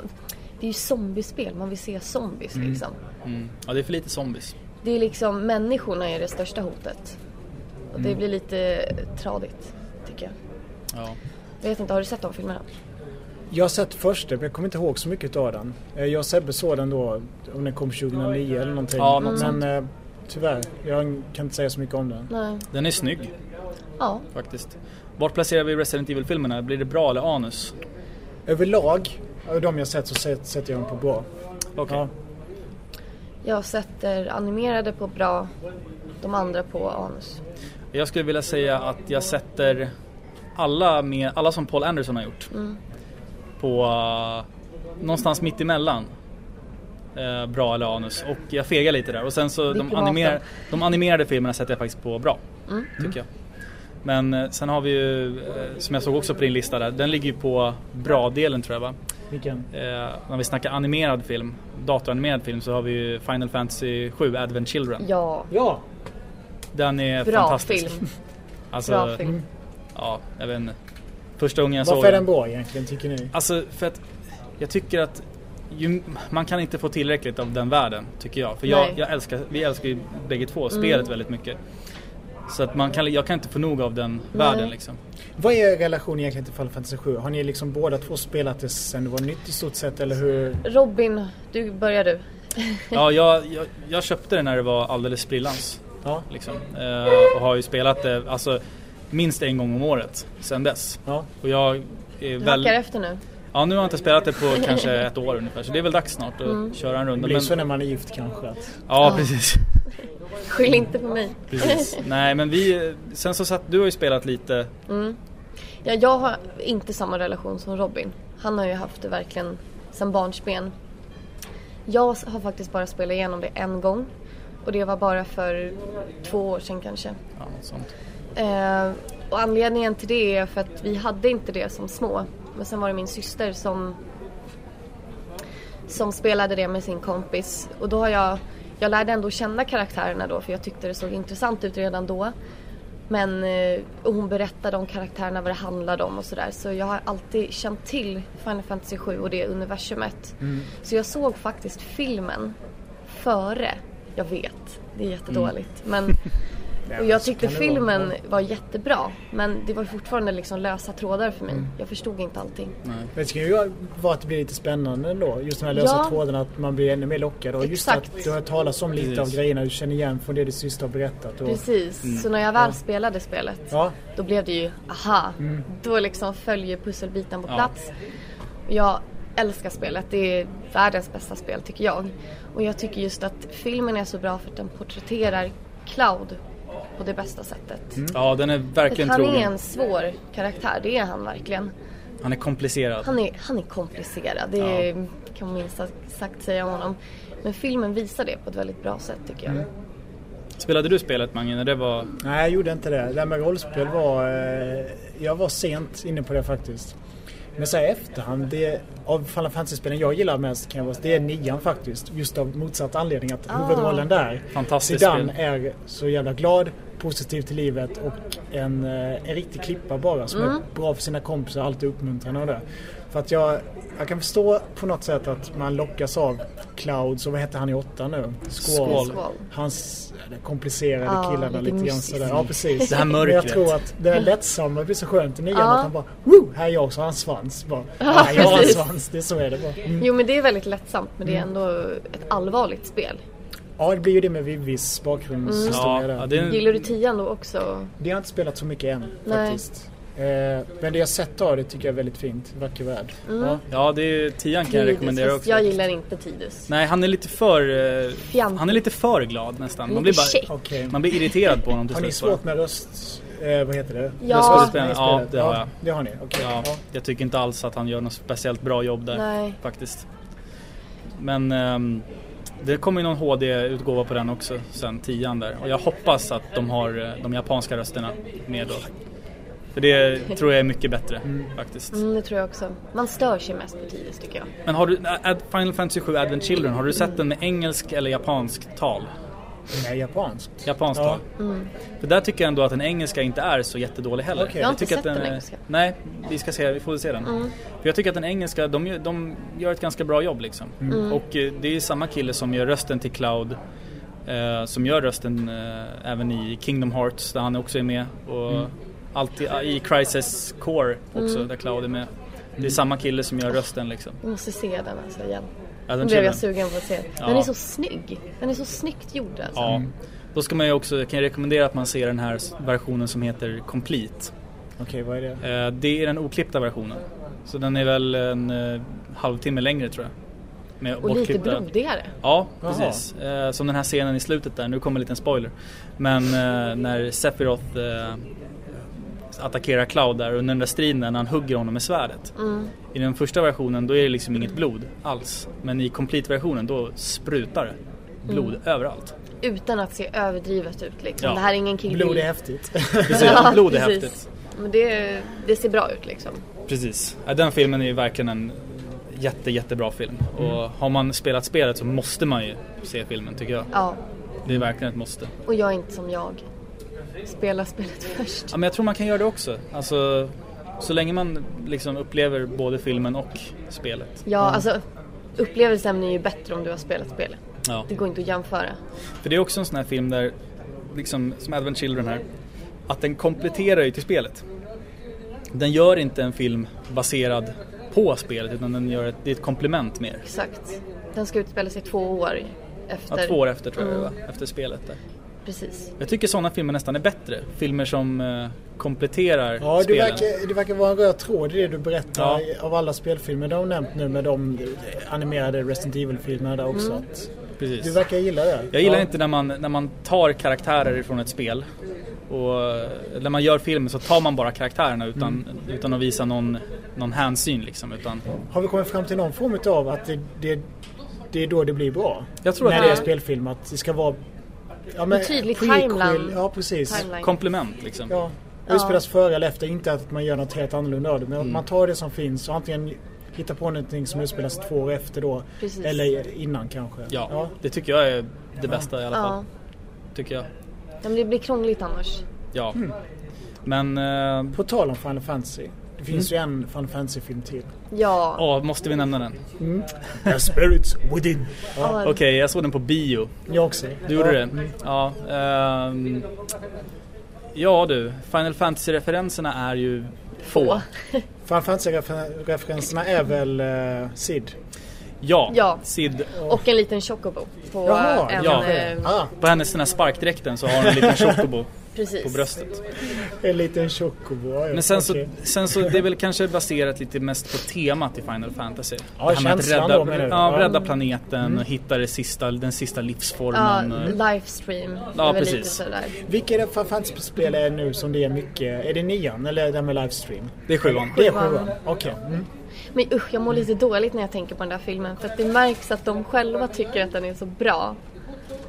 det är ju zombiespel, man vill se zombies Mm. liksom. Mm. Ja, det är för lite zombies. Det är liksom, människorna är det största hotet. Och det Mm. blir lite tradigt, tycker jag. Ja. Jag vet inte, har du sett de filmerna? Jag har sett första, men jag kommer inte ihåg så mycket av den. Eh, Jag och Sebbe såg den då, om den kom 2009 eller någonting. Ja, något men sånt. eh, tyvärr, jag kan inte säga så mycket om den. Nej. Den är snygg Ja. faktiskt. Vart placerar vi Resident Evil-filmerna? Blir det bra eller anus? Överlag, av de jag sett så sätter jag dem på bra. Okej. Ja. Jag sätter animerade på bra, de andra på anus. Jag skulle vilja säga att jag sätter alla, med, alla som Paul Anderson har gjort Mm. på uh, någonstans mitt emellan. Uh, bra eller anus. Och jag fegar lite där. Och sen så de, animer, de animerade filmerna sätter jag faktiskt på bra. Mm. Tycker jag. Men eh, sen har vi ju, eh, som jag såg också på din lista där, den ligger ju på bra-delen tror jag va? Vilken? Eh, när vi snackar animerad film, datoranimerad film så har vi ju Final Fantasy 7 Advent Children. Ja, Ja! Den är bra fantastisk. film. Alltså, Bra film. Ja, jag vet inte. Första gången jag såg Varför är den bra egentligen, tycker ni? Alltså för att jag tycker att ju, man kan inte få tillräckligt av den världen tycker jag. För jag, jag älskar, vi älskar ju bägge två Mm. spelet väldigt mycket. Så att man kan, jag kan inte få nog av den världen liksom. Vad är er relation egentligen till Final Fantasy 7? Har ni liksom båda två spelat det sen det var nytt i stort sett eller hur? Robin, du börjar du. Ja, jag, jag, jag köpte det när det var alldeles sprillans. Ja. Liksom. Eh, och har ju spelat det alltså, minst en gång om året sen dess. Ja. Och jag är Du väl... hackar efter nu. Ja, nu har jag inte spelat det på kanske ett år ungefär. Så det är väl dags snart att Mm. köra en Det runda. blir Men... så när man är gift kanske. Att... Ja, Ja. precis. Skyll inte på mig. precis. Nej, men vi... Sen så satt... Du har ju spelat lite... Mm. Ja, jag har inte samma relation som Robin. Han har ju haft det verkligen sedan barnsben. Jag har faktiskt bara spelat igenom det en gång. Och det var bara för två år sedan kanske. Ja, något sånt. Eh, och anledningen till det är för att vi hade inte det som små. Men sen var det min syster som som spelade det med sin kompis. Och då har jag, jag lärde ändå känna karaktärerna då för jag tyckte det såg intressant ut redan då. Men eh, hon berättade om karaktärerna, vad det handlade om och sådär. Så jag har alltid känt till Final Fantasy 7 och det universumet. Så jag såg faktiskt filmen före. Jag vet, det är jättedåligt. Men och jag tyckte det vara. filmen var jättebra. Men det var fortfarande liksom lösa trådar för mig. Jag förstod inte allting. Nej. Det ska ju vara att det blir lite spännande ändå. Just de här lösa Ja. trådarna, att man blir ännu mer lockad. Och just att du har talat om lite Precis. av grejerna du känner igen från det din syster har berättat. Och... Precis, så när jag väl spelade spelet Ja. då blev det ju aha. Då liksom följer pusselbiten på Ja. plats. Jag älskar spelet, det är världens bästa spel tycker jag. Och jag tycker just att filmen är så bra för att den porträtterar Cloud på det bästa sättet. Ja, den är För att verkligen han är trogen. en svår karaktär, det är han verkligen. Han är komplicerad. Han är, han är komplicerad, det kan man minst sagt säga om honom. Men filmen visar det på ett väldigt bra sätt tycker jag. Spelade du spelet Mange när det var... Nej, jag gjorde inte det. Det här med rollspel var... Eh, jag var sent inne på det faktiskt. Men så här efterhand, det, av Final Fantasy-spelen jag gillar mest kan jag vara, det är nian faktiskt. Just av motsatt anledning att Ah. huvudrollen där, Fantastiskt Zidane, spel. är så jävla glad, positiv till livet och en, eh, en riktig klippa bara som Mm. är bra för sina kompisar, alltid uppmuntrande och det. För att jag, jag kan förstå på något sätt att man lockas av Cloud, så vad heter han i åtta nu? Squall. Squall. Hans komplicerade Ja, killarna lite lite grann sådär. Ja precis. Det här Men jag mörkret. tror att det är lättsamma blir så skönt i nian Ja. att han bara Woo! Här är jag så har han svans. Bara, Ja, "Nej, jag har en svans. Det är så är det bara. Mm. Jo men det är väldigt lättsamt men det är ändå ett allvarligt spel. Ja det blir ju det med Vivis bakgrundshistoria Ja, där. ja, det är en... Gillar du tian då också? Det har jag inte spelat så mycket än Nej. faktiskt. Eh, men det jag sett av det tycker jag är väldigt fint. Vacker värld. Mm. Ja. Ja, det är tian kan jag rekommendera också. Jag gillar inte Tidus. Nej, han är lite för... eh. Han är lite för glad nästan. Man blir, bara, Okej. man blir irriterad på honom till Har ni svårt med röst... Eh, vad heter det? Ja. Ja, det har jag. Det har ni. Ja, Ja. jag tycker inte alls att han gör något speciellt bra jobb där Nej. faktiskt. Men ehm, det kommer ju någon HD-utgåva på den också sen, tian där. Och jag hoppas att de har eh, de japanska rösterna med då. För det tror jag är mycket bättre faktiskt. Mm, det tror jag också. Man stör sig mest på Tidus tycker jag. Men har du, Final Fantasy 7 Advent Children, har du sett den med engelsk eller japansk tal? Nej, japanskt. Japanskt Ja. Mm. För där tycker jag ändå att den engelska inte är så jättedålig heller. Okej. Jag har inte tycker sett att den är- engelska. Nej, vi ska se, vi får se den. Mm. För jag tycker att den engelska, de, gör- de gör ett ganska bra jobb liksom. Mm. Och eh, det är samma kille som gör rösten till Cloud. Eh, som gör rösten eh, även i Kingdom Hearts där han också är med. Och Mm. alltid, i Crisis Core också Mm. där Cloud är med. Det är samma kille som gör rösten liksom. Jag måste se den alltså igen. Ja, den blev jag sugen på att se. Den Ja. är så snygg. Den är så snyggt gjord alltså. Ja. Då ska man ju också, kan jag rekommendera att man ser den här versionen som heter Complete. Okej, vad är det? Eh, Det är den oklippta versionen. Så den är väl en eh, halvtimme längre tror jag. Med Och lite blodigare. Ja, precis. Eh, som den här scenen i slutet där, nu kommer en liten spoiler. Men när Sephiroth attackerar Cloud där under den där striden när han hugger honom med svärdet. Mm. I den första versionen då är det liksom inget blod alls. Men i complete-versionen då sprutar det blod Mm. överallt. Utan att se överdrivet ut liksom. Ja. Det här är ingen Kill Blod är häftigt. Precis, Ja, blod är precis. häftigt. Men det, det ser bra ut liksom. Precis. Den filmen är ju verkligen en jätte, jättebra film. Och har man spelat spelet så måste man ju se filmen tycker jag. Ja. Det är verkligen ett måste. Och jag är inte som jag. Spela spelet först. Ja, men jag tror man kan göra det också. Alltså, så länge man liksom upplever både filmen och spelet. Ja, alltså upplevelsen är ju bättre om du har spelat spelet. Ja. Det går inte att jämföra. För det är också en sån här film där, liksom som Advent Children här, att den kompletterar ju till spelet. Den gör inte en film baserad på spelet utan den gör ett, det är ett komplement mer. Exakt. Den ska utspela sig två år efter. Ja, två år efter tror jag Mm. var, efter spelet där. Precis. Jag tycker sådana filmer nästan är bättre. Filmer som eh, kompletterar Ja, det spelen. verkar, det verkar vara en röd tråd i det du berättar Ja. av alla spelfilmer du har nämnt nu med de animerade Resident Evil-filmerna där också. Mm. Att Precis. Du verkar gilla det. Jag gillar ja. inte när man, när man tar karaktärer ifrån ett spel och när man gör film så tar man bara karaktärerna utan, Mm. utan att visa någon, någon hänsyn liksom. Utan, Har vi kommit fram till någon form av att det, det, det är då det blir bra? Jag tror att När det- det är spelfilm, att det ska vara... Ja, En tydlig timeline. Ja, precis. Timeline. komplement liksom. Ja. Ja. Utspelas före eller efter, inte att man gör något helt annorlunda av det. Men Mm. man tar det som finns och antingen hittar på någonting som utspelas två år efter då. Precis. Eller innan kanske. Ja, det tycker jag är det bästa i alla Ja. fall. Tycker jag. Ja, men det blir krångligt annars. Ja. Mm. Men... eh, På tal om Final Fantasy. Det finns Mm. ju en Final Fantasy-film till. Ja. Ja, måste vi nämna den? Mm. The spirits within. Ja. Okej, jag såg den på bio. Jag också. Du gjorde Ja. det? Mm. Ja. ehm, ja du, Final Fantasy-referenserna är ju få. Final Fantasy-referenserna är väl uh, Sid? Ja, Ja. Sid. Och en liten chocobo på Jaha, en... ja. eh, Ah, På hennes den här sparkdräkten så har hon en liten chocobo Precis. på bröstet. en liten chocobo. Ja, ja. Men sen så, sen så, det är väl kanske baserat lite mest på temat i Final Fantasy. Ja, Det här med att rädda, då, ja, Ja. rädda planeten Mm. och hitta det sista, den sista Ja, livsformen. och- livestream. Ja, precis. Vilka är det Final Fantasy-spel är nu som det är mycket? Är det nian eller det med livestream? Det är sjuan. Det är Sjuan. sjuan, okej. Mm. Men usch, jag mår lite dåligt när jag tänker på den där filmen. För att det märks att de själva tycker att den är så bra.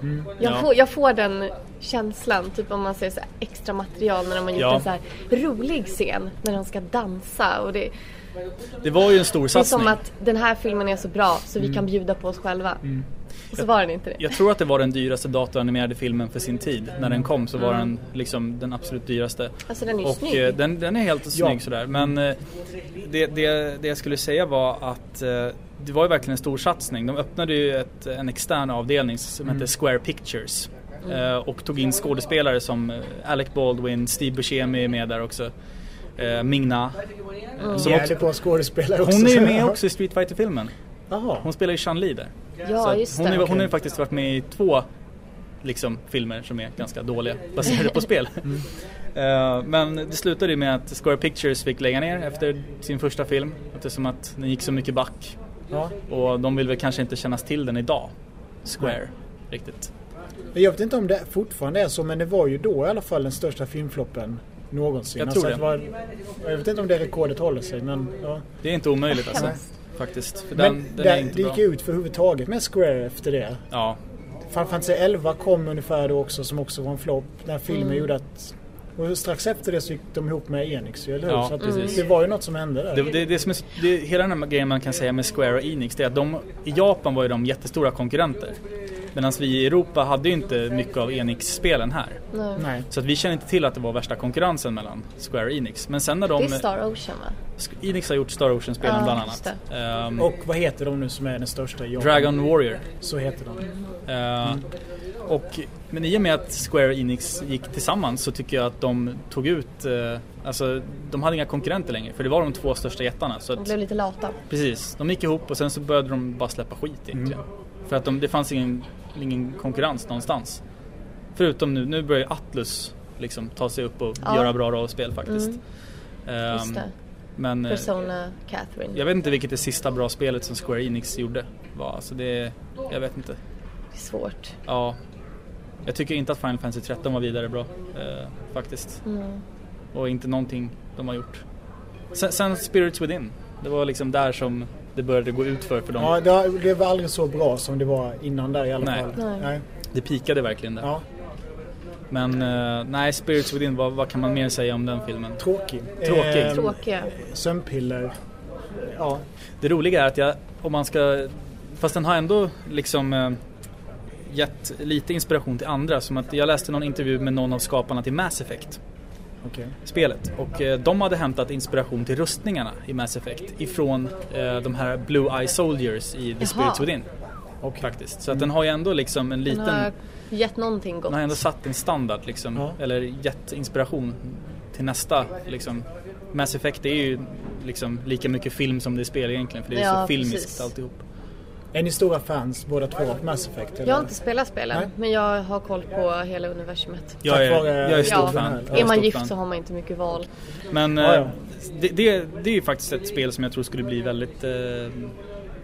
Mm. Jag, Ja. får, jag får den känslan, typ om man ser så extra material när de har gjort Ja. en så här rolig scen när de ska dansa. Och det, Det var ju en stor det är satsning. som att den här filmen är så bra så vi Mm. kan bjuda på oss själva. Mm. Och så var den inte det. Jag tror att det var den dyraste datoranimerade filmen för sin tid. När den kom så var Mm. den liksom den absolut dyraste. Alltså, den är ju Och snygg. eh, den, den är helt Ja. snygg sådär. Men eh, det, det, det jag skulle säga var att eh, det var ju verkligen en stor satsning. De öppnade ju ett, en extern avdelning som Mm. hette Square Pictures. Mm. Och tog in skådespelare som Alec Baldwin, Steve Buscemi är med där också. Eh, Ming-Na. Mm. som Jävligt bra skådespelare också. hon är ju med också i Street fighter Jaha. Hon spelar ju Chun-Li där. Ja, Så just hon, det. är, hon har ju faktiskt varit med i två liksom, filmer som är ganska dåliga baserade på spel. Mm. Eh, men det slutade ju med att Square Pictures fick lägga ner efter sin första film eftersom att den gick så mycket back. Ja. Och de vill väl kanske inte kännas till den idag, Square, riktigt. Men Jag vet inte om det fortfarande är så, men det var ju då i alla fall den största filmfloppen någonsin. Jag tror att det. var, jag vet inte om det rekordet håller sig, men ja. Det är inte omöjligt alltså. Faktiskt. För Men den, den det, är inte det bra. gick ju ut för överhuvudtaget med Square efter det. Ja, Final Fantasy 11 kom ungefär då också som också var en flopp. Den här filmen Mm. gjorde att... Och strax efter det så gick de ihop med Enix eller hur? Ja, så att precis. det var ju något som hände där. Det, det, det som är, det, hela den här grejen man kan säga med Square och Enix det är att de, i Japan var ju de jättestora konkurrenter. Medan vi i Europa hade ju inte mycket av Enix-spelen här. Nej. Så att vi känner inte till att det var värsta konkurrensen mellan Square och Enix. Men sen när de... Det är Star Ocean va? Enix har gjort Star Ocean-spelen Ja, bland annat. Ehm, Och vad heter de nu som är den största Japan? Dragon Warrior. Så heter de. Eh, och, men i och med att Square och Enix gick tillsammans så tycker jag att de tog ut, eh, alltså de hade inga konkurrenter längre för det var de två största jättarna. Så De att, blev lite lata. precis, de gick ihop och sen så började de bara släppa skit egentligen. För att de, det fanns ingen, ingen konkurrens någonstans. Förutom nu, nu börjar Atlus liksom ta sig upp och Ja. göra bra rollspel faktiskt. Mm. Ehm, det. men eh, Persona Catherine. jag vet inte vilket det sista bra spelet som Square Enix gjorde var. Alltså det, jag vet inte. Det är svårt. Ja. Jag tycker inte att Final Fantasy 13 var vidare bra eh, faktiskt. Mm. Och inte någonting de har gjort. Sen, sen Spirits Within. Det var liksom där som det började gå ut för för dem. Ja, det, det var aldrig så bra som det var innan där i alla Nej. fall. Nej. Nej. Det pikade verkligen där. Ja, Men eh, nej, Spirits Within, vad, vad kan man mer säga om den filmen? tråkig. Tråkig. Ehm, Tråkiga. sömnpiller. Ja, Det roliga är att jag, om man ska, fast den har ändå liksom eh, gett lite inspiration till andra. Som att jag läste någon intervju med någon av skaparna till Mass Effect. Okej. spelet. Och eh, de hade hämtat inspiration till rustningarna i Mass Effect ifrån eh, de här Blue Eye Soldiers i The Jaha. Spirits Within. Faktiskt. Så att den har ju ändå liksom en Den liten... har gett någonting gott. Den har ändå satt en standard liksom. Ja. Eller gett inspiration till nästa liksom. Mass Effect är ju liksom lika mycket film som det är spel egentligen. För det är Ja, så filmiskt precis. alltihop. Är ni stora fans båda två av Mass Effect? Eller? Jag har inte spelat spelen, Nej. men jag har koll på hela universumet. Jag är, jag är stor Ja, fan. Är man gift fan. så har man inte mycket val. Men Ja, eh, ja. Det, det, det är ju faktiskt ett spel som jag tror skulle bli väldigt, eh,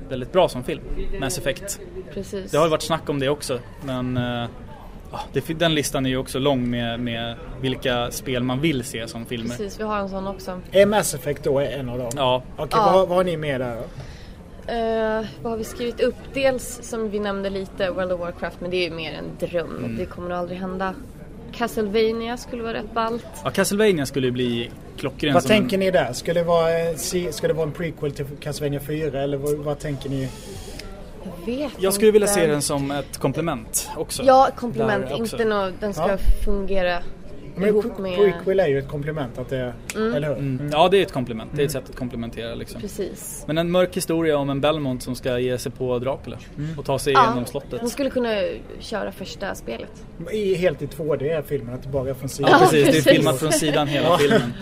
väldigt bra som film. Mass Effect. Precis. Det har ju varit snack om det också. Men eh, det, den listan är ju också lång med, med vilka spel man vill se som filmer. Precis, vi har en sån också. Är Mass Effect då en av dem? Ja. Okej, Ja. vad, vad har ni med där då? Eh, vad har vi skrivit upp? Dels som vi nämnde lite, World of Warcraft, men det är ju mer en dröm. Mm. Det kommer nog aldrig hända. Castlevania skulle vara rätt ballt. Ja, Castlevania skulle ju bli klockren. Vad tänker en, ni där? Ska det, vara, eh, ska det vara en prequel till Castlevania 4 eller vad, vad tänker ni? Jag vet Jag skulle vilja inte. se den som ett komplement också. Ja, komplement. Inte nå, den ska Ja. fungera Men ihop med... prequel är ju ett komplement att det, Mm. eller hur? Mm. Ja, det är ett komplement. Det är ett sätt att komplementera liksom. Precis. Men en mörk historia om en Belmont som ska ge sig på Dracula och ta sig Ja, igenom slottet. Hon skulle kunna köra första spelet. I, helt i 2D är filmen, att det bara är från sidan. Ja, precis. Det är filmat från sidan hela filmen.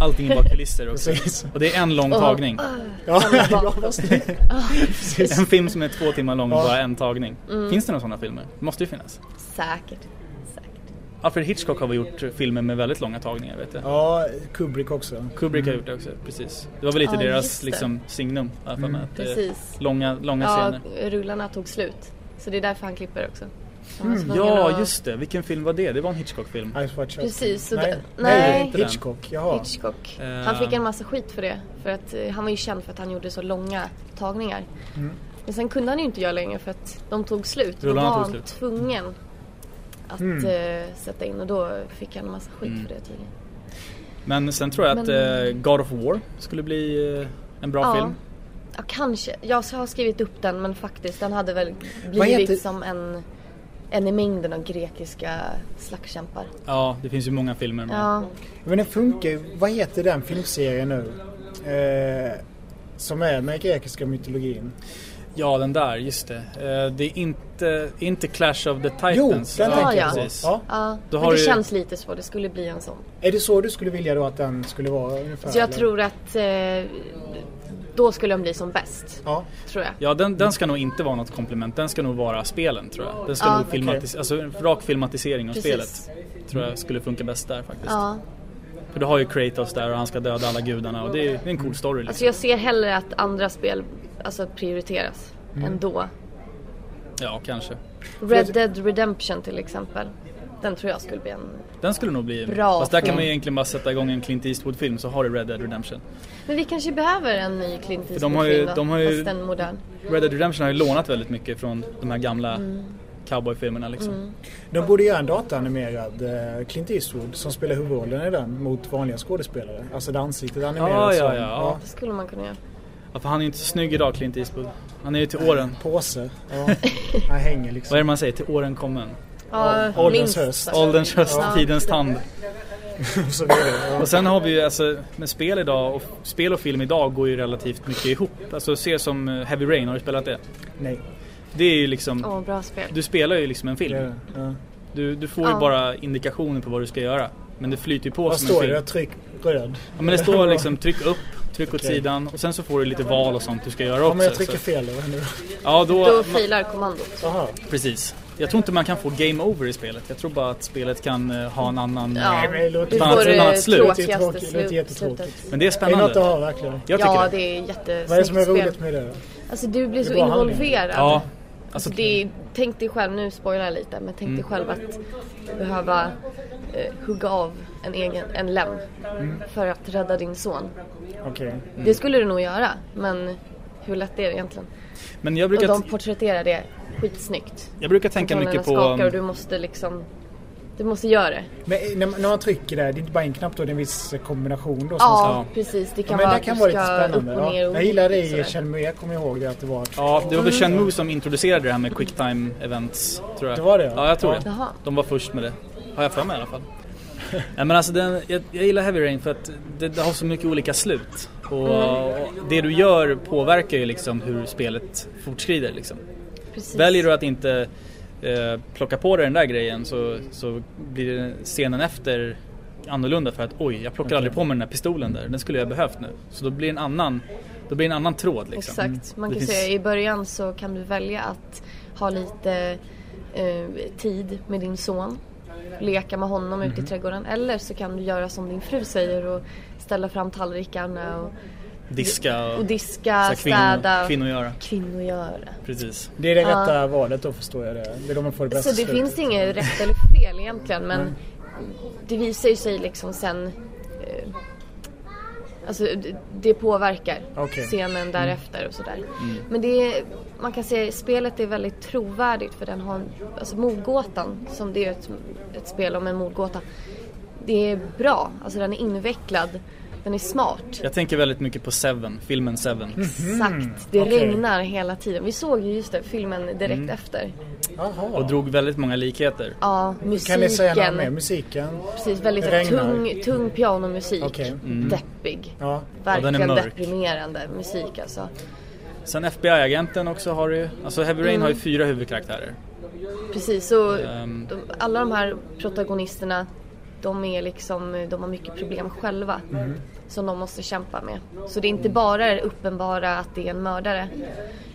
Allting är bara kulisser också. Precis. Och det är en lång tagning. Ja, ja. En film som är två timmar lång och Ja. bara en tagning. Mm. Finns det några sådana filmer? Det måste ju finnas. Säkert. Alfred Hitchcock har väl gjort filmer med väldigt långa tagningar vet jag. Ja, Kubrick också. Kubrick har gjort det också, precis. Det var väl lite Ja, deras liksom, signum. för mig, att är Precis. Långa, långa Ja, scener. rullarna tog slut. Så det är därför han klipper också. Var tvungen Ja, just det. Vilken film var det? Det var en Hitchcock-film. Precis, så Nej, nej, nej. Hitchcock. Jaha. Hitchcock. Eh. Han fick en massa skit för det. För att eh, han var ju känd för att han gjorde så långa tagningar. Mm. Men sen kunde han ju inte göra längre för att de tog slut. Då Rullarna var tog han slut. tvungen att Mm. eh, sätta in och då fick han en massa skit Mm. för det tydligen. Men sen tror jag att Men- eh, God of War skulle bli eh, en bra Ja. film. Ja, kanske. Jag har skrivit upp den men faktiskt den hade väl blivit heter- som en, en i mängden av grekiska slagskämpar. Ja, det finns ju många filmer med. Ja, Men den funkar. Vad heter den filmserien nu? Eh, som är med grekiska mytologin. Ja, den där, just det. Eh, det är inte, inte Clash of the Jo, Titans. den Ja, tänker ja. jag på. precis. Ja. ja. Men det du- känns lite så. Det skulle bli en sån. Är det så du skulle vilja då att den skulle vara ungefär? Så jag eller? tror att eh, då skulle den bli som bäst. Ja. Tror jag. Ja, den, den ska nog inte vara något komplement. Den ska nog vara spelen, tror jag. Den ska Ja, nog filmatis- alltså en rak filmatisering av Precis. spelet. Tror jag skulle funka bäst där faktiskt. Ja. För du har ju Kratos där och han ska döda alla gudarna och det är, det är en cool story liksom. Alltså jag ser hellre att andra spel alltså, prioriteras Mm. ändå. Ja, kanske. Red Dead Redemption till exempel. Den tror jag skulle bli en... Den skulle nog bli... Bra Fast där kan film. man ju egentligen bara sätta igång en Clint Eastwood-film så har du Red Dead Redemption. Men vi kanske behöver en ny Clint För de har ju- Eastwood-film de har ju- fast en modern. Red Dead Redemption har ju lånat väldigt mycket från de här gamla Mm. cowboyfilmerna liksom. Mm. De borde göra en dataanimerad eh, Clint Eastwood som spelar huvudrollen i den mot vanliga skådespelare. Alltså det ansiktet animerat Ja, ja, som- ja. Det skulle man kunna göra. Ja, för han är inte så snygg idag Clint Eastwood. Han är ju till åren. Påse. Ja. Han hänger liksom. Vad är det man säger? Till åren kommen. Ja, Ålderns höst. Ålderns höst, Ja. tidens tand. Och så vidare. Ja. Och sen har vi ju alltså med spel idag och spel och film idag går ju relativt mycket ihop. Alltså se som eh, Heavy Rain, har du spelat det? Nej. Det är ju liksom, Åh, bra spel. du spelar ju liksom en film. Ja. Du, du får ju bara indikationer på vad du ska göra. Men det flyter ju på Vad som en står film. det? Tryck röd. Ja, men det står liksom tryck upp, tryck åt Okej. sidan och sen så får du lite val och sånt du ska göra Ja, också. men jag trycker fel eller nu. Ja, då... Då man- failar kommandot. Jaha. Precis. Jag tror inte man kan få game over i spelet. Jag tror bara att spelet kan eh, ha en annan... Ja. Nej, det Ett annat- får ett det annat slut. Det låter jättetråkigt. Det låter slut- jättetråkigt. Men det är Är det något att spännande. ha verkligen? Jag Ja, det. det är jättesnyggt Vad är det som är roligt med det? Alltså du blir så är involverad. Ja. Alltså, Alltså, det är, tänk dig själv, nu spoilar jag lite, men tänk Mm. dig själv att behöva eh, hugga av en egen en lem Mm. för att rädda din son. Okej. Det skulle du nog göra, men hur lätt är det egentligen? men jag Och brukar, de porträtterar det skitsnyggt. jag brukar tänka mycket på... skakar och du måste liksom, du måste göra det. Men eh, när, man- när man trycker där, det är inte bara en knapp då, det är en viss kombination då som Ja, Ja. precis. Det Ja, kan men vara det att kan du vara lite ska upp spännande. och ner Ja. och Jag gillar det i sådär. Shenmue, kommer jag ihåg det att det var. Ja, det var väl Shenmue som introducerade det här med quicktime events, tror jag. Det var det, ja. Ja, jag tror Ja. det. Jaha. De var först med det. Har jag för mig i alla fall. Nej, men alltså den, jag, jag gillar Heavy Rain för att det, det har så mycket olika slut. Och, Mm. och det du gör påverkar ju liksom hur spelet fortskrider liksom. Precis. Väljer du att inte eh, plocka på dig den där grejen så, så blir det scenen efter annorlunda för att oj, jag plockar Okej. aldrig på mig den där pistolen där. Den skulle jag behövt nu. Så då blir det en annan, då blir det en annan tråd liksom. Exakt. Man Det kan finns- säga i början så kan du välja att ha lite eh, tid med din son. Leka med honom ute i Mhm. trädgården. Eller så kan du göra som din fru säger och ställa fram tallrikarna och Diska och, och diska, kvinno- städa. kvinnogöra. Kvinnogöra. Precis. Det är det Ja. rätta valet då förstår jag det. Det är då man får det bästa Så det slutet. finns inget rätt eller fel egentligen men Mm. det visar ju sig liksom sen eh, Alltså det, påverkar Okej. scenen därefter och sådär. Mm. Men det är, man kan säga spelet är väldigt trovärdigt för den har, alltså mordgåtan som det är ett, ett spel om en mordgåta. Det är bra, alltså den är invecklad, den är smart. Jag tänker väldigt mycket på Seven, filmen Seven. Exakt, det Okej. regnar hela tiden. Vi såg ju just det, filmen direkt Mm. efter. Och drog väldigt många likheter. Ja, musiken. Kan ni säga något mer? Musiken? Precis, väldigt regnar. tung, tung pianomusik. Okej. Mm. Deppig. Ja. Verkligen Ja, den är mörk. deprimerande musik alltså. Sen FBI-agenten också har du ju. Alltså Heavy Rain Mm. har ju fyra huvudkaraktärer. Precis, Ehm. de, alla de här protagonisterna de är liksom, de har mycket problem själva. Mm. Som de måste kämpa med. Så det är inte bara det uppenbara att det är en mördare.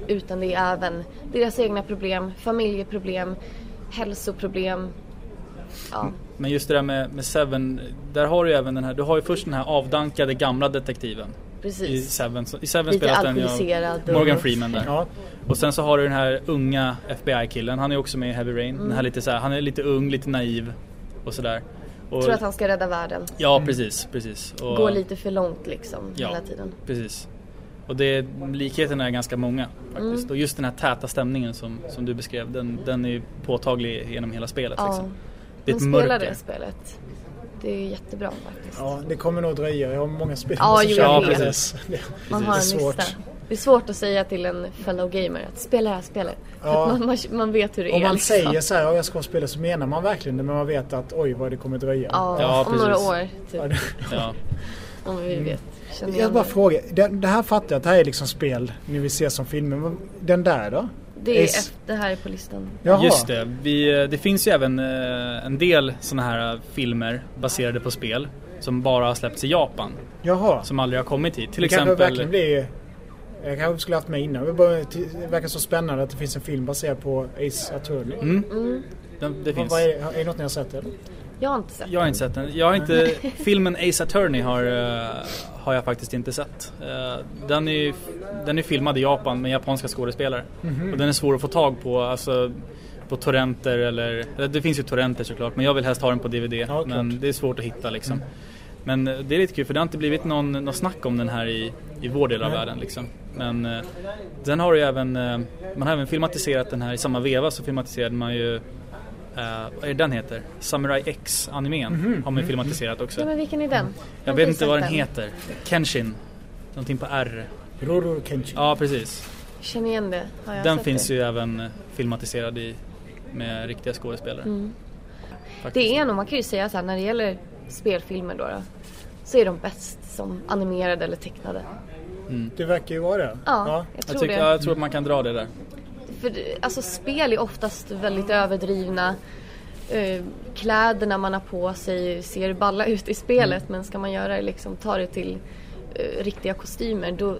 Utan det är även deras egna problem, familjeproblem, hälsoproblem. Ja, Men just det där med, med Seven, där har du ju även den här, du har ju först den här avdankade gamla detektiven. Precis. I Seven, I Seven Lite den och- Morgan Freeman där. Ja. Och sen så har du den här unga FBI-killen, han är också med i Heavy Rain. Den här Mm. lite så här, han är lite ung, lite naiv och sådär. Och, tror att han ska rädda världen. Ja precis, precis. Och, Gå lite för långt liksom Ja. hela tiden. Precis. Och det, likheterna är ganska många faktiskt. Mm. Och just den här täta stämningen som, som du beskrev, den, den är påtaglig genom hela spelet. Ja. Liksom. Det är ett mörker. det spelet. Det är jättebra faktiskt. Ja, det kommer nog dröja. Jag har många spel Ja, som jo, kör jag vet. Det, Man det har är en svårt. lista. Det är svårt att säga till en fellow gamer att spela det här spelet. Ja. man, man, man vet hur det Om är. man liksom. säger så här, ja, jag ska spela så menar man verkligen det men man vet att oj vad det kommer dröja. Ja, om några år typ. Ja, Ja. Om vi vet. Känner Jag bara det. frågar, det, det här fattar jag att det här är liksom spel ni vill se som filmer. Den där då? Det är det här är på listan. Jaha. Just det. Vi, det finns ju även eh, en del sådana här filmer baserade på spel som bara har släppts i Japan. Jaha. Som aldrig har kommit hit. Till det kanske exempel... verkligen blir... Jag kanske skulle haft med innan. Det bara- Det verkar så spännande att det finns en film baserad på Ace Attorney. Mm. Mm. Den, det Vad- finns. Vad är, är det något ni har sett eller? Jag har inte sett Jag har inte sett den. Jag har inte, filmen Ace Attorney har, eh, har jag faktiskt inte sett. Eh, Den är, den är filmad i Japan med japanska skådespelare. Mhm. Och den är svår att få tag på. Alltså, på torrenter eller, eller det finns ju torrenter såklart men jag vill helst ha den på DVD. klart. men det är svårt att hitta liksom. Mm. Men eh, det är lite kul för det har inte blivit någon, någon snack om den här i, i vår del av Nej. världen liksom. Men eh, sen har du ju även, eh, man har även filmatiserat den här i samma veva så filmatiserade man ju vad är den heter? Samurai X animen Mhm. har man filmatiserat också. Ja, men vilken är den? Jag har vet inte vad sett den heter. Kenshin. Någonting på R. Roro Kenshin. Ja precis. Känner igen det. Har jag Den sett finns det? ju även eh, filmatiserad i, med riktiga skådespelare. Mm. Det är nog, man kan ju säga så här när det gäller spelfilmer då, då så är de bäst som animerade eller tecknade. Mm. Det verkar ju vara det. Ja, jag tror tycker, det. ja, jag tror att man kan dra det där. För alltså spel är oftast väldigt överdrivna. Eh, kläderna man har på sig ser balla ut i spelet men ska man göra liksom, ta det till eh, riktiga kostymer då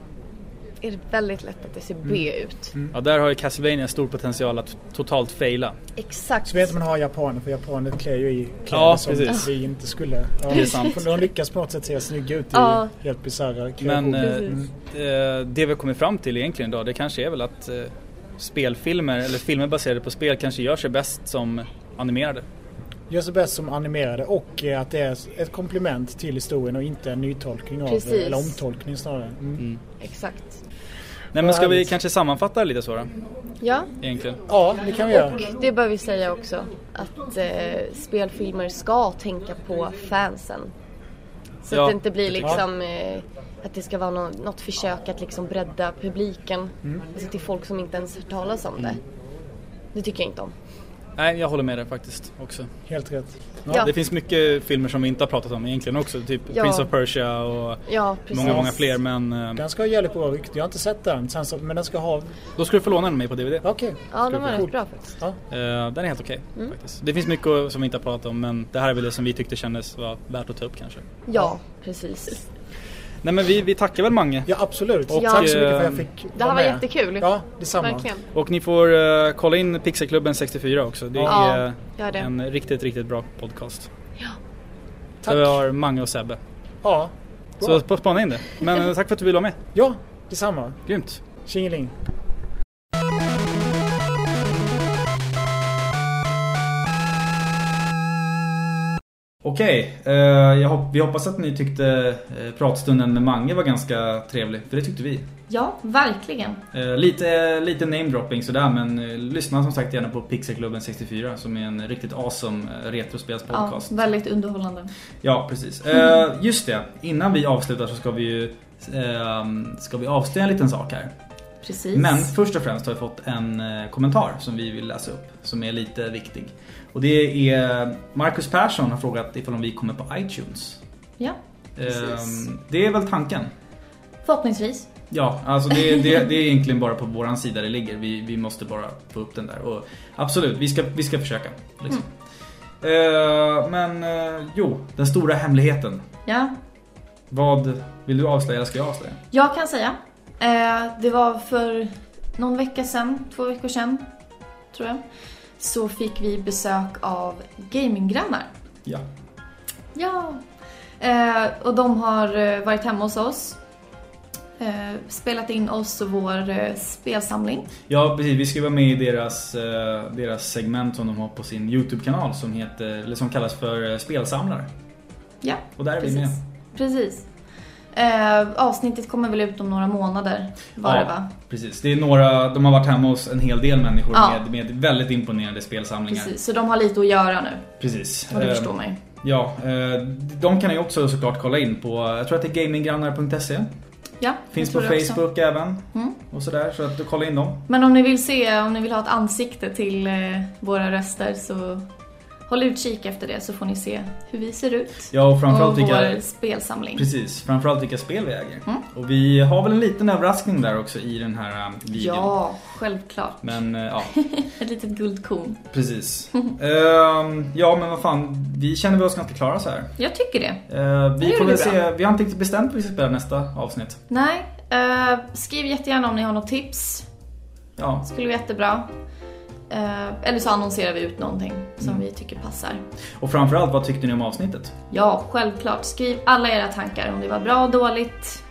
är det väldigt lätt att det ser B ut. Ja, där har ju Castlevania stor potential att totalt faila. Exakt. Så vet man har japaner för japaner klär ju i kläder Ja, som precis. vi inte skulle. Ja, Det är sant. De lyckas på något sätt se snygga ut i Ja. helt bisarra Men kreationer. eh, det vi kommit fram till egentligen idag det kanske är väl att eh, spelfilmer eller filmer baserade på spel kanske gör sig bäst som animerade. Gör sig bäst som animerade och eh, att det är ett komplement till historien och inte en nytolkning av Precis. eller omtolkning snarare. Mm. Exakt. Nej men ska vi kanske sammanfatta lite så då? Ja. Egentligen. Ja, det kan vi göra. Och det bör vi säga också att eh, spelfilmer ska tänka på fansen. Så Ja, att det inte blir liksom eh, att det ska vara nå- något försök att liksom bredda publiken Mm. alltså till folk som inte ens hört talas om det. Det tycker jag inte om. Nej, jag håller med dig faktiskt också. Helt rätt. Ja, Ja. Det finns mycket filmer som vi inte har pratat om egentligen också. Typ Ja. Prince of Persia och många, många fler. Men eh, Den ska ha jävligt bra rykte. Jag har inte sett den. Sen så, men den ska ha... då ska du få låna den med mig på DVD. Okej. Ja, den var rätt bra faktiskt. Ja. Eh, den är helt okej Mm. faktiskt. Det finns mycket som vi inte har pratat om men det här är väl det som vi tyckte kändes var värt att ta upp kanske. Ja, precis. Nej men vi, vi tackar väl Mange. Ja, absolut. Och, Ja. Tack så mycket för att eh, jag fick Det här var med. jättekul. Ja, detsamma. Verkligen. Och ni får eh, kolla in Pixelklubben 64 också. Det Ja, är gör det. en riktigt, riktigt bra podcast. Ja. Där vi har Mange och Sebbe. Ja. Så Bra. på spana in det. Men eh, tack för att du ville vara med. Ja, detsamma. Grymt. Tjingeling. Okej, eh, jag hop- vi hoppas att ni tyckte eh, pratstunden med Mange var ganska trevlig. För det tyckte vi. Ja, verkligen. Eh, lite, lite namedropping sådär men eh, lyssna som sagt gärna på Pixelklubben 64 som är en riktigt awesome eh, Ja, retrospelspodcast. väldigt underhållande. Ja, precis. Eh, just det, innan vi avslutar så ska vi ju eh, ska vi avslöja en liten sak här. Precis. Men först och främst har vi fått en eh, kommentar som vi vill läsa upp som är lite viktig. Och det är Marcus Persson har frågat ifall vi kommer på iTunes. Ja, Eh, precis. det är väl tanken. Förhoppningsvis. Ja, alltså det, det, det är egentligen bara på våran sida det ligger. Vi, vi måste bara få upp den där. Och absolut, vi ska, vi ska försöka. Liksom. Eh, men eh, jo, den stora hemligheten. Ja, Vad vill du avslöja eller ska jag avslöja? jag kan säga. Eh, det var för någon vecka sedan, två veckor sedan, tror jag. Så fick vi besök av gaminggrannar. Ja. Ja. Eh, och de har eh, varit hemma hos oss. Eh, spelat in oss och vår eh, spelsamling. Ja, precis. Vi ska vara med i deras, eh, deras segment som de har på sin YouTube-kanal som, heter, eller som kallas för eh, Spelsamlare. Ja, Och där är vi precis. med. Precis. Eh, avsnittet kommer väl ut om några månader var det va? precis. Det är några, de har varit hemma hos en hel del människor Ja. med, med väldigt imponerande spelsamlingar. Precis, så de har lite att göra nu. Precis. Och det Eh, förstår man ju. Ja, eh, de kan ni också såklart kolla in på, jag tror att det är gaminggrannar.se. Ja, Finns på det också. Facebook även. Mm. Och sådär, så att du kollar in dem. Men om ni vill se, om ni vill ha ett ansikte till eh, våra röster så håll utkik efter det så får ni se hur vi ser ut. Ja, och framförallt och vilka- vår spelsamling. Precis, framförallt vilka spel vi äger. Mm. Och vi har väl en liten överraskning där också i den här eh, videon. Ja, självklart. Men eh, ja, Ett litet guldkorn. precis. Ehm, ja, men vad fan, vi känner väl oss ganska klara så här. Jag tycker det. Eh, vi Det får väl se, vi har inte riktigt bestämt vad vi ska spela nästa avsnitt. Nej, eh, skriv jättegärna om ni har något tips. Ja, Skulle vara jättebra. Eh, eller så annonserar vi ut någonting som Mm. vi tycker passar. och framförallt, vad tyckte ni om avsnittet? Ja, självklart. Skriv alla era tankar om det var bra, dåligt.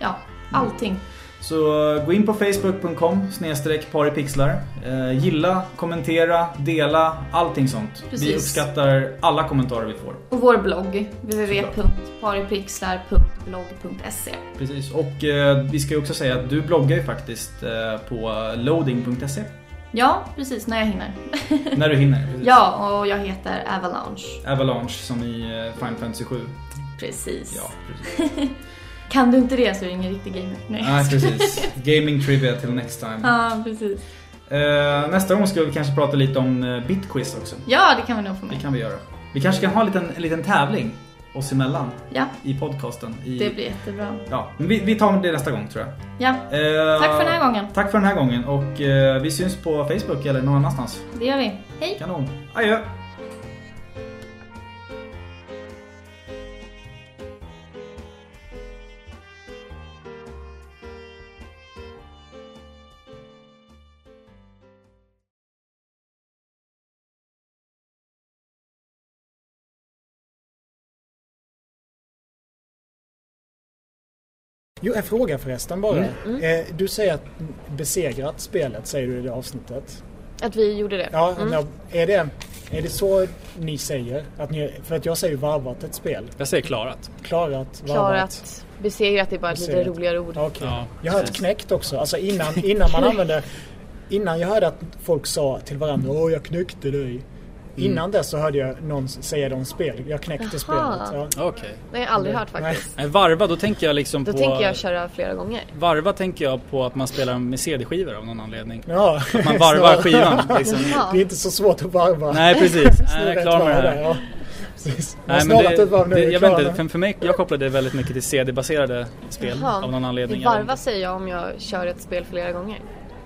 Ja, allting. Så eh, gå in på facebook.com snedstreck paripixlar. Eh, gilla, kommentera, dela, allting sånt. Vi Precis. uppskattar alla kommentarer vi får. Och vår blogg, www.paripixlar.blogg.se Precis, och eh, vi ska ju också säga att du bloggar ju faktiskt eh, på loading.se. Ja, precis, när jag hinner. När du hinner. Precis. Ja, och jag heter Avalanche. Avalanche som i eh, Final Fantasy 7. Precis. Ja, precis. Kan du inte det så är du ingen riktig gamer. Nej, Nej, precis. Gaming trivia till next time. Ja, precis. Eh, nästa gång ska vi kanske prata lite om eh, Bitquiz också. Ja, det kan vi nog få Det med. kan vi göra. Vi kanske kan ha en liten, en liten tävling oss emellan Ja, i podcasten. I, det blir jättebra. Ja, men vi, vi tar det nästa gång tror jag. Ja, Eh, tack för den här gången. Tack för den här gången och eh, vi syns på Facebook eller någon annanstans. Det gör vi. Hej! Kanon. Adjö! Jo, en fråga förresten bara. Mm, mm. Eh, Du säger att besegrat spelet, säger du i det avsnittet. Att vi gjorde det. Ja, Mm. är, det, är det så ni säger? Att ni, för att jag säger varvat ett spel. Jag säger klarat. Klarat, varvat. Klarat. Besegrat är bara ett lite roligare ord. Okej. Ja, jag har hört knäckt också. Alltså innan, innan man använde... Innan jag hörde att folk sa till varandra Åh, jag knäckte dig. Innan dess så hörde jag någon säga det om spel. Jag knäckte Jaha. spelet. Ja. Okej. Det har jag aldrig hört faktiskt. Nej, varva, då tänker jag liksom Då på... tänker jag köra flera gånger. Varva tänker jag på att man spelar med CD-skivor av någon anledning. Ja. Att man varvar skivan liksom. Jaha. Det är inte så svårt att varva. Nej precis, Nej, jag är klar med det här. ja. Precis. Man har Nej, men snurrat det, ett varv nu, det, är jag klar vet inte, nu. för, för mig, jag kopplade det väldigt mycket till CD-baserade spel Jaha. av någon anledning. I Jag vet varva inte. säger jag om jag kör ett spel flera gånger.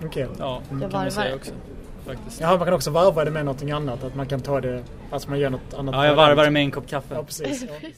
Okej. Ja, kan man varvar säga det. också. Faktiskt. Ja, man kan också varva det med någonting annat. Att man kan ta det, alltså man gör något annat. Ja, jag varvar det med en kopp kaffe. Ja, precis. Ja.